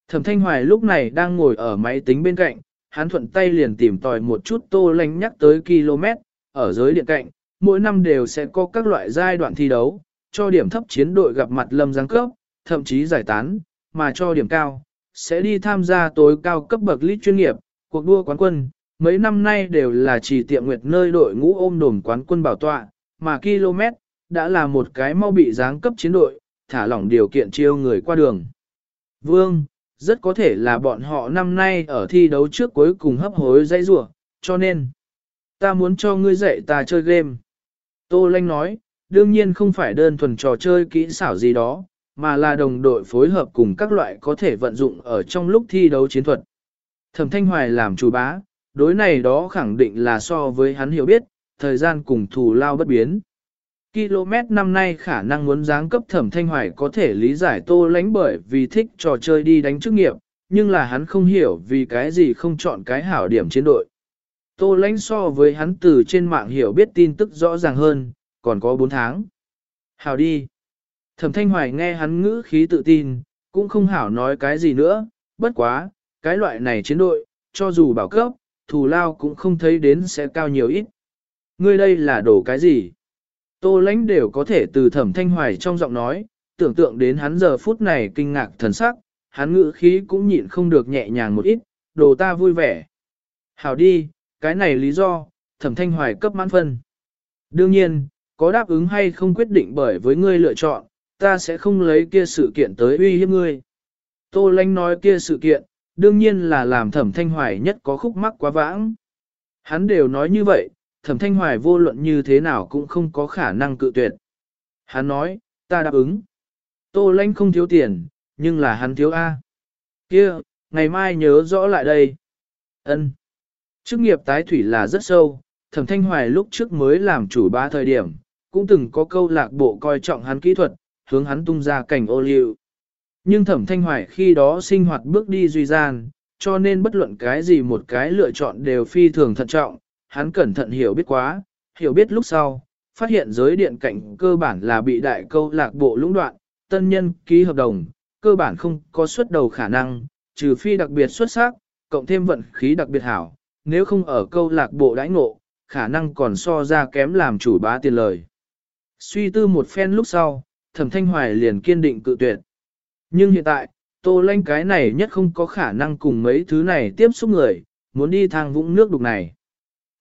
Thẩm Thanh Hoài lúc này đang ngồi ở máy tính bên cạnh, hắn thuận tay liền tìm tòi một chút Tô Lanh nhắc tới km, ở giới điện cạnh, mỗi năm đều sẽ có các loại giai đoạn thi đấu, cho điểm thấp chiến đội gặp mặt lâm giáng cấp, thậm chí giải tán, mà cho điểm cao, sẽ đi tham gia tối cao cấp bậc lít chuyên nghiệp, cuộc đua quán quân, mấy năm nay đều là chỉ tiệm nguyệt nơi đội ngũ ôm đồn quán quân bảo tọa, mà km, đã là một cái mau bị giáng cấp chiến đội, thả lỏng điều kiện chiêu người qua đường. Vương, rất có thể là bọn họ năm nay ở thi đấu trước cuối cùng hấp hối dãy rủa, cho nên, ta muốn cho ngươi dạy ta chơi game. Tô Lanh nói, đương nhiên không phải đơn thuần trò chơi kỹ xảo gì đó, mà là đồng đội phối hợp cùng các loại có thể vận dụng ở trong lúc thi đấu chiến thuật. Thẩm Thanh Hoài làm chủ bá, đối này đó khẳng định là so với hắn hiểu biết, thời gian cùng thù lao bất biến. Km năm nay khả năng muốn giáng cấp thẩm thanh hoài có thể lý giải tô lánh bởi vì thích trò chơi đi đánh chức nghiệp, nhưng là hắn không hiểu vì cái gì không chọn cái hảo điểm chiến đội. Tô lánh so với hắn từ trên mạng hiểu biết tin tức rõ ràng hơn, còn có 4 tháng. Hảo đi. Thẩm thanh hoài nghe hắn ngữ khí tự tin, cũng không hảo nói cái gì nữa, bất quá, cái loại này chiến đội, cho dù bảo cấp, thù lao cũng không thấy đến sẽ cao nhiều ít. Ngươi đây là đổ cái gì? Tô lãnh đều có thể từ thẩm thanh hoài trong giọng nói, tưởng tượng đến hắn giờ phút này kinh ngạc thần sắc, hắn ngữ khí cũng nhịn không được nhẹ nhàng một ít, đồ ta vui vẻ. Hảo đi, cái này lý do, thẩm thanh hoài cấp mãn phân. Đương nhiên, có đáp ứng hay không quyết định bởi với ngươi lựa chọn, ta sẽ không lấy kia sự kiện tới uy hiếp ngươi. Tô lãnh nói kia sự kiện, đương nhiên là làm thẩm thanh hoài nhất có khúc mắc quá vãng. Hắn đều nói như vậy, thẩm thanh hoài vô luận như thế nào cũng không có khả năng cự tuyệt. Hắn nói, ta đáp ứng. Tô lãnh không thiếu tiền, nhưng là hắn thiếu A. kia ngày mai nhớ rõ lại đây. ân Chức nghiệp tái thủy là rất sâu, thẩm thanh hoài lúc trước mới làm chủ ba thời điểm, cũng từng có câu lạc bộ coi trọng hắn kỹ thuật, hướng hắn tung ra cảnh ô liu. Nhưng thẩm thanh hoài khi đó sinh hoạt bước đi duy gian, cho nên bất luận cái gì một cái lựa chọn đều phi thường thận trọng, hắn cẩn thận hiểu biết quá, hiểu biết lúc sau, phát hiện giới điện cạnh cơ bản là bị đại câu lạc bộ lũng đoạn, tân nhân ký hợp đồng, cơ bản không có xuất đầu khả năng, trừ phi đặc biệt xuất sắc, cộng thêm vận khí đặc biệt hảo, nếu không ở câu lạc bộ đãi ngộ, khả năng còn so ra kém làm chủ bá tiền lời. Suy tư một phen lúc sau, thẩm thanh hoài liền kiên định cự tuyệt. Nhưng hiện tại, tô lanh cái này nhất không có khả năng cùng mấy thứ này tiếp xúc người, muốn đi thang vũng nước đục này.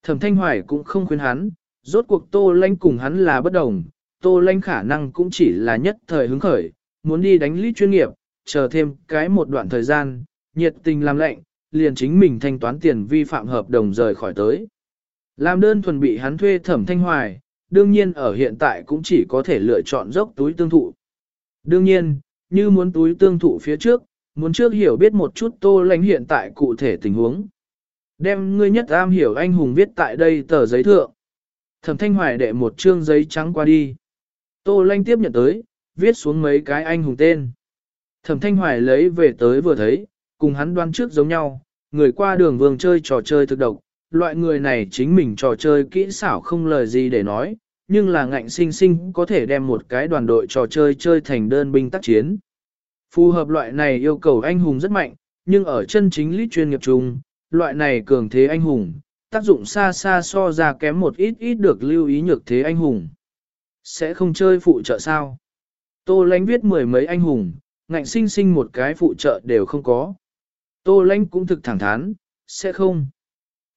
Thẩm Thanh Hoài cũng không khuyên hắn, rốt cuộc Tô Lanh cùng hắn là bất đồng, Tô Lanh khả năng cũng chỉ là nhất thời hứng khởi, muốn đi đánh lý chuyên nghiệp, chờ thêm cái một đoạn thời gian, nhiệt tình làm lệnh, liền chính mình thanh toán tiền vi phạm hợp đồng rời khỏi tới. Làm đơn thuần bị hắn thuê Thẩm Thanh Hoài, đương nhiên ở hiện tại cũng chỉ có thể lựa chọn dốc túi tương thụ. Đương nhiên, như muốn túi tương thụ phía trước, muốn trước hiểu biết một chút Tô Lanh hiện tại cụ thể tình huống. Đem ngươi nhất am hiểu anh hùng viết tại đây tờ giấy thượng. Thẩm thanh hoài đệ một chương giấy trắng qua đi. Tô lanh tiếp nhận tới, viết xuống mấy cái anh hùng tên. Thẩm Thanh Hoài lấy về tới vừa thấy, cùng hắn đoán trước giống nhau, người qua đường vương chơi trò chơi thực độc, loại người này chính mình trò chơi kỹ xảo không lời gì để nói, nhưng là ngạnh sinh sinh có thể đem một cái đoàn đội trò chơi chơi thành đơn binh tác chiến. Phù hợp loại này yêu cầu anh hùng rất mạnh, nhưng ở chân chính lý chuyên nghiệp chung, loại này cường thế anh hùng, tác dụng xa xa so ra kém một ít ít được lưu ý nhược thế anh hùng. Sẽ không chơi phụ trợ sao? Tô lánh viết mười mấy anh hùng, ngạnh sinh sinh một cái phụ trợ đều không có. Tô lánh cũng thực thẳng thắn, sẽ không.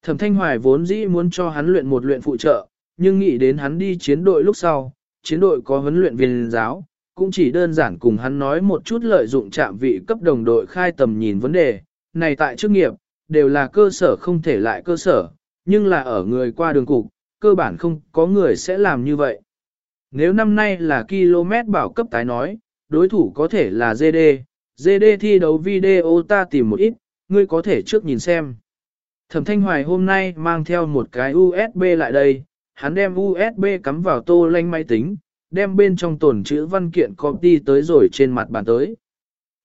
Thẩm Thanh Hoài vốn dĩ muốn cho hắn luyện một luyện phụ trợ, nhưng nghĩ đến hắn đi chiến đội lúc sau, chiến đội có huấn luyện viên giáo, cũng chỉ đơn giản cùng hắn nói một chút lợi dụng chạm vị cấp đồng đội khai tầm nhìn vấn đề, này tại chức nghiệp, đều là cơ sở không thể lại cơ sở, nhưng là ở người qua đường cục, cơ bản không có người sẽ làm như vậy. Nếu năm nay là km bảo cấp tái nói, đối thủ có thể là GD, GD thi đấu video ta tìm một ít, ngươi có thể trước nhìn xem. Thẩm Thanh Hoài hôm nay mang theo một cái USB lại đây, hắn đem USB cắm vào tô lanh máy tính, đem bên trong tồn chữ văn kiện copy tới rồi trên mặt bàn tới.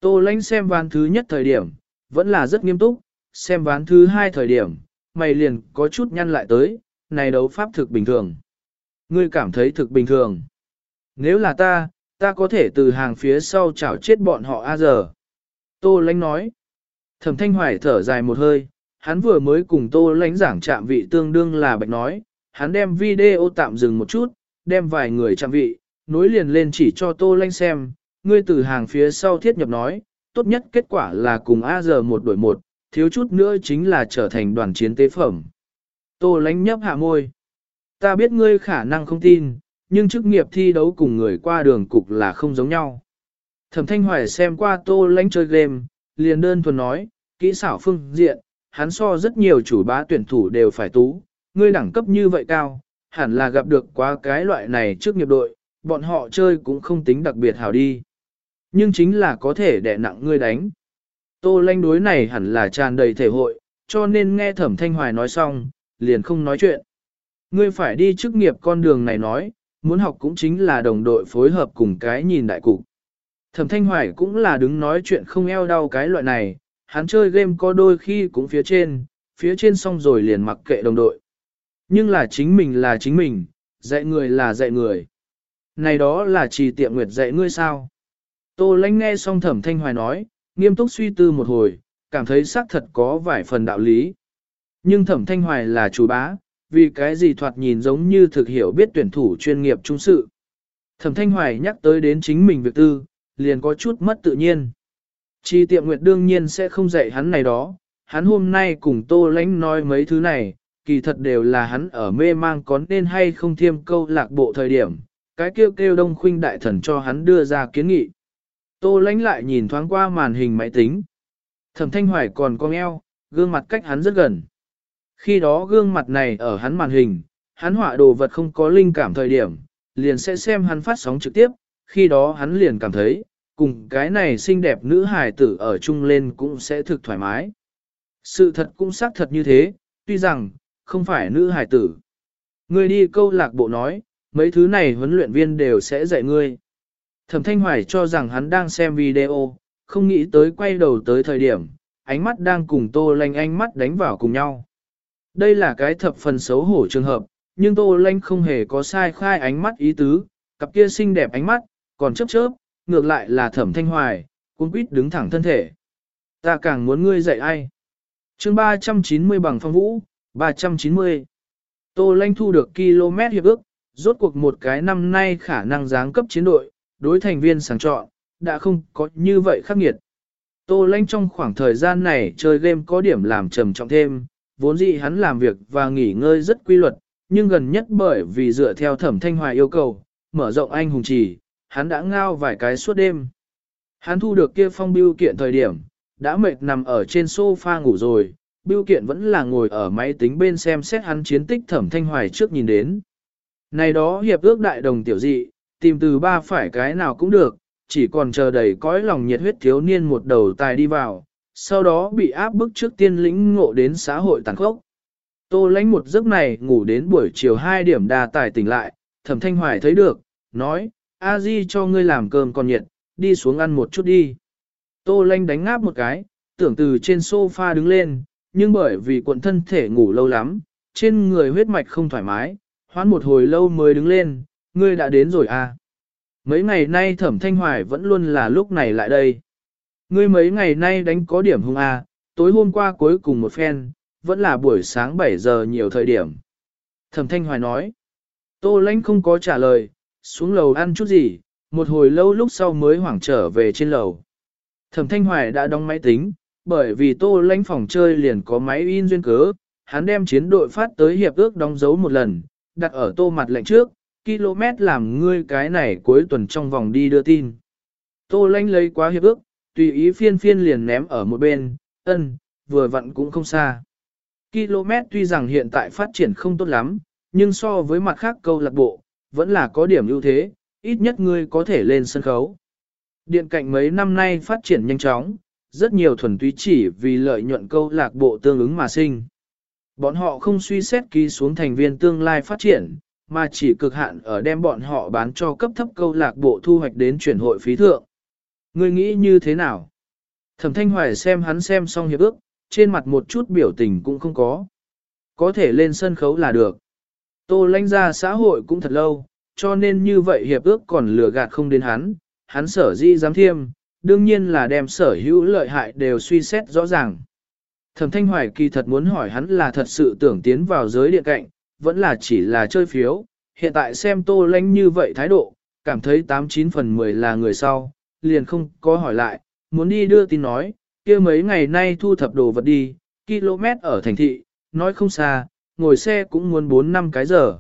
Tô lanh xem văn thứ nhất thời điểm, vẫn là rất nghiêm túc, xem ván thứ hai thời điểm, mày liền có chút nhăn lại tới, này đấu pháp thực bình thường. Ngươi cảm thấy thực bình thường. Nếu là ta, ta có thể từ hàng phía sau chảo chết bọn họ a giờ. Tô lánh nói. Thẩm thanh hoài thở dài một hơi, hắn vừa mới cùng tô lánh giảng chạm vị tương đương là bạch nói, hắn đem video tạm dừng một chút, đem vài người chạm vị, nối liền lên chỉ cho tô lánh xem, ngươi từ hàng phía sau thiết nhập nói, tốt nhất kết quả là cùng A giờ một đổi một, thiếu chút nữa chính là trở thành đoàn chiến tế phẩm. Tô lánh nhấp hạ môi. Ta biết ngươi khả năng không tin, nhưng chức nghiệp thi đấu cùng người qua đường cục là không giống nhau. Thẩm Thanh Hoài xem qua tô lánh chơi game, liền đơn thuần nói, kỹ xảo phương diện, hắn so rất nhiều chủ bá tuyển thủ đều phải tú, ngươi đẳng cấp như vậy cao, hẳn là gặp được quá cái loại này trước nghiệp đội, bọn họ chơi cũng không tính đặc biệt hảo đi. Nhưng chính là có thể đè nặng ngươi đánh. Tô lanh đối này hẳn là tràn đầy thể hội, cho nên nghe thẩm thanh hoài nói xong, liền không nói chuyện. Ngươi phải đi chức nghiệp con đường này nói, muốn học cũng chính là đồng đội phối hợp cùng cái nhìn đại cục. Thẩm thanh hoài cũng là đứng nói chuyện không eo đau cái loại này, hắn chơi game có đôi khi cũng phía trên, phía trên xong rồi liền mặc kệ đồng đội. Nhưng là chính mình là chính mình, dạy người là dạy người. Này đó là chỉ tiệm nguyệt dạy ngươi sao? Tô lánh nghe xong thẩm thanh hoài nói, nghiêm túc suy tư một hồi, cảm thấy xác thật có vài phần đạo lý. Nhưng thẩm thanh hoài là chủ bá, vì cái gì thoạt nhìn giống như thực hiểu biết tuyển thủ chuyên nghiệp trung sự. Thẩm thanh hoài nhắc tới đến chính mình việc tư, liền có chút mất tự nhiên. Chi tiệm nguyệt đương nhiên sẽ không dạy hắn này đó, hắn hôm nay cùng tô lãnh nói mấy thứ này, kỳ thật đều là hắn ở mê mang có nên hay không thêm câu lạc bộ thời điểm, cái kêu kêu đông khuynh đại thần cho hắn đưa ra kiến nghị. Tô lãnh lại nhìn thoáng qua màn hình máy tính. Thẩm thanh hoài còn cong eo, gương mặt cách hắn rất gần. Khi đó gương mặt này ở hắn màn hình, hắn họa đồ vật không có linh cảm thời điểm, liền sẽ xem hắn phát sóng trực tiếp, khi đó hắn liền cảm thấy, cùng cái này xinh đẹp nữ hài tử ở chung lên cũng sẽ thực thoải mái. Sự thật cũng xác thật như thế, tuy rằng, không phải nữ hài tử. Ngươi đi câu lạc bộ nói, mấy thứ này huấn luyện viên đều sẽ dạy ngươi. Thẩm Thanh Hoài cho rằng hắn đang xem video, không nghĩ tới quay đầu tới thời điểm, ánh mắt đang cùng Tô Lanh ánh mắt đánh vào cùng nhau. Đây là cái thập phần xấu hổ trường hợp, nhưng Tô Lanh không hề có sai khai ánh mắt ý tứ, cặp kia xinh đẹp ánh mắt, còn chớp chớp, ngược lại là thẩm thanh hoài, cuốn quýt đứng thẳng thân thể. Ta càng muốn ngươi dạy ai. chương 390 bằng phong vũ, 390. Tô Lanh thu được km hiệp ước, rốt cuộc một cái năm nay khả năng giáng cấp chiến đội, đối thành viên sáng chọn, đã không có như vậy khắc nghiệt. Tô Lanh trong khoảng thời gian này chơi game có điểm làm trầm trọng thêm, vốn dĩ hắn làm việc và nghỉ ngơi rất quy luật, nhưng gần nhất bởi vì dựa theo thẩm thanh hoài yêu cầu, mở rộng anh hùng trì, hắn đã ngao vài cái suốt đêm. Hắn thu được kia phong biêu kiện thời điểm, đã mệt nằm ở trên sofa ngủ rồi, biêu kiện vẫn là ngồi ở máy tính bên xem xét hắn chiến tích thẩm thanh hoài trước nhìn đến. Này đó hiệp ước đại đồng tiểu dị, tìm từ ba phải cái nào cũng được, chỉ còn chờ đầy cõi lòng nhiệt huyết thiếu niên một đầu tài đi vào, sau đó bị áp bức trước tiên lĩnh ngộ đến xã hội tàn khốc. Tô lánh một giấc này ngủ đến buổi chiều 2 điểm đà tài tỉnh lại, thẩm thanh hoài thấy được, nói, a di cho ngươi làm cơm còn nhiệt, đi xuống ăn một chút đi. Tô lánh đánh ngáp một cái, tưởng từ trên sofa đứng lên, nhưng bởi vì cuộn thân thể ngủ lâu lắm, trên người huyết mạch không thoải mái, hoãn một hồi lâu mới đứng lên, ngươi đã đến rồi à. Mấy ngày nay thẩm thanh hoài vẫn luôn là lúc này lại đây. Ngươi mấy ngày nay đánh có điểm hung à, tối hôm qua cuối cùng một phen, vẫn là buổi sáng 7 giờ nhiều thời điểm. Thẩm thanh hoài nói, tô lãnh không có trả lời, xuống lầu ăn chút gì, một hồi lâu lúc sau mới hoảng trở về trên lầu. Thẩm thanh hoài đã đóng máy tính, bởi vì tô lãnh phòng chơi liền có máy in duyên cớ, hắn đem chiến đội phát tới hiệp ước đóng dấu một lần, đặt ở tô mặt lệnh trước, km làm ngươi cái này cuối tuần trong vòng đi đưa tin. Tô lanh lấy quá hiệp ước, tùy ý phiên phiên liền ném ở một bên, ân, vừa vặn cũng không xa. Km tuy rằng hiện tại phát triển không tốt lắm, nhưng so với mặt khác câu lạc bộ, vẫn là có điểm ưu thế, ít nhất ngươi có thể lên sân khấu. Điện cạnh mấy năm nay phát triển nhanh chóng, rất nhiều thuần túy chỉ vì lợi nhuận câu lạc bộ tương ứng mà sinh. Bọn họ không suy xét ký xuống thành viên tương lai phát triển, mà chỉ cực hạn ở đem bọn họ bán cho cấp thấp câu lạc bộ thu hoạch đến chuyển hội phí thượng. Ngươi nghĩ như thế nào? Thẩm Thanh Hoài xem hắn xem xong hiệp ước, trên mặt một chút biểu tình cũng không có. Có thể lên sân khấu là được. Tô lãnh ra xã hội cũng thật lâu, cho nên như vậy hiệp ước còn lừa gạt không đến hắn, hắn sở di giám thiêm, đương nhiên là đem sở hữu lợi hại đều suy xét rõ ràng. Thẩm Thanh Hoài kỳ thật muốn hỏi hắn là thật sự tưởng tiến vào giới điện cạnh, vẫn là chỉ là chơi phiếu, hiện tại xem tô lãnh như vậy thái độ, cảm thấy 89 phần 10 là người sau, liền không có hỏi lại, muốn đi đưa tin nói, kia mấy ngày nay thu thập đồ vật đi, km ở thành thị, nói không xa, ngồi xe cũng muốn 4 năm cái giờ.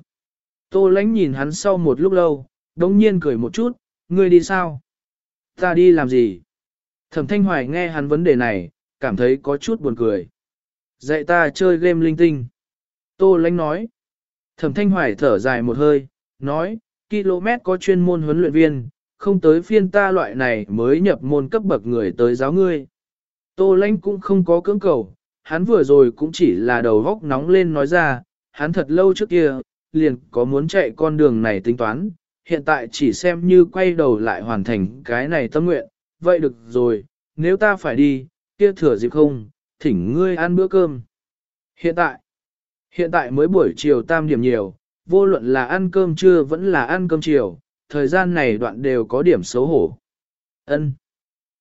Tô lãnh nhìn hắn sau một lúc lâu, đống nhiên cười một chút, ngươi đi sao? Ta đi làm gì? Thẩm Thanh Hoài nghe hắn vấn đề này, cảm thấy có chút buồn cười. Dạy ta chơi game linh tinh. Tô lãnh nói. Thẩm Thanh Hoài thở dài một hơi, nói, km có chuyên môn huấn luyện viên, không tới phiên ta loại này mới nhập môn cấp bậc người tới giáo ngươi. Tô Lanh cũng không có cưỡng cầu, hắn vừa rồi cũng chỉ là đầu góc nóng lên nói ra, hắn thật lâu trước kia, liền có muốn chạy con đường này tính toán, hiện tại chỉ xem như quay đầu lại hoàn thành cái này tâm nguyện, vậy được rồi, nếu ta phải đi, kia thừa dịp không, thỉnh ngươi ăn bữa cơm. Hiện tại, hiện tại mới buổi chiều tam điểm nhiều, vô luận là ăn cơm trưa vẫn là ăn cơm chiều, thời gian này đoạn đều có điểm xấu hổ. Ân.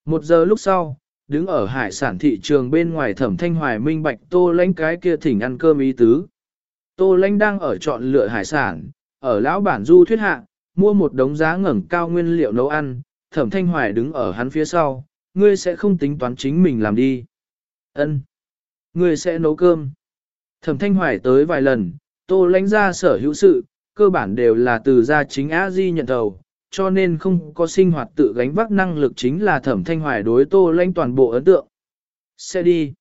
Một giờ lúc sau, đứng ở hải sản thị trường bên ngoài thẩm thanh hoài minh bạch tô lãnh cái kia thỉnh ăn cơm ý tứ. Tô lãnh đang ở chọn lựa hải sản, ở lão bản du thuyết hạ, mua một đống giá ngẩng cao nguyên liệu nấu ăn, thẩm thanh hoài đứng ở hắn phía sau, ngươi sẽ không tính toán chính mình làm đi. Ân, Ngươi sẽ nấu cơm. Thẩm thanh hoài tới vài lần, tô lãnh ra sở hữu sự, cơ bản đều là từ gia chính á di nhận đầu, cho nên không có sinh hoạt tự gánh vác năng lực chính là thẩm thanh hoài đối tô lãnh toàn bộ ấn tượng. Xe đi.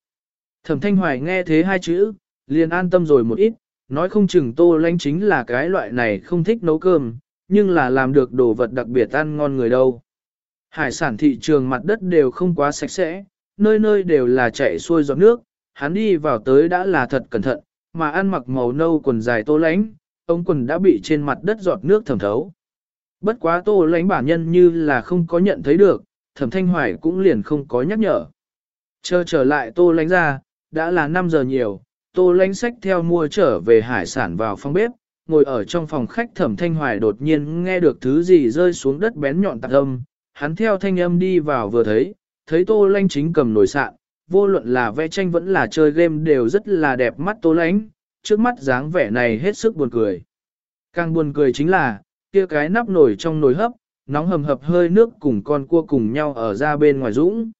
Thẩm thanh hoài nghe thế hai chữ, liền an tâm rồi một ít, nói không chừng tô lãnh chính là cái loại này không thích nấu cơm, nhưng là làm được đồ vật đặc biệt ăn ngon người đâu. Hải sản thị trường mặt đất đều không quá sạch sẽ, nơi nơi đều là chạy xuôi giọt nước, hắn đi vào tới đã là thật cẩn thận, mà ăn mặc màu nâu quần dài tô lãnh, ống quần đã bị trên mặt đất giọt nước thẩm thấu. Bất quá tô lãnh bản nhân như là không có nhận thấy được, thẩm thanh hoài cũng liền không có nhắc nhở. Chờ trở lại tô lãnh ra, đã là 5 giờ nhiều, tô lãnh sách theo mua trở về hải sản vào phòng bếp, ngồi ở trong phòng khách thẩm thanh hoài đột nhiên nghe được thứ gì rơi xuống đất bén nhọn tạc âm, hắn theo thanh âm đi vào vừa thấy, thấy tô lãnh chính cầm nồi sạn, vô luận là vẽ tranh vẫn là chơi game đều rất là đẹp mắt tố lãnh, trước mắt dáng vẻ này hết sức buồn cười. Càng buồn cười chính là, kia cái nắp nổi trong nồi hấp, nóng hầm hập hơi nước cùng con cua cùng nhau ở ra bên ngoài dũng.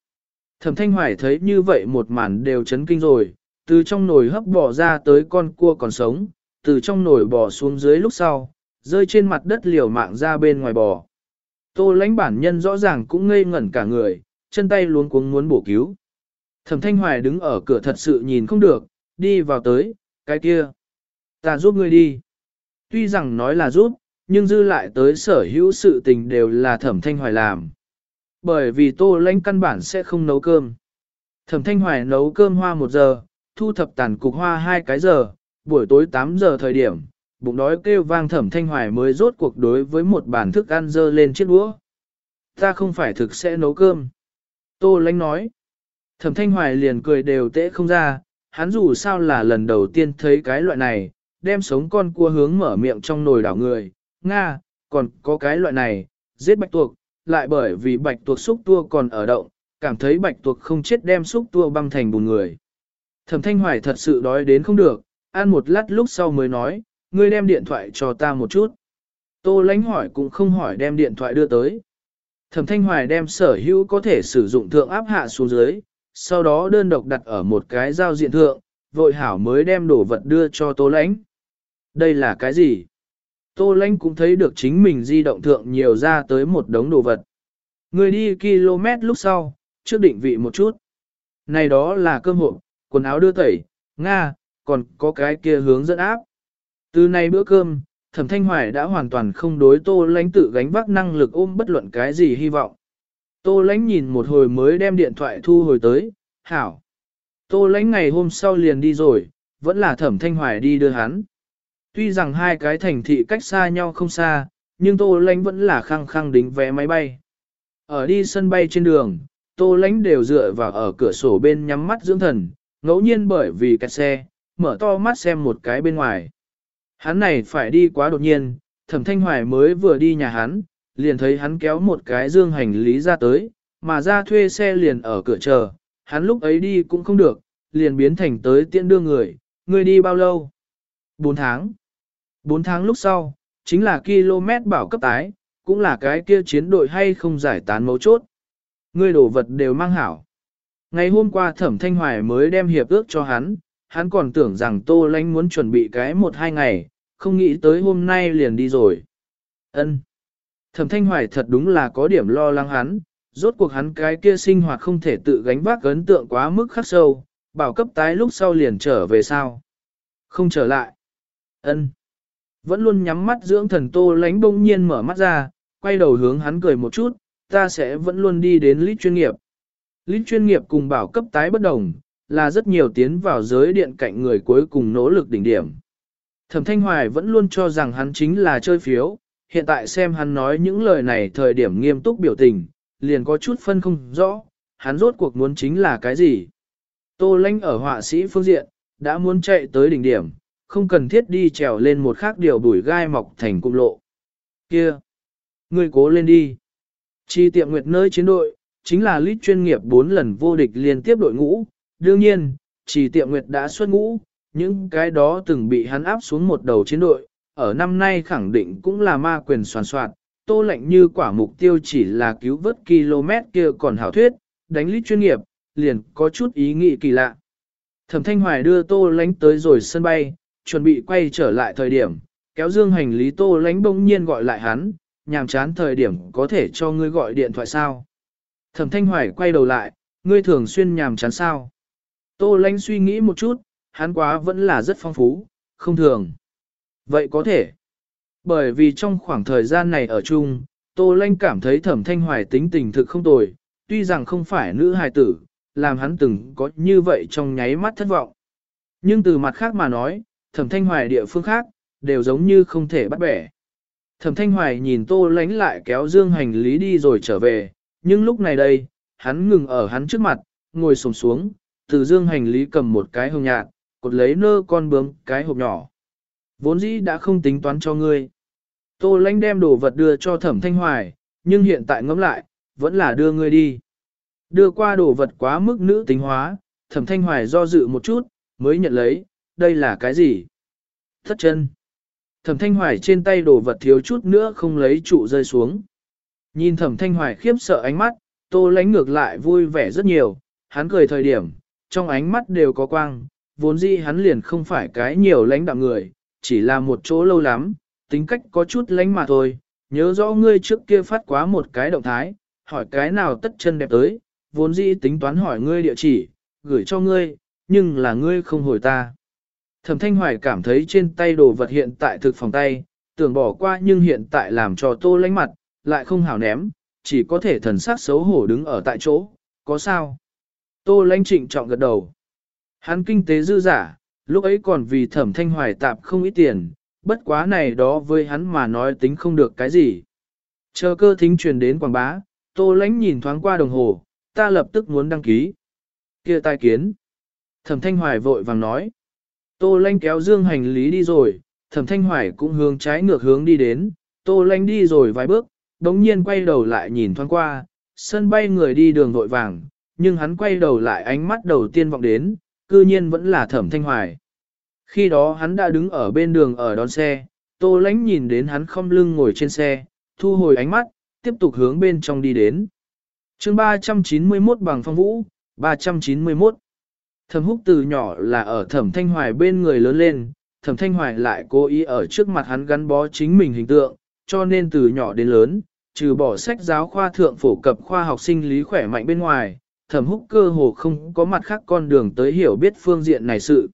Thẩm Thanh Hoài thấy như vậy một màn đều chấn kinh rồi, từ trong nồi hấp bỏ ra tới con cua còn sống, từ trong nồi bò xuống dưới lúc sau, rơi trên mặt đất liều mạng ra bên ngoài bò. Tô lãnh bản nhân rõ ràng cũng ngây ngẩn cả người, chân tay luống cuống muốn bổ cứu. Thẩm Thanh Hoài đứng ở cửa thật sự nhìn không được, đi vào tới, cái kia. Ta giúp ngươi đi. Tuy rằng nói là giúp, nhưng dư lại tới sở hữu sự tình đều là thẩm thanh hoài làm. Bởi vì tô lãnh căn bản sẽ không nấu cơm. Thẩm thanh hoài nấu cơm hoa một giờ, thu thập tàn cục hoa hai cái giờ, buổi tối 8 giờ thời điểm, bụng đói kêu vang thẩm thanh hoài mới rốt cuộc đối với một bàn thức ăn dơ lên chiếc đũa. Ta không phải thực sẽ nấu cơm. Tô lãnh nói. Thẩm thanh hoài liền cười đều tễ không ra, hắn dù sao là lần đầu tiên thấy cái loại này, đem sống con cua hướng mở miệng trong nồi đảo người. Nga, còn có cái loại này, giết bạch tuộc, lại bởi vì bạch tuộc xúc tua còn ở động, cảm thấy bạch tuộc không chết đem xúc tua băng thành bùn người. Thẩm thanh hoài thật sự đói đến không được, ăn một lát lúc sau mới nói, ngươi đem điện thoại cho ta một chút. Tô lánh hỏi cũng không hỏi đem điện thoại đưa tới. Thẩm thanh hoài đem sở hữu có thể sử dụng thượng áp hạ xuống dưới, sau đó đơn độc đặt ở một cái giao diện thượng, vội hảo mới đem đồ vật đưa cho tô lánh. Đây là cái gì? Tô lánh cũng thấy được chính mình di động thượng nhiều ra tới một đống đồ vật. Người đi km lúc sau, trước định vị một chút. Này đó là cơm hộp, quần áo đưa tẩy, Nga, còn có cái kia hướng dẫn áp. Từ nay bữa cơm, thẩm thanh hoài đã hoàn toàn không đối tô lãnh tự gánh vác năng lực ôm bất luận cái gì hy vọng. Tô lãnh nhìn một hồi mới đem điện thoại thu hồi tới, hảo. Tô lãnh ngày hôm sau liền đi rồi, vẫn là thẩm thanh hoài đi đưa hắn. Tuy rằng hai cái thành thị cách xa nhau không xa, nhưng tô lãnh vẫn là khăng khăng đính vé máy bay. Ở đi sân bay trên đường, tô lãnh đều dựa vào ở cửa sổ bên nhắm mắt dưỡng thần, ngẫu nhiên bởi vì kẹt xe, mở to mắt xem một cái bên ngoài. Hắn này phải đi quá đột nhiên, thẩm thanh hoài mới vừa đi nhà hắn, liền thấy hắn kéo một cái dương hành lý ra tới, mà ra thuê xe liền ở cửa chờ, hắn lúc ấy đi cũng không được, liền biến thành tới tiện đưa người, người đi bao lâu? 4 tháng. 4 tháng lúc sau, chính là km bảo cấp tái, cũng là cái kia chiến đội hay không giải tán mấu chốt. Ngươi đồ vật đều mang hảo. Ngày hôm qua thẩm thanh hoài mới đem hiệp ước cho hắn, hắn còn tưởng rằng tô lánh muốn chuẩn bị cái một hai ngày, không nghĩ tới hôm nay liền đi rồi. Ân. Thẩm thanh hoài thật đúng là có điểm lo lắng hắn, rốt cuộc hắn cái kia sinh hoạt không thể tự gánh vác ấn tượng quá mức khắc sâu, bảo cấp tái lúc sau liền trở về sao. Không trở lại. Ân. Vẫn luôn nhắm mắt dưỡng thần tô lánh bỗng nhiên mở mắt ra, quay đầu hướng hắn cười một chút, ta sẽ vẫn luôn đi đến lít chuyên nghiệp. Lít chuyên nghiệp cùng bảo cấp tái bất đồng, là rất nhiều tiến vào giới điện cạnh người cuối cùng nỗ lực đỉnh điểm. Thẩm Thanh Hoài vẫn luôn cho rằng hắn chính là chơi phiếu, hiện tại xem hắn nói những lời này thời điểm nghiêm túc biểu tình, liền có chút phân không rõ, hắn rốt cuộc muốn chính là cái gì. Tô Lanh ở họa sĩ phương diện, đã muốn chạy tới đỉnh điểm, không cần thiết đi trèo lên một khác điều bùi gai mọc thành cung lộ. Kia! Ngươi cố lên đi! Chi tiệm nguyệt nơi chiến đội, chính là lít chuyên nghiệp 4 lần vô địch liên tiếp đội ngũ, đương nhiên, chỉ tiệm nguyệt đã xuất ngũ, những cái đó từng bị hắn áp xuống một đầu chiến đội, ở năm nay khẳng định cũng là ma quyền soàn soạn, tô lệnh như quả mục tiêu chỉ là cứu vớt km kia còn hảo thuyết, đánh lít chuyên nghiệp, liền có chút ý nghĩ kỳ lạ. Thẩm Thanh Hoài đưa tô lánh tới rồi sân bay, chuẩn bị quay trở lại thời điểm, kéo dương hành lý tô lánh bỗng nhiên gọi lại hắn, nhàm chán thời điểm có thể cho ngươi gọi điện thoại sao. Thẩm Thanh Hoài quay đầu lại, ngươi thường xuyên nhàm chán sao. Tô lánh suy nghĩ một chút, hắn quá vẫn là rất phong phú, không thường. Vậy có thể. Bởi vì trong khoảng thời gian này ở chung, Tô Lanh cảm thấy thẩm thanh hoài tính tình thực không tồi, tuy rằng không phải nữ hài tử, làm hắn từng có như vậy trong nháy mắt thất vọng. Nhưng từ mặt khác mà nói, thẩm thanh hoài địa phương khác, đều giống như không thể bắt bẻ. Thẩm thanh hoài nhìn Tô lanh lại kéo dương hành lý đi rồi trở về, nhưng lúc này đây, hắn ngừng ở hắn trước mặt, ngồi sồm xuống, từ dương hành lý cầm một cái hồng nhạt, cột lấy nơ con bướm cái hộp nhỏ. Vốn dĩ đã không tính toán cho ngươi. Tô lãnh đem đồ vật đưa cho thẩm thanh hoài, nhưng hiện tại ngẫm lại, vẫn là đưa ngươi đi. Đưa qua đồ vật quá mức nữ tính hóa, thẩm thanh hoài do dự một chút, mới nhận lấy, đây là cái gì? Thất chân. Thẩm thanh hoài trên tay đồ vật thiếu chút nữa không lấy trụ rơi xuống. Nhìn thẩm thanh hoài khiếp sợ ánh mắt, tô lãnh ngược lại vui vẻ rất nhiều, hắn cười thời điểm, trong ánh mắt đều có quang, vốn dĩ hắn liền không phải cái nhiều lãnh đạo người, chỉ là một chỗ lâu lắm, tính cách có chút lãnh mà thôi, nhớ rõ ngươi trước kia phát quá một cái động thái, hỏi cái nào tất chân đẹp tới, vốn dĩ tính toán hỏi ngươi địa chỉ, gửi cho ngươi, nhưng là ngươi không hồi ta. Thẩm Thanh Hoài cảm thấy trên tay đồ vật hiện tại thực phòng tay, tưởng bỏ qua nhưng hiện tại làm cho tô lánh mặt, lại không hảo ném, chỉ có thể thần sắc xấu hổ đứng ở tại chỗ, có sao? Tô lánh trịnh trọng gật đầu. Hắn kinh tế dư giả, lúc ấy còn vì thẩm thanh hoài tạp không ít tiền, bất quá này đó với hắn mà nói tính không được cái gì. Chờ cơ thính truyền đến quảng bá, tô lánh nhìn thoáng qua đồng hồ, ta lập tức muốn đăng ký. Kia tai kiến. Thẩm Thanh Hoài vội vàng nói. Tô lánh kéo dương hành lý đi rồi, Thẩm Thanh Hoài cũng hướng trái ngược hướng đi đến, Tô lánh đi rồi vài bước, đống nhiên quay đầu lại nhìn thoáng qua, sân bay người đi đường vội vàng, nhưng hắn quay đầu lại ánh mắt đầu tiên vọng đến, cư nhiên vẫn là Thẩm Thanh Hoài. Khi đó hắn đã đứng ở bên đường ở đón xe, Tô Lánh nhìn đến hắn không lưng ngồi trên xe, thu hồi ánh mắt, tiếp tục hướng bên trong đi đến. chương 391 bằng phong vũ, 391. Thẩm húc từ nhỏ là ở thẩm thanh hoài bên người lớn lên, thẩm thanh hoài lại cố ý ở trước mặt hắn gắn bó chính mình hình tượng, cho nên từ nhỏ đến lớn, trừ bỏ sách giáo khoa thượng phổ cập khoa học sinh lý khỏe mạnh bên ngoài, thẩm húc cơ hồ không có mặt khác con đường tới hiểu biết phương diện này sự.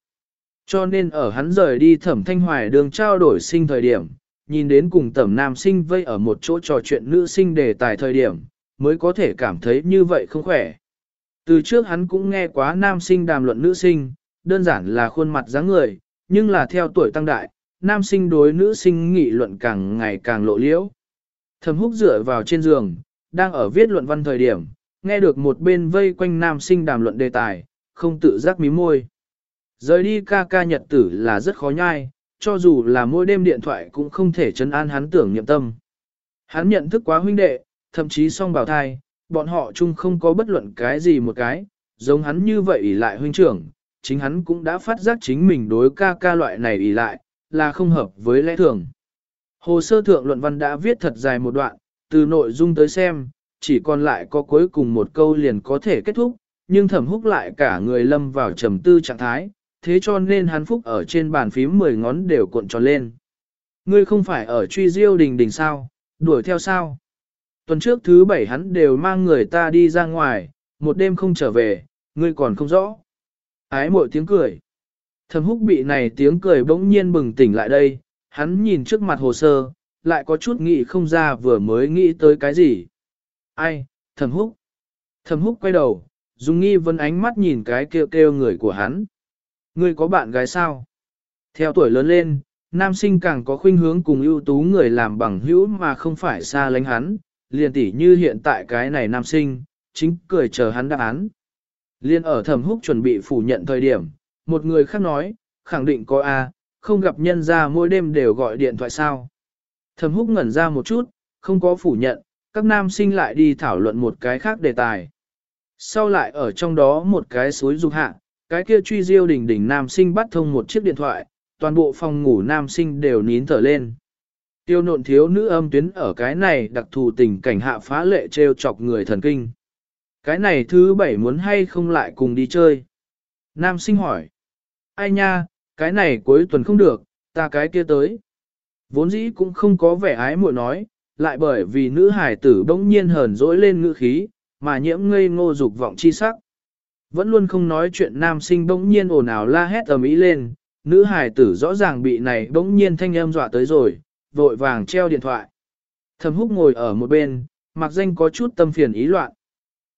Cho nên ở hắn rời đi thẩm thanh hoài đường trao đổi sinh thời điểm, nhìn đến cùng tẩm nam sinh vây ở một chỗ trò chuyện nữ sinh đề tài thời điểm, mới có thể cảm thấy như vậy không khỏe. Từ trước hắn cũng nghe quá nam sinh đàm luận nữ sinh, đơn giản là khuôn mặt dáng người, nhưng là theo tuổi tăng đại, nam sinh đối nữ sinh nghị luận càng ngày càng lộ liễu. Thẩm húc dựa vào trên giường, đang ở viết luận văn thời điểm, nghe được một bên vây quanh nam sinh đàm luận đề tài, không tự giác mí môi. Rời đi ca ca nhật tử là rất khó nhai, cho dù là mỗi đêm điện thoại cũng không thể chấn an hắn tưởng nhậm tâm. Hắn nhận thức quá huynh đệ, thậm chí song bảo thai, bọn họ chung không có bất luận cái gì một cái, giống hắn như vậy ỷ lại huynh trưởng, chính hắn cũng đã phát giác chính mình đối ca ca loại này ỷ lại, là không hợp với lẽ thường. Hồ sơ thượng luận văn đã viết thật dài một đoạn, từ nội dung tới xem, chỉ còn lại có cuối cùng một câu liền có thể kết thúc, nhưng thẩm húc lại cả người lâm vào trầm tư trạng thái, thế cho nên hắn phúc ở trên bàn phím 10 ngón đều cuộn tròn lên. Ngươi không phải ở truy diêu đình đình sao, đuổi theo sao? Tuần trước thứ bảy hắn đều mang người ta đi ra ngoài, một đêm không trở về, ngươi còn không rõ. Ái mội tiếng cười. Thầm húc bị này tiếng cười bỗng nhiên bừng tỉnh lại đây, hắn nhìn trước mặt hồ sơ, lại có chút nghĩ không ra vừa mới nghĩ tới cái gì. Ai, thầm húc. Thầm húc quay đầu, dùng nghi vấn ánh mắt nhìn cái kêu kêu người của hắn. Ngươi có bạn gái sao? Theo tuổi lớn lên, nam sinh càng có khuynh hướng cùng ưu tú người làm bằng hữu mà không phải xa lánh hắn, liền tỉ như hiện tại cái này nam sinh, chính cười chờ hắn đáp án. Liên ở thẩm húc chuẩn bị phủ nhận thời điểm, một người khác nói, khẳng định có A, không gặp nhân ra mỗi đêm đều gọi điện thoại sao. Thẩm húc ngẩn ra một chút, không có phủ nhận, các nam sinh lại đi thảo luận một cái khác đề tài. Sau lại ở trong đó một cái suối dục hạ, cái kia truy diêu đỉnh đỉnh nam sinh bắt thông một chiếc điện thoại, toàn bộ phòng ngủ nam sinh đều nín thở lên. Tiêu nộn thiếu nữ âm tuyến ở cái này đặc thù tình cảnh hạ phá lệ trêu chọc người thần kinh. Cái này thứ bảy muốn hay không lại cùng đi chơi? Nam sinh hỏi. Ai nha, cái này cuối tuần không được, ta cái kia tới. Vốn dĩ cũng không có vẻ ái muội nói, lại bởi vì nữ hải tử bỗng nhiên hờn dỗi lên ngữ khí, mà nhiễm ngây ngô dục vọng chi sắc. Vẫn luôn không nói chuyện nam sinh bỗng nhiên ồn ào la hét ầm ĩ lên, nữ hải tử rõ ràng bị này bỗng nhiên thanh âm dọa tới rồi, vội vàng treo điện thoại. Thầm húc ngồi ở một bên, mặc danh có chút tâm phiền ý loạn.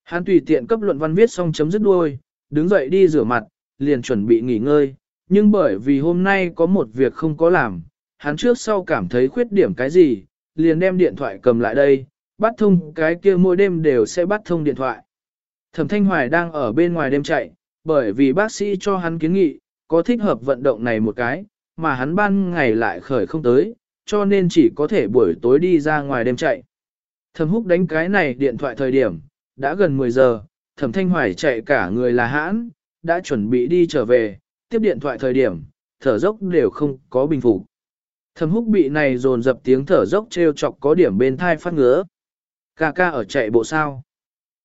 Hắn tùy tiện cấp luận văn viết xong chấm dứt đuôi, đứng dậy đi rửa mặt, liền chuẩn bị nghỉ ngơi, nhưng bởi vì hôm nay có một việc không có làm, hắn trước sau cảm thấy khuyết điểm cái gì, liền đem điện thoại cầm lại đây, bắt thông cái kia mỗi đêm đều sẽ bắt thông điện thoại. Thẩm Thanh Hoài đang ở bên ngoài đêm chạy, bởi vì bác sĩ cho hắn kiến nghị, có thích hợp vận động này một cái, mà hắn ban ngày lại khởi không tới, cho nên chỉ có thể buổi tối đi ra ngoài đêm chạy. Thẩm húc đánh cái này điện thoại thời điểm, đã gần 10 giờ, thẩm thanh hoài chạy cả người là hãn, đã chuẩn bị đi trở về, tiếp điện thoại thời điểm, thở dốc đều không có bình phục. Thẩm húc bị này dồn dập tiếng thở dốc treo chọc có điểm bên thai phát ngứa. Ca ca ở chạy bộ sao?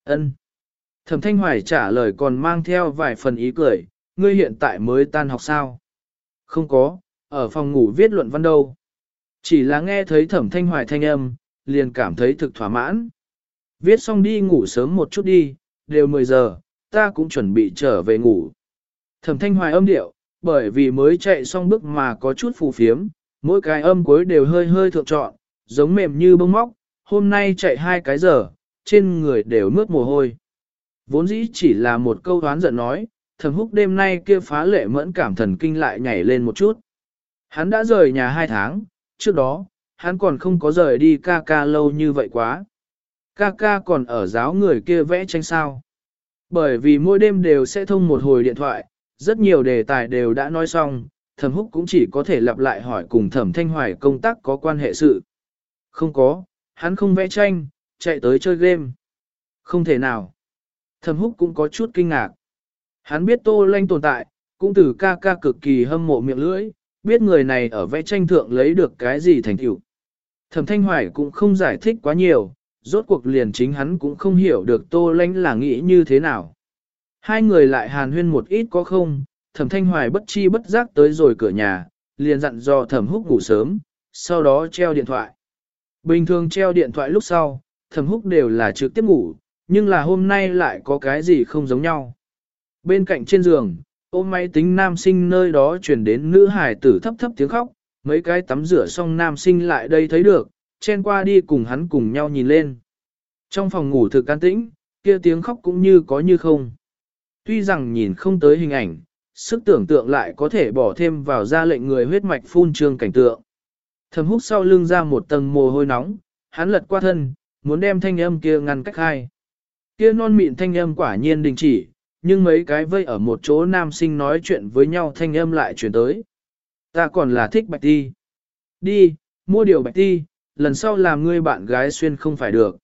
Ân. Thẩm thanh hoài trả lời còn mang theo vài phần ý cười, ngươi hiện tại mới tan học sao? Không có, ở phòng ngủ viết luận văn đâu. Chỉ là nghe thấy thẩm thanh hoài thanh âm, liền cảm thấy thực thỏa mãn. Viết xong đi ngủ sớm một chút đi, đều 10 giờ, ta cũng chuẩn bị trở về ngủ. Thẩm thanh hoài âm điệu, bởi vì mới chạy xong bước mà có chút phù phiếm, mỗi cái âm cuối đều hơi hơi thượng trọn, giống mềm như bông móc, hôm nay chạy hai cái giờ, trên người đều mướt mồ hôi. Vốn dĩ chỉ là một câu đoán giận nói, thầm húc đêm nay kia phá lệ mẫn cảm thần kinh lại nhảy lên một chút. Hắn đã rời nhà hai tháng, trước đó, hắn còn không có rời đi ca ca lâu như vậy quá. Ca ca còn ở giáo người kia vẽ tranh sao. Bởi vì mỗi đêm đều sẽ thông một hồi điện thoại, rất nhiều đề tài đều đã nói xong, thẩm húc cũng chỉ có thể lặp lại hỏi cùng thẩm thanh hoài công tác có quan hệ sự. Không có, hắn không vẽ tranh, chạy tới chơi game. Không thể nào. Thẩm húc cũng có chút kinh ngạc. Hắn biết tô lanh tồn tại, cũng từ ca ca cực kỳ hâm mộ miệng lưỡi, biết người này ở vẽ tranh thượng lấy được cái gì thành tựu. Thẩm thanh hoài cũng không giải thích quá nhiều, rốt cuộc liền chính hắn cũng không hiểu được tô lanh là nghĩ như thế nào. Hai người lại hàn huyên một ít có không, thẩm thanh hoài bất chi bất giác tới rồi cửa nhà, liền dặn dò thẩm húc ngủ sớm, sau đó treo điện thoại. Bình thường treo điện thoại lúc sau, thẩm húc đều là trực tiếp ngủ, nhưng là hôm nay lại có cái gì không giống nhau. Bên cạnh trên giường, ôm máy tính nam sinh nơi đó chuyển đến nữ hải tử thấp thấp tiếng khóc, mấy cái tắm rửa xong nam sinh lại đây thấy được, chen qua đi cùng hắn cùng nhau nhìn lên. Trong phòng ngủ thực an tĩnh, kia tiếng khóc cũng như có như không. Tuy rằng nhìn không tới hình ảnh, sức tưởng tượng lại có thể bỏ thêm vào ra lệnh người huyết mạch phun trương cảnh tượng. Thầm hút sau lưng ra một tầng mồ hôi nóng, hắn lật qua thân, muốn đem thanh âm kia ngăn cách hai. Kia non mịn thanh âm quả nhiên đình chỉ, nhưng mấy cái vây ở một chỗ nam sinh nói chuyện với nhau thanh âm lại chuyển tới. Ta còn là thích bạch ti. Đi, mua điều bạch ti, lần sau làm ngươi bạn gái xuyên không phải được.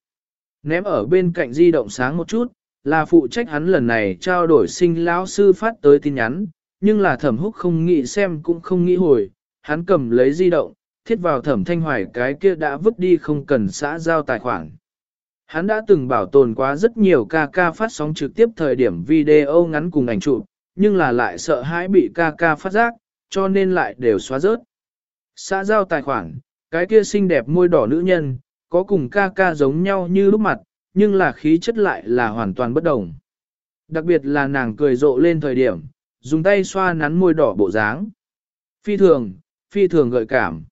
Ném ở bên cạnh di động sáng một chút, là phụ trách hắn lần này trao đổi sinh lão sư phát tới tin nhắn, nhưng là thẩm húc không nghĩ xem cũng không nghĩ hồi, hắn cầm lấy di động, thiết vào thẩm thanh hoài cái kia đã vứt đi không cần xã giao tài khoản. Hắn đã từng bảo tồn quá rất nhiều ca ca phát sóng trực tiếp thời điểm video ngắn cùng ảnh chụp, nhưng là lại sợ hãi bị ca ca phát giác, cho nên lại đều xóa rớt. Xã giao tài khoản, cái kia xinh đẹp môi đỏ nữ nhân, có cùng ca ca giống nhau như lúc mặt, nhưng là khí chất lại là hoàn toàn bất đồng. Đặc biệt là nàng cười rộ lên thời điểm, dùng tay xoa nắn môi đỏ bộ dáng. Phi thường, phi thường gợi cảm.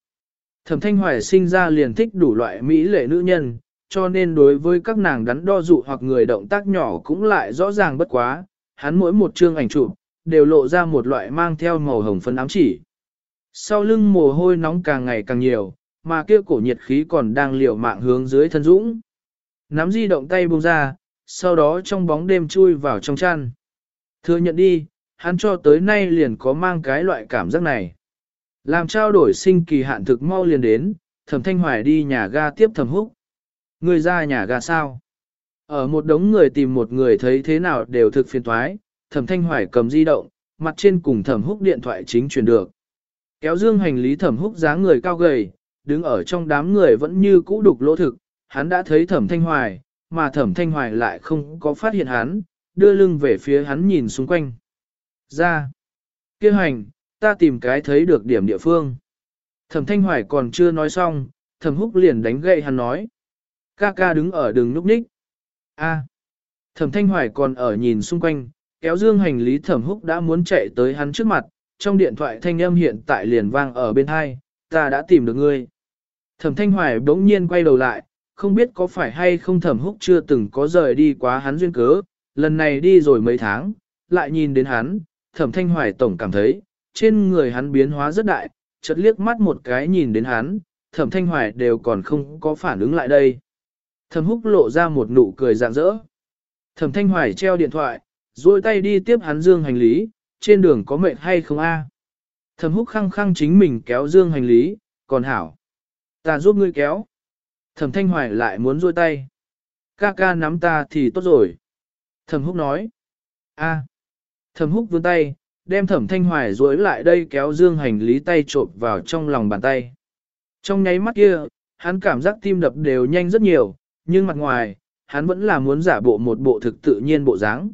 Thẩm Thanh Hoài sinh ra liền thích đủ loại mỹ lệ nữ nhân, cho nên đối với các nàng đắn đo dụ hoặc người động tác nhỏ cũng lại rõ ràng bất quá, hắn mỗi một chương ảnh chụp đều lộ ra một loại mang theo màu hồng phấn ám chỉ. Sau lưng mồ hôi nóng càng ngày càng nhiều, mà kia cổ nhiệt khí còn đang liều mạng hướng dưới thân dũng. Nắm di động tay buông ra, sau đó trong bóng đêm chui vào trong chăn. Thừa nhận đi, hắn cho tới nay liền có mang cái loại cảm giác này. Làm trao đổi sinh kỳ hạn thực mau liền đến, thẩm thanh hoài đi nhà ga tiếp thẩm húc. Người ra nhà ga sao? Ở một đống người tìm một người thấy thế nào đều thực phiền thoái, thẩm thanh hoài cầm di động, mặt trên cùng thẩm húc điện thoại chính truyền được. Kéo dương hành lý thẩm húc dáng người cao gầy, đứng ở trong đám người vẫn như cũ đục lỗ thực, hắn đã thấy thẩm thanh hoài, mà thẩm thanh hoài lại không có phát hiện hắn, đưa lưng về phía hắn nhìn xung quanh. Ra! Kêu hành, ta tìm cái thấy được điểm địa phương. Thẩm thanh hoài còn chưa nói xong, thẩm húc liền đánh gậy hắn nói. Ca ca đứng ở đường núp ních. A. Thẩm thanh hoài còn ở nhìn xung quanh, kéo dương hành lý thẩm húc đã muốn chạy tới hắn trước mặt, trong điện thoại thanh âm hiện tại liền vang ở bên hai, ta đã tìm được ngươi. Thẩm thanh hoài bỗng nhiên quay đầu lại, không biết có phải hay không thẩm húc chưa từng có rời đi quá hắn duyên cớ, lần này đi rồi mấy tháng, lại nhìn đến hắn, thẩm thanh hoài tổng cảm thấy, trên người hắn biến hóa rất đại, chợt liếc mắt một cái nhìn đến hắn, thẩm thanh hoài đều còn không có phản ứng lại đây. Thẩm húc lộ ra một nụ cười rạng rỡ. Thẩm thanh hoài treo điện thoại, rồi tay đi tiếp hắn dương hành lý, trên đường có mệt hay không a? Thẩm húc khăng khăng chính mình kéo dương hành lý, còn hảo. Ta giúp ngươi kéo. Thẩm thanh hoài lại muốn duỗi tay. Ca ca nắm ta thì tốt rồi. Thẩm húc nói. a. Thẩm húc vươn tay, đem thẩm thanh hoài duỗi lại đây kéo dương hành lý tay trộn vào trong lòng bàn tay. Trong nháy mắt kia, hắn cảm giác tim đập đều nhanh rất nhiều, nhưng mặt ngoài, hắn vẫn là muốn giả bộ một bộ thực tự nhiên bộ dáng.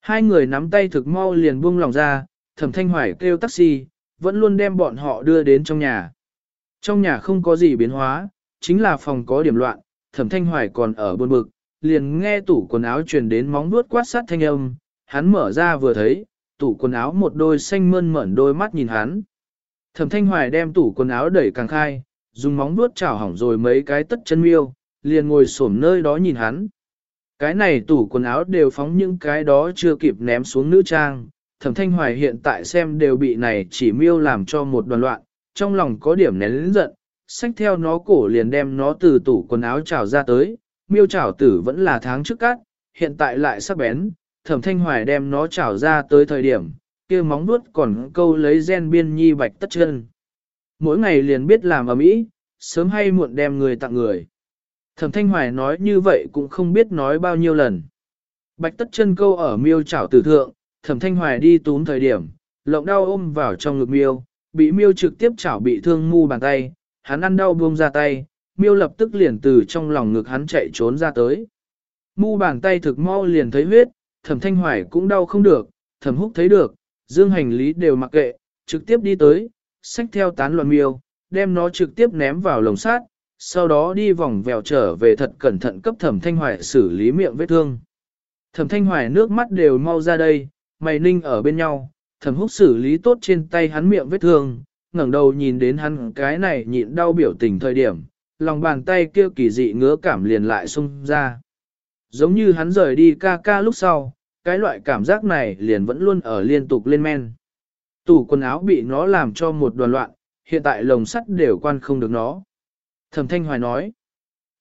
Hai người nắm tay thực mau liền buông lòng ra, thẩm thanh hoài kêu taxi, vẫn luôn đem bọn họ đưa đến trong nhà. Trong nhà không có gì biến hóa, chính là phòng có điểm loạn, thẩm thanh hoài còn ở buồn bực, liền nghe tủ quần áo truyền đến móng vuốt quát sát thanh âm, hắn mở ra vừa thấy, tủ quần áo một đôi xanh mơn mởn đôi mắt nhìn hắn. Thẩm thanh hoài đem tủ quần áo đẩy càng khai, dùng móng vuốt chảo hỏng rồi mấy cái tất chân miêu, liền ngồi xổm nơi đó nhìn hắn. Cái này tủ quần áo đều phóng những cái đó chưa kịp ném xuống nữ trang, thẩm thanh hoài hiện tại xem đều bị này chỉ miêu làm cho một đoàn loạn, trong lòng có điểm nén lĩnh giận, xách theo nó cổ liền đem nó từ tủ quần áo trào ra tới, miêu trào tử vẫn là tháng trước cát, hiện tại lại sắc bén, thẩm thanh hoài đem nó trào ra tới thời điểm, kia móng nuốt còn câu lấy gen biên nhi bạch tất chân. Mỗi ngày liền biết làm ở mỹ, sớm hay muộn đem người tặng người. Thẩm thanh hoài nói như vậy cũng không biết nói bao nhiêu lần. Bạch tất chân câu ở miêu trảo tử thượng, thẩm thanh hoài đi túm thời điểm, lộng đau ôm vào trong ngực miêu, bị miêu trực tiếp chảo bị thương mu bàn tay, hắn ăn đau buông ra tay, miêu lập tức liền từ trong lòng ngực hắn chạy trốn ra tới. Mu bàn tay thực mau liền thấy huyết, thẩm thanh hoài cũng đau không được, thẩm húc thấy được, dương hành lý đều mặc kệ, trực tiếp đi tới, xách theo tán loạn miêu, đem nó trực tiếp ném vào lồng sát, sau đó đi vòng vèo trở về thật cẩn thận cấp thẩm thanh hoài xử lý miệng vết thương. Thẩm thanh hoài nước mắt đều mau ra đây, mày ninh ở bên nhau, thẩm húc xử lý tốt trên tay hắn miệng vết thương, ngẩng đầu nhìn đến hắn cái này nhịn đau biểu tình thời điểm, lòng bàn tay kia kỳ dị ngứa cảm liền lại xung ra. Giống như hắn rời đi ca ca lúc sau, cái loại cảm giác này liền vẫn luôn ở liên tục lên men. Tủ quần áo bị nó làm cho một đoàn loạn, hiện tại lồng sắt đều quan không được nó. Thẩm Thanh Hoài nói.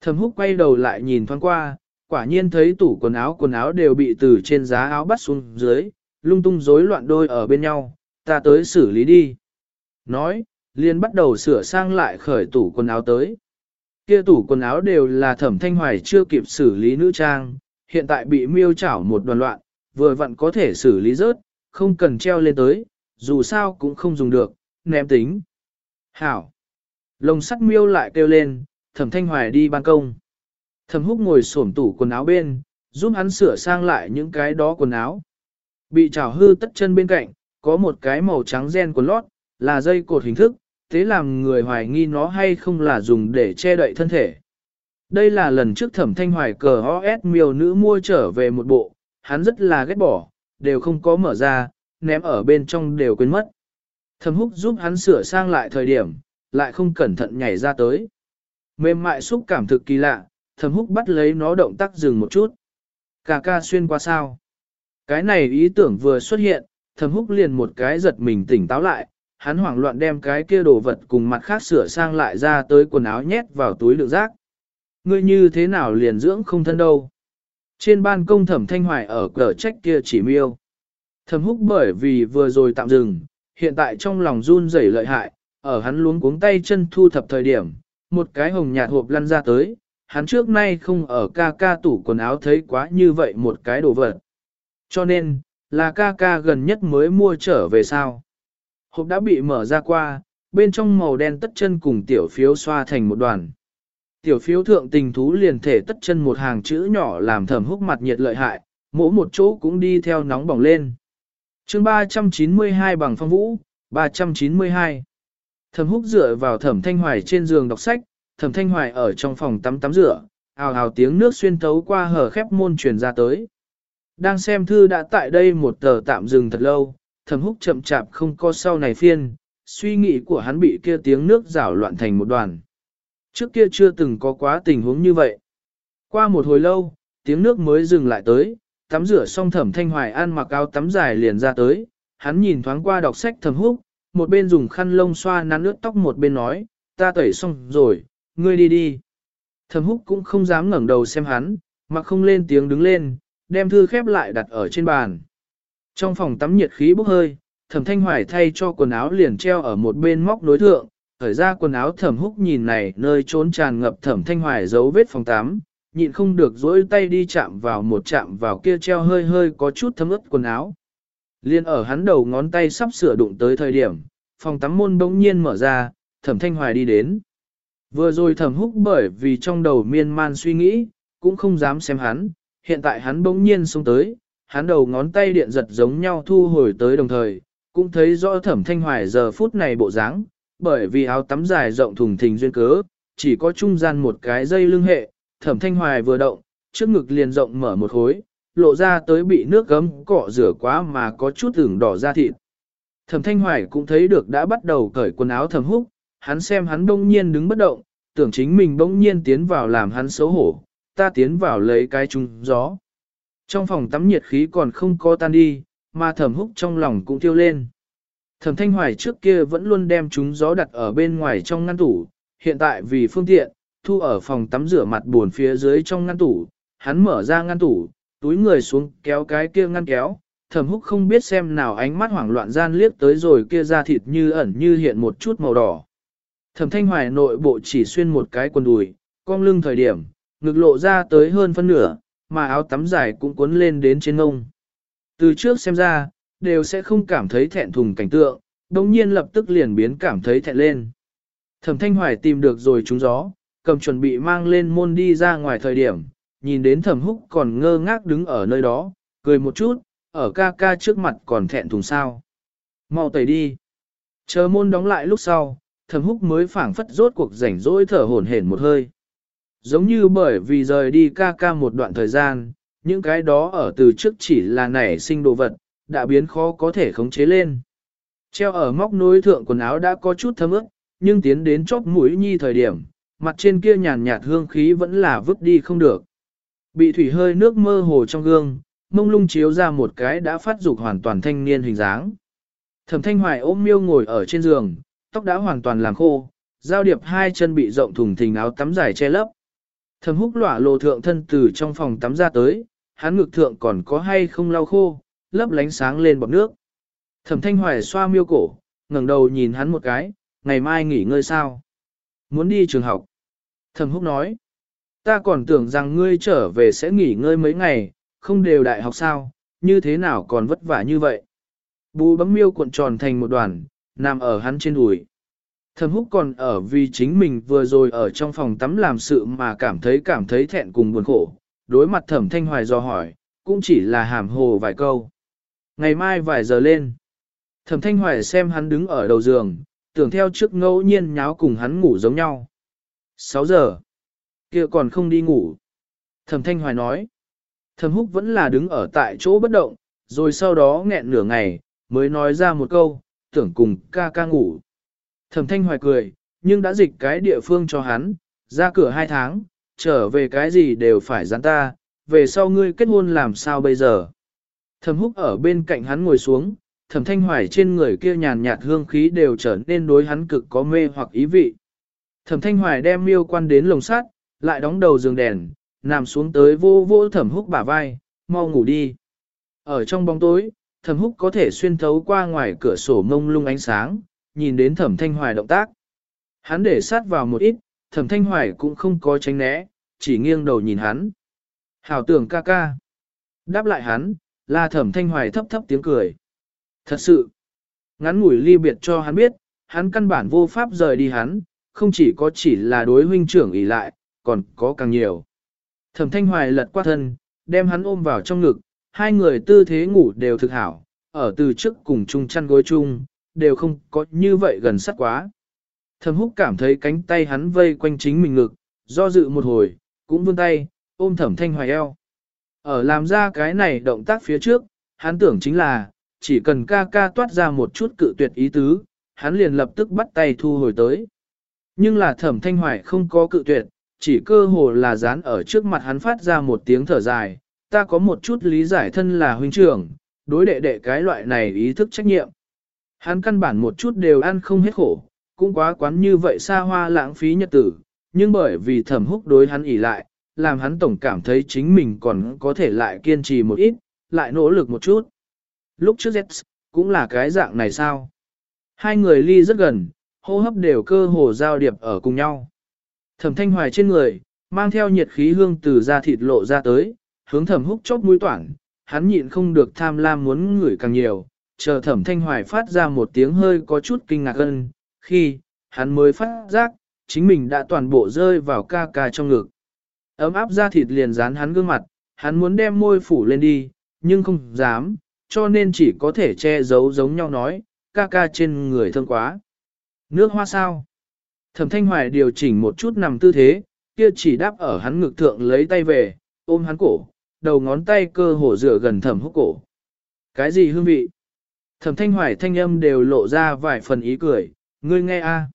Thẩm Húc quay đầu lại nhìn thoáng qua, quả nhiên thấy tủ quần áo quần áo đều bị từ trên giá áo bắt xuống dưới, lung tung rối loạn đôi ở bên nhau, ta tới xử lý đi. Nói, liền bắt đầu sửa sang lại khởi tủ quần áo tới. Kia tủ quần áo đều là thẩm thanh hoài chưa kịp xử lý nữ trang, hiện tại bị miêu chảo một đoàn loạn, vừa vặn có thể xử lý rớt, không cần treo lên tới, dù sao cũng không dùng được, ném tính. Hảo! Lồng sắt miêu lại kêu lên, thẩm thanh hoài đi ban công. Thẩm húc ngồi xổm tủ quần áo bên, giúp hắn sửa sang lại những cái đó quần áo. Bị chảo hư tất chân bên cạnh, có một cái màu trắng gen quần lót, là dây cột hình thức, thế làm người hoài nghi nó hay không là dùng để che đậy thân thể. Đây là lần trước thẩm thanh hoài cờ OS miêu nữ mua trở về một bộ, hắn rất là ghét bỏ, đều không có mở ra, ném ở bên trong đều quên mất. Thẩm húc giúp hắn sửa sang lại thời điểm, lại không cẩn thận nhảy ra tới. Mềm mại xúc cảm thực kỳ lạ, thẩm húc bắt lấy nó động tác dừng một chút. Cà ca xuyên qua sao. Cái này ý tưởng vừa xuất hiện, thẩm húc liền một cái giật mình tỉnh táo lại, hắn hoảng loạn đem cái kia đồ vật cùng mặt khác sửa sang lại ra tới quần áo nhét vào túi đựng rác. Ngươi như thế nào liền dưỡng không thân đâu. Trên ban công thẩm thanh hoài ở cờ trách kia chỉ miêu. Thẩm húc bởi vì vừa rồi tạm dừng, hiện tại trong lòng run rẩy lợi hại, ở hắn luống cuống tay chân thu thập thời điểm, một cái hồng nhạt hộp lăn ra tới, hắn trước nay không ở ca ca tủ quần áo thấy quá như vậy một cái đồ vật. Cho nên, là ca ca gần nhất mới mua trở về sao. Hộp đã bị mở ra qua, bên trong màu đen tất chân cùng tiểu phiếu xoa thành một đoàn. Tiểu phiếu thượng tình thú liền thể tất chân một hàng chữ nhỏ làm thẩm húc mặt nhiệt lợi hại, mỗi một chỗ cũng đi theo nóng bỏng lên. chương 392 bằng phong vũ, 392. Thẩm húc dựa vào thẩm thanh hoài trên giường đọc sách, thẩm thanh hoài ở trong phòng tắm tắm rửa, ào ào tiếng nước xuyên thấu qua hở khép môn truyền ra tới. Đang xem thư đã tại đây một tờ tạm dừng thật lâu, thẩm húc chậm chạp không có sau này phiên, suy nghĩ của hắn bị kia tiếng nước rảo loạn thành một đoàn. Trước kia chưa từng có quá tình huống như vậy. Qua một hồi lâu, tiếng nước mới dừng lại tới, tắm rửa xong thẩm thanh hoài ăn mặc áo tắm dài liền ra tới, hắn nhìn thoáng qua đọc sách thẩm húc, một bên dùng khăn lông xoa nắn nước tóc một bên nói, ta tẩy xong rồi, ngươi đi đi. Thẩm húc cũng không dám ngẩng đầu xem hắn, mà không lên tiếng đứng lên, đem thư khép lại đặt ở trên bàn. Trong phòng tắm nhiệt khí bốc hơi, thẩm thanh hoài thay cho quần áo liền treo ở một bên móc đối thượng, thở ra quần áo thẩm húc nhìn này nơi trốn tràn ngập thẩm thanh hoài dấu vết phòng tắm, nhịn không được dỗi tay đi chạm vào một chạm vào kia treo hơi hơi có chút thấm ướt quần áo. Liên ở hắn đầu ngón tay sắp sửa đụng tới thời điểm, phòng tắm môn bỗng nhiên mở ra, thẩm thanh hoài đi đến. Vừa rồi thẩm húc bởi vì trong đầu miên man suy nghĩ, cũng không dám xem hắn, hiện tại hắn bỗng nhiên xuống tới, hắn đầu ngón tay điện giật giống nhau thu hồi tới đồng thời, cũng thấy rõ thẩm thanh hoài giờ phút này bộ dáng, bởi vì áo tắm dài rộng thùng thình duyên cớ, chỉ có trung gian một cái dây lưng hệ, thẩm thanh hoài vừa động, trước ngực liền rộng mở một khối, lộ ra tới bị nước gấm cọ rửa quá mà có chút ửng đỏ ra thịt. Thẩm thanh hoài cũng thấy được đã bắt đầu cởi quần áo thẩm húc, hắn xem hắn đông nhiên đứng bất động, tưởng chính mình bỗng nhiên tiến vào làm hắn xấu hổ, ta tiến vào lấy cái trung gió. Trong phòng tắm nhiệt khí còn không có tan đi, mà thẩm húc trong lòng cũng tiêu lên. Thẩm thanh hoài trước kia vẫn luôn đem chúng gió đặt ở bên ngoài trong ngăn tủ, hiện tại vì phương tiện, thu ở phòng tắm rửa mặt buồn phía dưới trong ngăn tủ, hắn mở ra ngăn tủ, túi người xuống kéo cái kia ngăn kéo, thẩm húc không biết xem nào ánh mắt hoảng loạn gian liếc tới rồi kia da thịt như ẩn như hiện một chút màu đỏ. Thẩm thanh hoài nội bộ chỉ xuyên một cái quần đùi, cong lưng thời điểm, ngực lộ ra tới hơn phân nửa, mà áo tắm dài cũng cuốn lên đến trên ngông. Từ trước xem ra, đều sẽ không cảm thấy thẹn thùng cảnh tượng, đồng nhiên lập tức liền biến cảm thấy thẹn lên. Thẩm thanh hoài tìm được rồi trúng gió, cầm chuẩn bị mang lên môn đi ra ngoài thời điểm, nhìn đến thẩm húc còn ngơ ngác đứng ở nơi đó, cười một chút, ở ca ca trước mặt còn thẹn thùng sao. mau tẩy đi. Chờ môn đóng lại lúc sau, thẩm húc mới phảng phất rốt cuộc rảnh rỗi thở hổn hển một hơi. Giống như bởi vì rời đi ca ca một đoạn thời gian, những cái đó ở từ trước chỉ là nảy sinh đồ vật, đã biến khó có thể khống chế lên. Treo ở móc nối thượng quần áo đã có chút thấm ướt, nhưng tiến đến chóp mũi nhi thời điểm, mặt trên kia nhàn nhạt hương khí vẫn là vứt đi không được. Bị thủy hơi nước mơ hồ trong gương, mông lung chiếu ra một cái đã phát dục hoàn toàn thanh niên hình dáng. Thẩm thanh hoài ôm miêu ngồi ở trên giường, tóc đã hoàn toàn làm khô, giao điệp hai chân bị rộng thùng thình áo tắm dài che lấp. Thẩm húc lỏa lộ thượng thân từ trong phòng tắm ra tới, hắn ngực thượng còn có hay không lau khô, lấp lánh sáng lên bọt nước. Thẩm thanh hoài xoa miêu cổ, ngẩng đầu nhìn hắn một cái, ngày mai nghỉ ngơi sao? Muốn đi trường học. Thẩm húc nói, ta còn tưởng rằng ngươi trở về sẽ nghỉ ngơi mấy ngày, không đều đại học sao, như thế nào còn vất vả như vậy? Bú bấm miêu cuộn tròn thành một đoàn, nằm ở hắn trên đùi. Thẩm húc còn ở vì chính mình vừa rồi ở trong phòng tắm làm sự mà cảm thấy cảm thấy thẹn cùng buồn khổ. Đối mặt thẩm thanh hoài do hỏi, cũng chỉ là hàm hồ vài câu. Ngày mai vài giờ lên. Thẩm thanh hoài xem hắn đứng ở đầu giường, tưởng theo trước ngẫu nhiên nháo cùng hắn ngủ giống nhau. 6 giờ. kia còn không đi ngủ. Thẩm thanh hoài nói. Thẩm húc vẫn là đứng ở tại chỗ bất động, rồi sau đó nghẹn nửa ngày, mới nói ra một câu, tưởng cùng ca ca ngủ. Thẩm thanh hoài cười, nhưng đã dịch cái địa phương cho hắn, ra cửa hai tháng, trở về cái gì đều phải dán ta, về sau ngươi kết hôn làm sao bây giờ. Thẩm húc ở bên cạnh hắn ngồi xuống, thẩm thanh hoài trên người kia nhàn nhạt hương khí đều trở nên đối hắn cực có mê hoặc ý vị. Thẩm thanh hoài đem miêu quan đến lồng sắt, lại đóng đầu giường đèn, nằm xuống tới vô vô thẩm húc bả vai, mau ngủ đi. Ở trong bóng tối, thẩm húc có thể xuyên thấu qua ngoài cửa sổ mông lung ánh sáng, nhìn đến thẩm thanh hoài động tác. Hắn để sát vào một ít, thẩm thanh hoài cũng không có tránh né, chỉ nghiêng đầu nhìn hắn. Hảo tưởng ca ca. Đáp lại hắn, là thẩm thanh hoài thấp thấp tiếng cười. Thật sự, ngắn ngủi ly biệt cho hắn biết, hắn căn bản vô pháp rời đi hắn, không chỉ có chỉ là đối huynh trưởng ỷ lại, còn có càng nhiều. Thẩm thanh hoài lật qua thân, đem hắn ôm vào trong ngực, hai người tư thế ngủ đều thực hảo, ở từ trước cùng chung chăn gối chung, đều không có như vậy gần sát quá. Thẩm húc cảm thấy cánh tay hắn vây quanh chính mình ngực, do dự một hồi, cũng vươn tay, ôm thẩm thanh hoài eo. Ở làm ra cái này động tác phía trước, hắn tưởng chính là, chỉ cần ca ca toát ra một chút cự tuyệt ý tứ, hắn liền lập tức bắt tay thu hồi tới. Nhưng là thẩm thanh hoài không có cự tuyệt, chỉ cơ hồ là dán ở trước mặt hắn phát ra một tiếng thở dài, ta có một chút lý giải thân là huynh trưởng, đối đệ đệ cái loại này ý thức trách nhiệm. Hắn căn bản một chút đều ăn không hết khổ, cũng quá quán như vậy xa hoa lãng phí nhật tử, nhưng bởi vì thẩm húc đối hắn ỉ lại, làm hắn tổng cảm thấy chính mình còn có thể lại kiên trì một ít, lại nỗ lực một chút. Lúc trước Z, cũng là cái dạng này sao? Hai người ly rất gần, hô hấp đều cơ hồ giao điệp ở cùng nhau. Thẩm thanh hoài trên người, mang theo nhiệt khí hương từ da thịt lộ ra tới, hướng thẩm húc chóp mũi toản, hắn nhịn không được tham lam muốn ngửi càng nhiều, chờ thẩm thanh hoài phát ra một tiếng hơi có chút kinh ngạc ân, khi, hắn mới phát giác, chính mình đã toàn bộ rơi vào ca ca trong ngực. Ấm áp da thịt liền dán hắn gương mặt, hắn muốn đem môi phủ lên đi, nhưng không dám, cho nên chỉ có thể che giấu giống nhau nói, ca ca trên người thương quá. Nước hoa sao? Thẩm thanh hoài điều chỉnh một chút nằm tư thế, kia chỉ đáp ở hắn ngực thượng lấy tay về, ôm hắn cổ, đầu ngón tay cơ hồ dựa gần thẩm húc cổ. Cái gì hương vị? Thẩm thanh hoài thanh âm đều lộ ra vài phần ý cười, ngươi nghe a?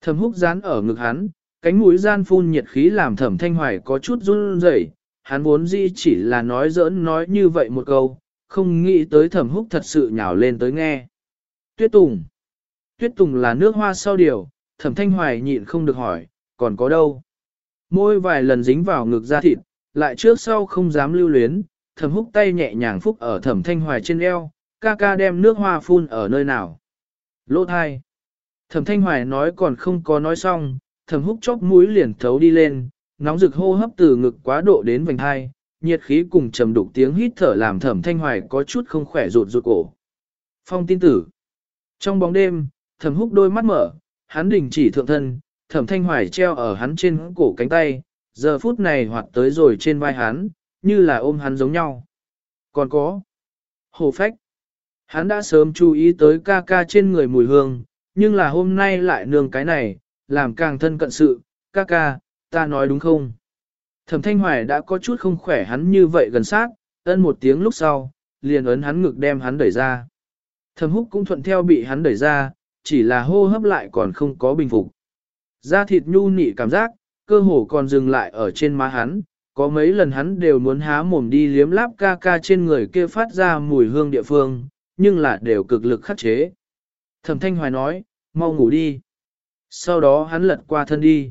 Thẩm húc dán ở ngực hắn, cánh mũi gian phun nhiệt khí làm thẩm thanh hoài có chút run rẩy. hắn vốn dĩ chỉ là nói giỡn nói như vậy một câu, không nghĩ tới thẩm húc thật sự nhào lên tới nghe. Tuyết Tùng Tuyết Tùng là nước hoa sau điều, thẩm thanh hoài nhịn không được hỏi, còn có đâu? Môi vài lần dính vào ngực da thịt, lại trước sau không dám lưu luyến, thẩm húc tay nhẹ nhàng phúc ở thẩm thanh hoài trên eo, ca ca đem nước hoa phun ở nơi nào. Lỗ thai. Thẩm thanh hoài nói còn không có nói xong, thẩm húc chóp mũi liền thấu đi lên, nóng rực hô hấp từ ngực quá độ đến vành hai, nhiệt khí cùng trầm đục tiếng hít thở làm thẩm thanh hoài có chút không khỏe rụt rụt cổ. Phong tin tử. Trong bóng đêm, thẩm húc đôi mắt mở, hắn đình chỉ thượng thân, thẩm thanh hoài treo ở hắn trên cổ cánh tay, giờ phút này hoạt tới rồi trên vai hắn, như là ôm hắn giống nhau. Còn có. Hồ phách. Hắn đã sớm chú ý tới ca ca trên người mùi hương, nhưng là hôm nay lại nương cái này, làm càng thân cận sự, ca ca, ta nói đúng không? Thẩm Thanh Hoài đã có chút không khỏe hắn như vậy gần sát, ân một tiếng lúc sau, liền ấn hắn ngực đem hắn đẩy ra. Thẩm Húc cũng thuận theo bị hắn đẩy ra, chỉ là hô hấp lại còn không có bình phục. Da thịt nhu nị cảm giác, cơ hồ còn dừng lại ở trên má hắn, có mấy lần hắn đều muốn há mồm đi liếm láp ca ca trên người kia phát ra mùi hương địa phương, nhưng là đều cực lực khắc chế. Thẩm Thanh Hoài nói, mau ngủ đi. Sau đó hắn lật qua thân đi.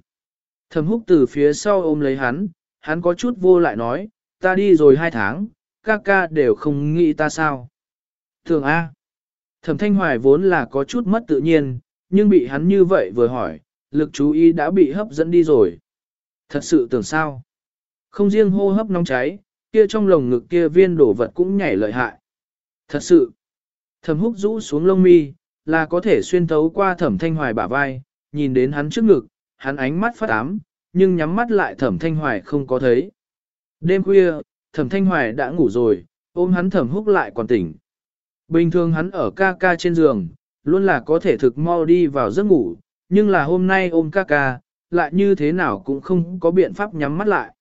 Thẩm húc từ phía sau ôm lấy hắn, hắn có chút vô lại nói, ta đi rồi hai tháng, ca ca đều không nghĩ ta sao. Thường A. Thẩm thanh hoài vốn là có chút mất tự nhiên, nhưng bị hắn như vậy vừa hỏi, lực chú ý đã bị hấp dẫn đi rồi. Thật sự tưởng sao? Không riêng hô hấp nóng cháy, kia trong lồng ngực kia viên đổ vật cũng nhảy lợi hại. Thật sự. Thẩm húc rũ xuống lông mi, là có thể xuyên thấu qua thẩm thanh hoài bả vai, nhìn đến hắn trước ngực, hắn ánh mắt phát ám, nhưng nhắm mắt lại thẩm thanh hoài không có thấy. Đêm khuya, thẩm thanh hoài đã ngủ rồi, ôm hắn thẩm húc lại còn tỉnh. Bình thường hắn ở ca ca trên giường, luôn là có thể thực mau đi vào giấc ngủ, nhưng là hôm nay ôm ca ca, lại như thế nào cũng không có biện pháp nhắm mắt lại.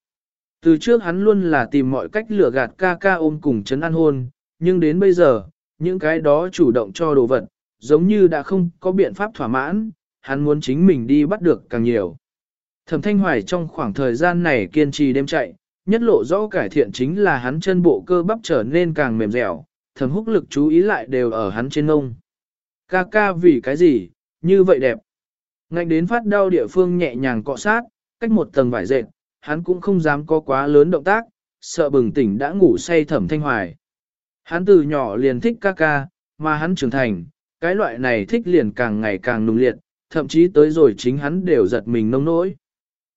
Từ trước hắn luôn là tìm mọi cách lừa gạt ca ca ôm cùng chấn an hôn, nhưng đến bây giờ, những cái đó chủ động cho đồ vật, giống như đã không có biện pháp thỏa mãn, hắn muốn chính mình đi bắt được càng nhiều. Thẩm Thanh Hoài trong khoảng thời gian này kiên trì đêm chạy, nhất lộ rõ cải thiện chính là hắn chân bộ cơ bắp trở nên càng mềm dẻo, thẩm húc lực chú ý lại đều ở hắn trên ngông. Ca ca vì cái gì, như vậy đẹp. Ngạnh đến phát đau địa phương nhẹ nhàng cọ sát, cách một tầng vải dệt, hắn cũng không dám có quá lớn động tác, sợ bừng tỉnh đã ngủ say thẩm thanh hoài. Hắn từ nhỏ liền thích ca ca, mà hắn trưởng thành, cái loại này thích liền càng ngày càng nung liệt, thậm chí tới rồi chính hắn đều giật mình nông nỗi.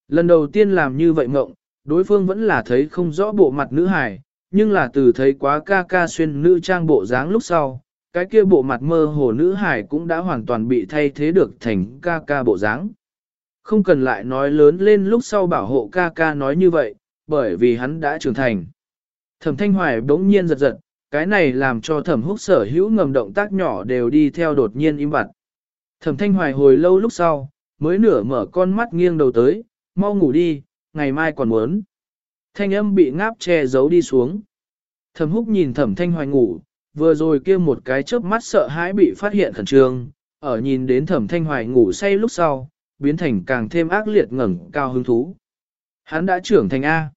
Lần đầu tiên làm như vậy mộng, đối phương vẫn là thấy không rõ bộ mặt nữ hài, nhưng là từ thấy quá ca ca xuyên nữ trang bộ dáng lúc sau, cái kia bộ mặt mơ hồ nữ hài cũng đã hoàn toàn bị thay thế được thành ca ca bộ dáng. Không cần lại nói lớn lên lúc sau bảo hộ ca ca nói như vậy, bởi vì hắn đã trưởng thành. Thẩm Thanh Hoài bỗng nhiên giật giật, cái này làm cho thẩm húc sở hữu ngầm động tác nhỏ đều đi theo đột nhiên im bặt. Thẩm Thanh Hoài hồi lâu lúc sau, mới nửa mở con mắt nghiêng đầu tới, mau ngủ đi, ngày mai còn muốn. Thanh âm bị ngáp che giấu đi xuống. Thẩm húc nhìn thẩm thanh hoài ngủ, vừa rồi kia một cái chớp mắt sợ hãi bị phát hiện khẩn trương, ở nhìn đến thẩm thanh hoài ngủ say lúc sau, biến thành càng thêm ác liệt ngẩng cao hứng thú. Hắn đã trưởng thành A.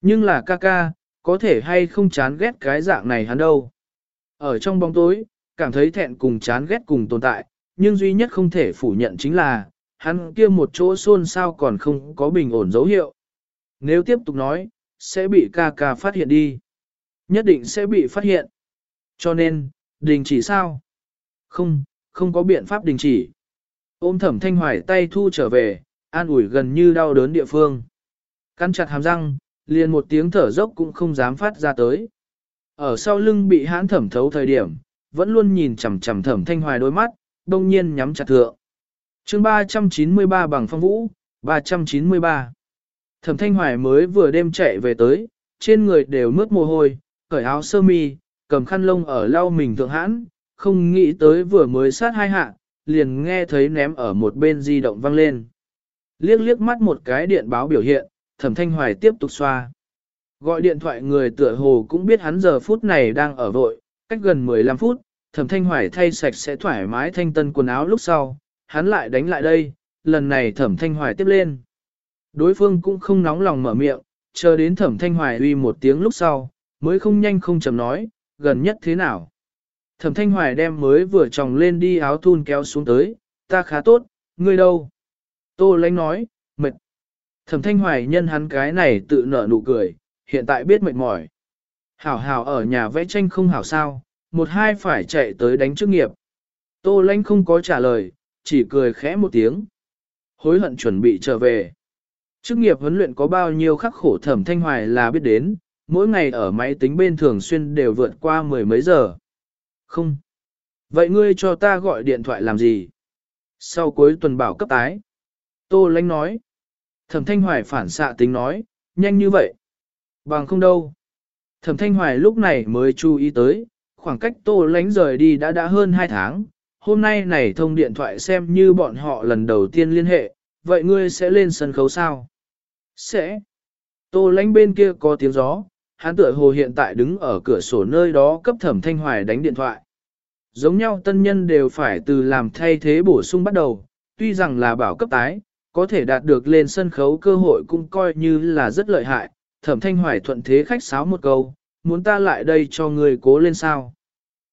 Nhưng là ca ca, có thể hay không chán ghét cái dạng này hắn đâu. Ở trong bóng tối, cảm thấy thẹn cùng chán ghét cùng tồn tại, nhưng duy nhất không thể phủ nhận chính là, hắn kia một chỗ xôn sao còn không có bình ổn dấu hiệu. Nếu tiếp tục nói, sẽ bị ca ca phát hiện đi. Nhất định sẽ bị phát hiện. Cho nên, đình chỉ sao? Không, không có biện pháp đình chỉ. Ôm thẩm thanh hoài tay thu trở về, an ủi gần như đau đớn địa phương. Căn chặt hàm răng, liền một tiếng thở dốc cũng không dám phát ra tới. Ở sau lưng bị hãn thẩm thấu thời điểm, vẫn luôn nhìn chằm chằm thẩm thanh hoài đôi mắt, đông nhiên nhắm chặt thượng chương 393 bằng phong vũ, 393. Thẩm Thanh Hoài mới vừa đêm chạy về tới, trên người đều mướt mồ hôi, cởi áo sơ mi, cầm khăn lông ở lau mình thượng hãn, không nghĩ tới vừa mới sát hai hạ, liền nghe thấy ném ở một bên di động vang lên. Liếc liếc mắt một cái điện báo biểu hiện, Thẩm Thanh Hoài tiếp tục xoa. Gọi điện thoại người tựa hồ cũng biết hắn giờ phút này đang ở vội, cách gần 15 phút, Thẩm Thanh Hoài thay sạch sẽ thoải mái thanh tân quần áo lúc sau, hắn lại đánh lại đây, lần này thẩm thanh hoài tiếp lên. Đối phương cũng không nóng lòng mở miệng, chờ đến thẩm thanh hoài uy một tiếng lúc sau, mới không nhanh không chậm nói, gần nhất thế nào. Thẩm thanh hoài đem mới vừa tròng lên đi áo thun kéo xuống tới, ta khá tốt, ngươi đâu? Tô lánh nói, mệt. Thẩm thanh hoài nhân hắn cái này tự nở nụ cười, hiện tại biết mệt mỏi. Hảo hảo ở nhà vẽ tranh không hảo sao, một hai phải chạy tới đánh chức nghiệp. Tô Lanh không có trả lời, chỉ cười khẽ một tiếng. Hối hận chuẩn bị trở về. Chức nghiệp huấn luyện có bao nhiêu khắc khổ thẩm thanh hoài là biết đến, mỗi ngày ở máy tính bên thường xuyên đều vượt qua mười mấy giờ. Không. Vậy ngươi cho ta gọi điện thoại làm gì? Sau cuối tuần bảo cấp tái. Tô Lanh nói. Thẩm thanh hoài phản xạ tính nói, nhanh như vậy. Bằng không đâu. Thẩm thanh hoài lúc này mới chú ý tới, khoảng cách tô lánh rời đi đã đã hơn 2 tháng. Hôm nay này thông điện thoại xem như bọn họ lần đầu tiên liên hệ, vậy ngươi sẽ lên sân khấu sao? Sẽ. Tô lánh bên kia có tiếng gió, hắn tựa hồ hiện tại đứng ở cửa sổ nơi đó cấp thẩm thanh hoài đánh điện thoại. Giống nhau tân nhân đều phải từ làm thay thế bổ sung bắt đầu, tuy rằng là bảo cấp tái, có thể đạt được lên sân khấu cơ hội cũng coi như là rất lợi hại. Thẩm thanh hoài thuận thế khách sáo một câu, muốn ta lại đây cho người cố lên sao.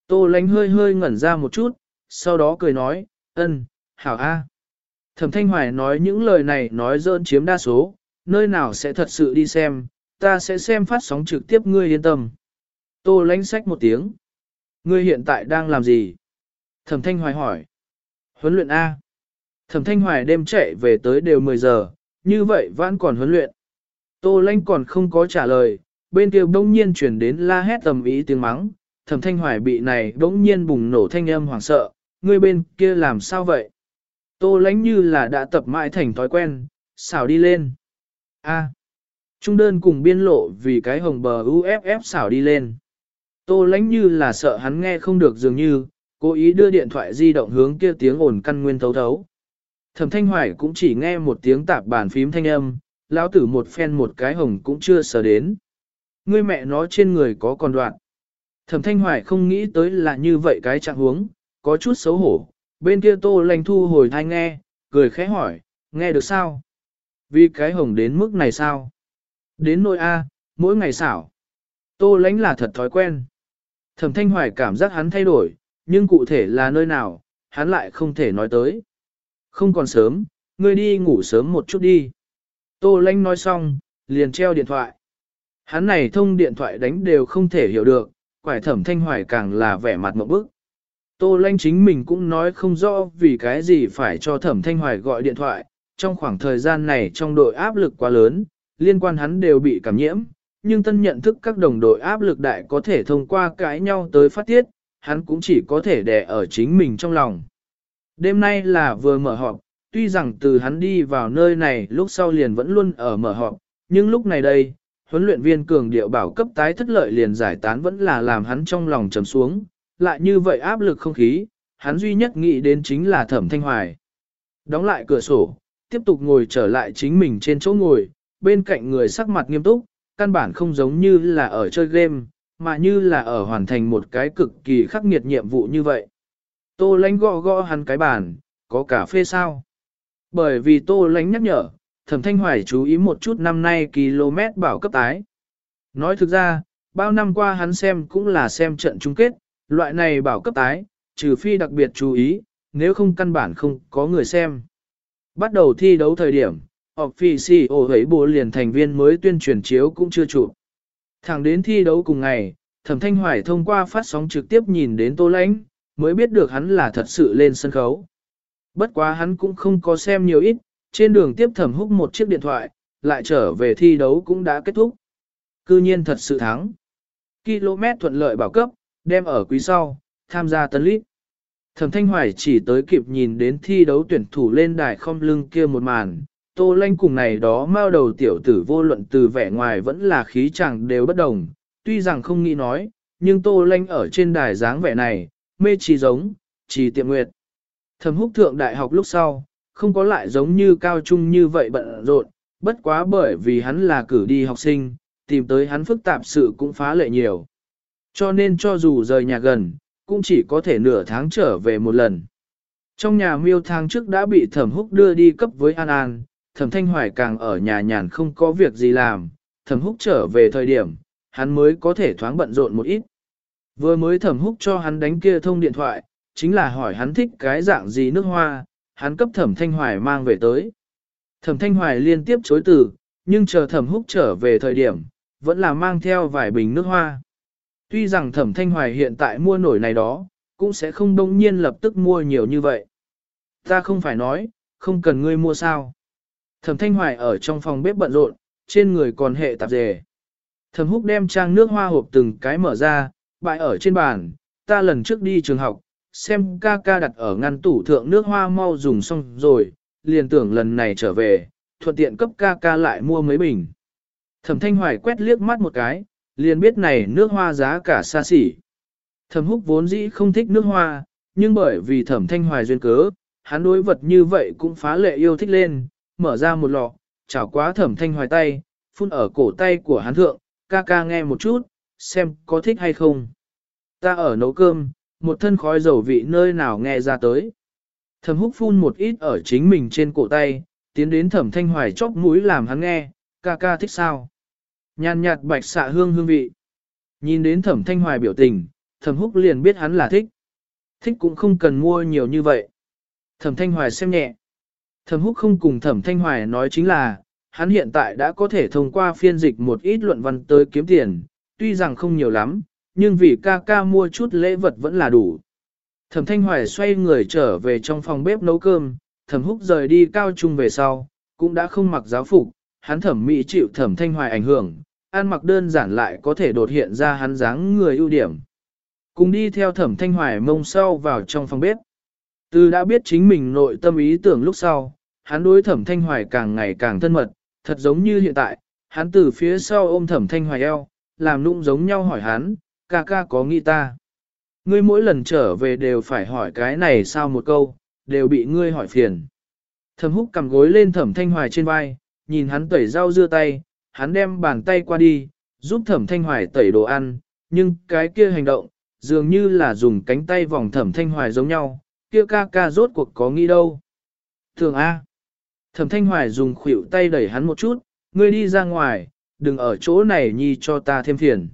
Tô lánh hơi hơi ngẩn ra một chút, sau đó cười nói, ân, hảo a. Thẩm thanh hoài nói những lời này nói dơn chiếm đa số, nơi nào sẽ thật sự đi xem, ta sẽ xem phát sóng trực tiếp ngươi yên tâm. Tô lánh sách một tiếng. Ngươi hiện tại đang làm gì? Thẩm thanh hoài hỏi. Huấn luyện A. Thẩm thanh hoài đêm chạy về tới đều 10 giờ, như vậy vẫn còn huấn luyện. Tô lanh còn không có trả lời, bên kia bỗng nhiên chuyển đến la hét tầm ý tiếng mắng. Thẩm thanh hoài bị này bỗng nhiên bùng nổ thanh âm hoảng sợ, ngươi bên kia làm sao vậy? Tô lánh như là đã tập mãi thành thói quen, xảo đi lên. A. Trung đơn cùng biên lộ vì cái hồng bờ UFF xảo đi lên. Tô lánh như là sợ hắn nghe không được dường như, cố ý đưa điện thoại di động hướng kia tiếng ồn căn nguyên thấu thấu. Thẩm thanh hoài cũng chỉ nghe một tiếng tạp bàn phím thanh âm, lão tử một phen một cái hồng cũng chưa sờ đến. Ngươi mẹ nó trên người có còn đoạn. Thẩm thanh hoài không nghĩ tới là như vậy cái trạng huống, có chút xấu hổ. Bên kia tô lành thu hồi thai nghe, cười khẽ hỏi, nghe được sao? Vì cái hồng đến mức này sao? Đến nỗi A, mỗi ngày xảo. Tô lánh là thật thói quen. Thẩm thanh hoài cảm giác hắn thay đổi, nhưng cụ thể là nơi nào, hắn lại không thể nói tới. Không còn sớm, ngươi đi ngủ sớm một chút đi. Tô Lanh nói xong, liền treo điện thoại. Hắn này thông điện thoại đánh đều không thể hiểu được, quải thẩm thanh hoài càng là vẻ mặt mộng bức. Tô lanh chính mình cũng nói không rõ vì cái gì phải cho thẩm thanh hoài gọi điện thoại, trong khoảng thời gian này trong đội áp lực quá lớn, liên quan hắn đều bị cảm nhiễm, nhưng tân nhận thức các đồng đội áp lực đại có thể thông qua cãi nhau tới phát tiết, hắn cũng chỉ có thể đè ở chính mình trong lòng. Đêm nay là vừa mở họp, tuy rằng từ hắn đi vào nơi này lúc sau liền vẫn luôn ở mở họp, nhưng lúc này đây, huấn luyện viên cường điệu bảo cấp tái thất lợi liền giải tán vẫn là làm hắn trong lòng trầm xuống, lại như vậy áp lực không khí, hắn duy nhất nghĩ đến chính là thẩm thanh hoài. Đóng lại cửa sổ, tiếp tục ngồi trở lại chính mình trên chỗ ngồi, bên cạnh người sắc mặt nghiêm túc, căn bản không giống như là ở chơi game, mà như là ở hoàn thành một cái cực kỳ khắc nghiệt nhiệm vụ như vậy. Tô lánh gõ gõ hắn cái bàn, có cà phê sao? Bởi vì tô lánh nhắc nhở, thẩm thanh hoài chú ý một chút năm nay km bảo cấp tái. Nói thực ra, bao năm qua hắn xem cũng là xem trận chung kết, loại này bảo cấp tái, trừ phi đặc biệt chú ý, nếu không căn bản không có người xem. Bắt đầu thi đấu thời điểm, Officio hấy bộ liền thành viên mới tuyên truyền chiếu cũng chưa chụp. Thẳng đến thi đấu cùng ngày, Thẩm Thanh Hoài thông qua phát sóng trực tiếp nhìn đến Tô Lãnh, mới biết được hắn là thật sự lên sân khấu. Bất quá hắn cũng không có xem nhiều ít, trên đường tiếp Thẩm Húc một chiếc điện thoại, lại trở về thi đấu cũng đã kết thúc. Cư nhiên thật sự thắng. Km thuận lợi bảo cấp, đem ở quý sau, tham gia tân lít. Thẩm Thanh Hoài chỉ tới kịp nhìn đến thi đấu tuyển thủ lên đài không lưng kia một màn, Tô Lanh cùng này đó mao đầu tiểu tử vô luận từ vẻ ngoài vẫn là khí chẳng đều bất đồng, tuy rằng không nghĩ nói, nhưng Tô Lanh ở trên đài dáng vẻ này, mê trì giống, trì tiệm nguyệt. Thẩm húc thượng đại học lúc sau, không có lại giống như cao trung như vậy bận rộn, bất quá bởi vì hắn là cử đi học sinh, tìm tới hắn phức tạp sự cũng phá lệ nhiều. Cho nên cho dù rời nhà gần, cũng chỉ có thể nửa tháng trở về một lần. Trong nhà miêu tháng trước đã bị thẩm húc đưa đi cấp với An An, thẩm thanh hoài càng ở nhà nhàn không có việc gì làm, thẩm húc trở về thời điểm, hắn mới có thể thoáng bận rộn một ít. Vừa mới thẩm húc cho hắn đánh kia thông điện thoại, chính là hỏi hắn thích cái dạng gì nước hoa, hắn cấp thẩm thanh hoài mang về tới. Thẩm thanh hoài liên tiếp chối từ, nhưng chờ thẩm húc trở về thời điểm, vẫn là mang theo vài bình nước hoa. Tuy rằng thẩm thanh hoài hiện tại mua nổi này đó, cũng sẽ không đông nhiên lập tức mua nhiều như vậy. Ta không phải nói, không cần ngươi mua sao. Thẩm thanh hoài ở trong phòng bếp bận rộn, trên người còn hệ tạp dề. Thẩm húc đem trang nước hoa hộp từng cái mở ra, bại ở trên bàn, ta lần trước đi trường học, xem ca ca đặt ở ngăn tủ thượng nước hoa mau dùng xong rồi, liền tưởng lần này trở về, thuận tiện cấp ca ca lại mua mấy bình. Thẩm thanh hoài quét liếc mắt một cái, liền biết này nước hoa giá cả xa xỉ. Thẩm húc vốn dĩ không thích nước hoa, nhưng bởi vì thẩm thanh hoài duyên cớ, hắn đối vật như vậy cũng phá lệ yêu thích lên, mở ra một lọ, chảo quá thẩm thanh hoài tay, phun ở cổ tay của hắn thượng, ca ca nghe một chút, xem có thích hay không. Ta ở nấu cơm, một thân khói dầu vị nơi nào nghe ra tới. Thẩm húc phun một ít ở chính mình trên cổ tay, tiến đến thẩm thanh hoài chóp mũi làm hắn nghe, ca ca thích sao. Nhàn nhạt bạch xạ hương hương vị. Nhìn đến thẩm thanh hoài biểu tình, thẩm húc liền biết hắn là thích. Thích cũng không cần mua nhiều như vậy. Thẩm thanh hoài xem nhẹ. Thẩm húc không cùng thẩm thanh hoài nói chính là, hắn hiện tại đã có thể thông qua phiên dịch một ít luận văn tới kiếm tiền, tuy rằng không nhiều lắm, nhưng vì ca ca mua chút lễ vật vẫn là đủ. Thẩm thanh hoài xoay người trở về trong phòng bếp nấu cơm, thẩm húc rời đi cao trung về sau, cũng đã không mặc giáo phục, hắn thẩm mỹ chịu thẩm thanh hoài ảnh hưởng, ăn mặc đơn giản lại có thể đột hiện ra hắn dáng người ưu điểm. Cùng đi theo thẩm thanh hoài mông sau vào trong phòng bếp. Từ đã biết chính mình nội tâm ý tưởng lúc sau, hắn đối thẩm thanh hoài càng ngày càng thân mật, thật giống như hiện tại, hắn từ phía sau ôm thẩm thanh hoài eo, làm nụng giống nhau hỏi hắn, ca ca có nghĩ ta. Ngươi mỗi lần trở về đều phải hỏi cái này sao một câu, đều bị ngươi hỏi phiền. Thẩm húc cầm gối lên thẩm thanh hoài trên vai, nhìn hắn tẩy rau dưa tay, hắn đem bàn tay qua đi, giúp thẩm thanh hoài tẩy đồ ăn, nhưng cái kia hành động, dường như là dùng cánh tay vòng thẩm thanh hoài giống nhau, kia ca ca rốt cuộc có nghĩ đâu. Thường A. Thẩm thanh hoài dùng khuỷu tay đẩy hắn một chút, ngươi đi ra ngoài, đừng ở chỗ này nhi cho ta thêm phiền.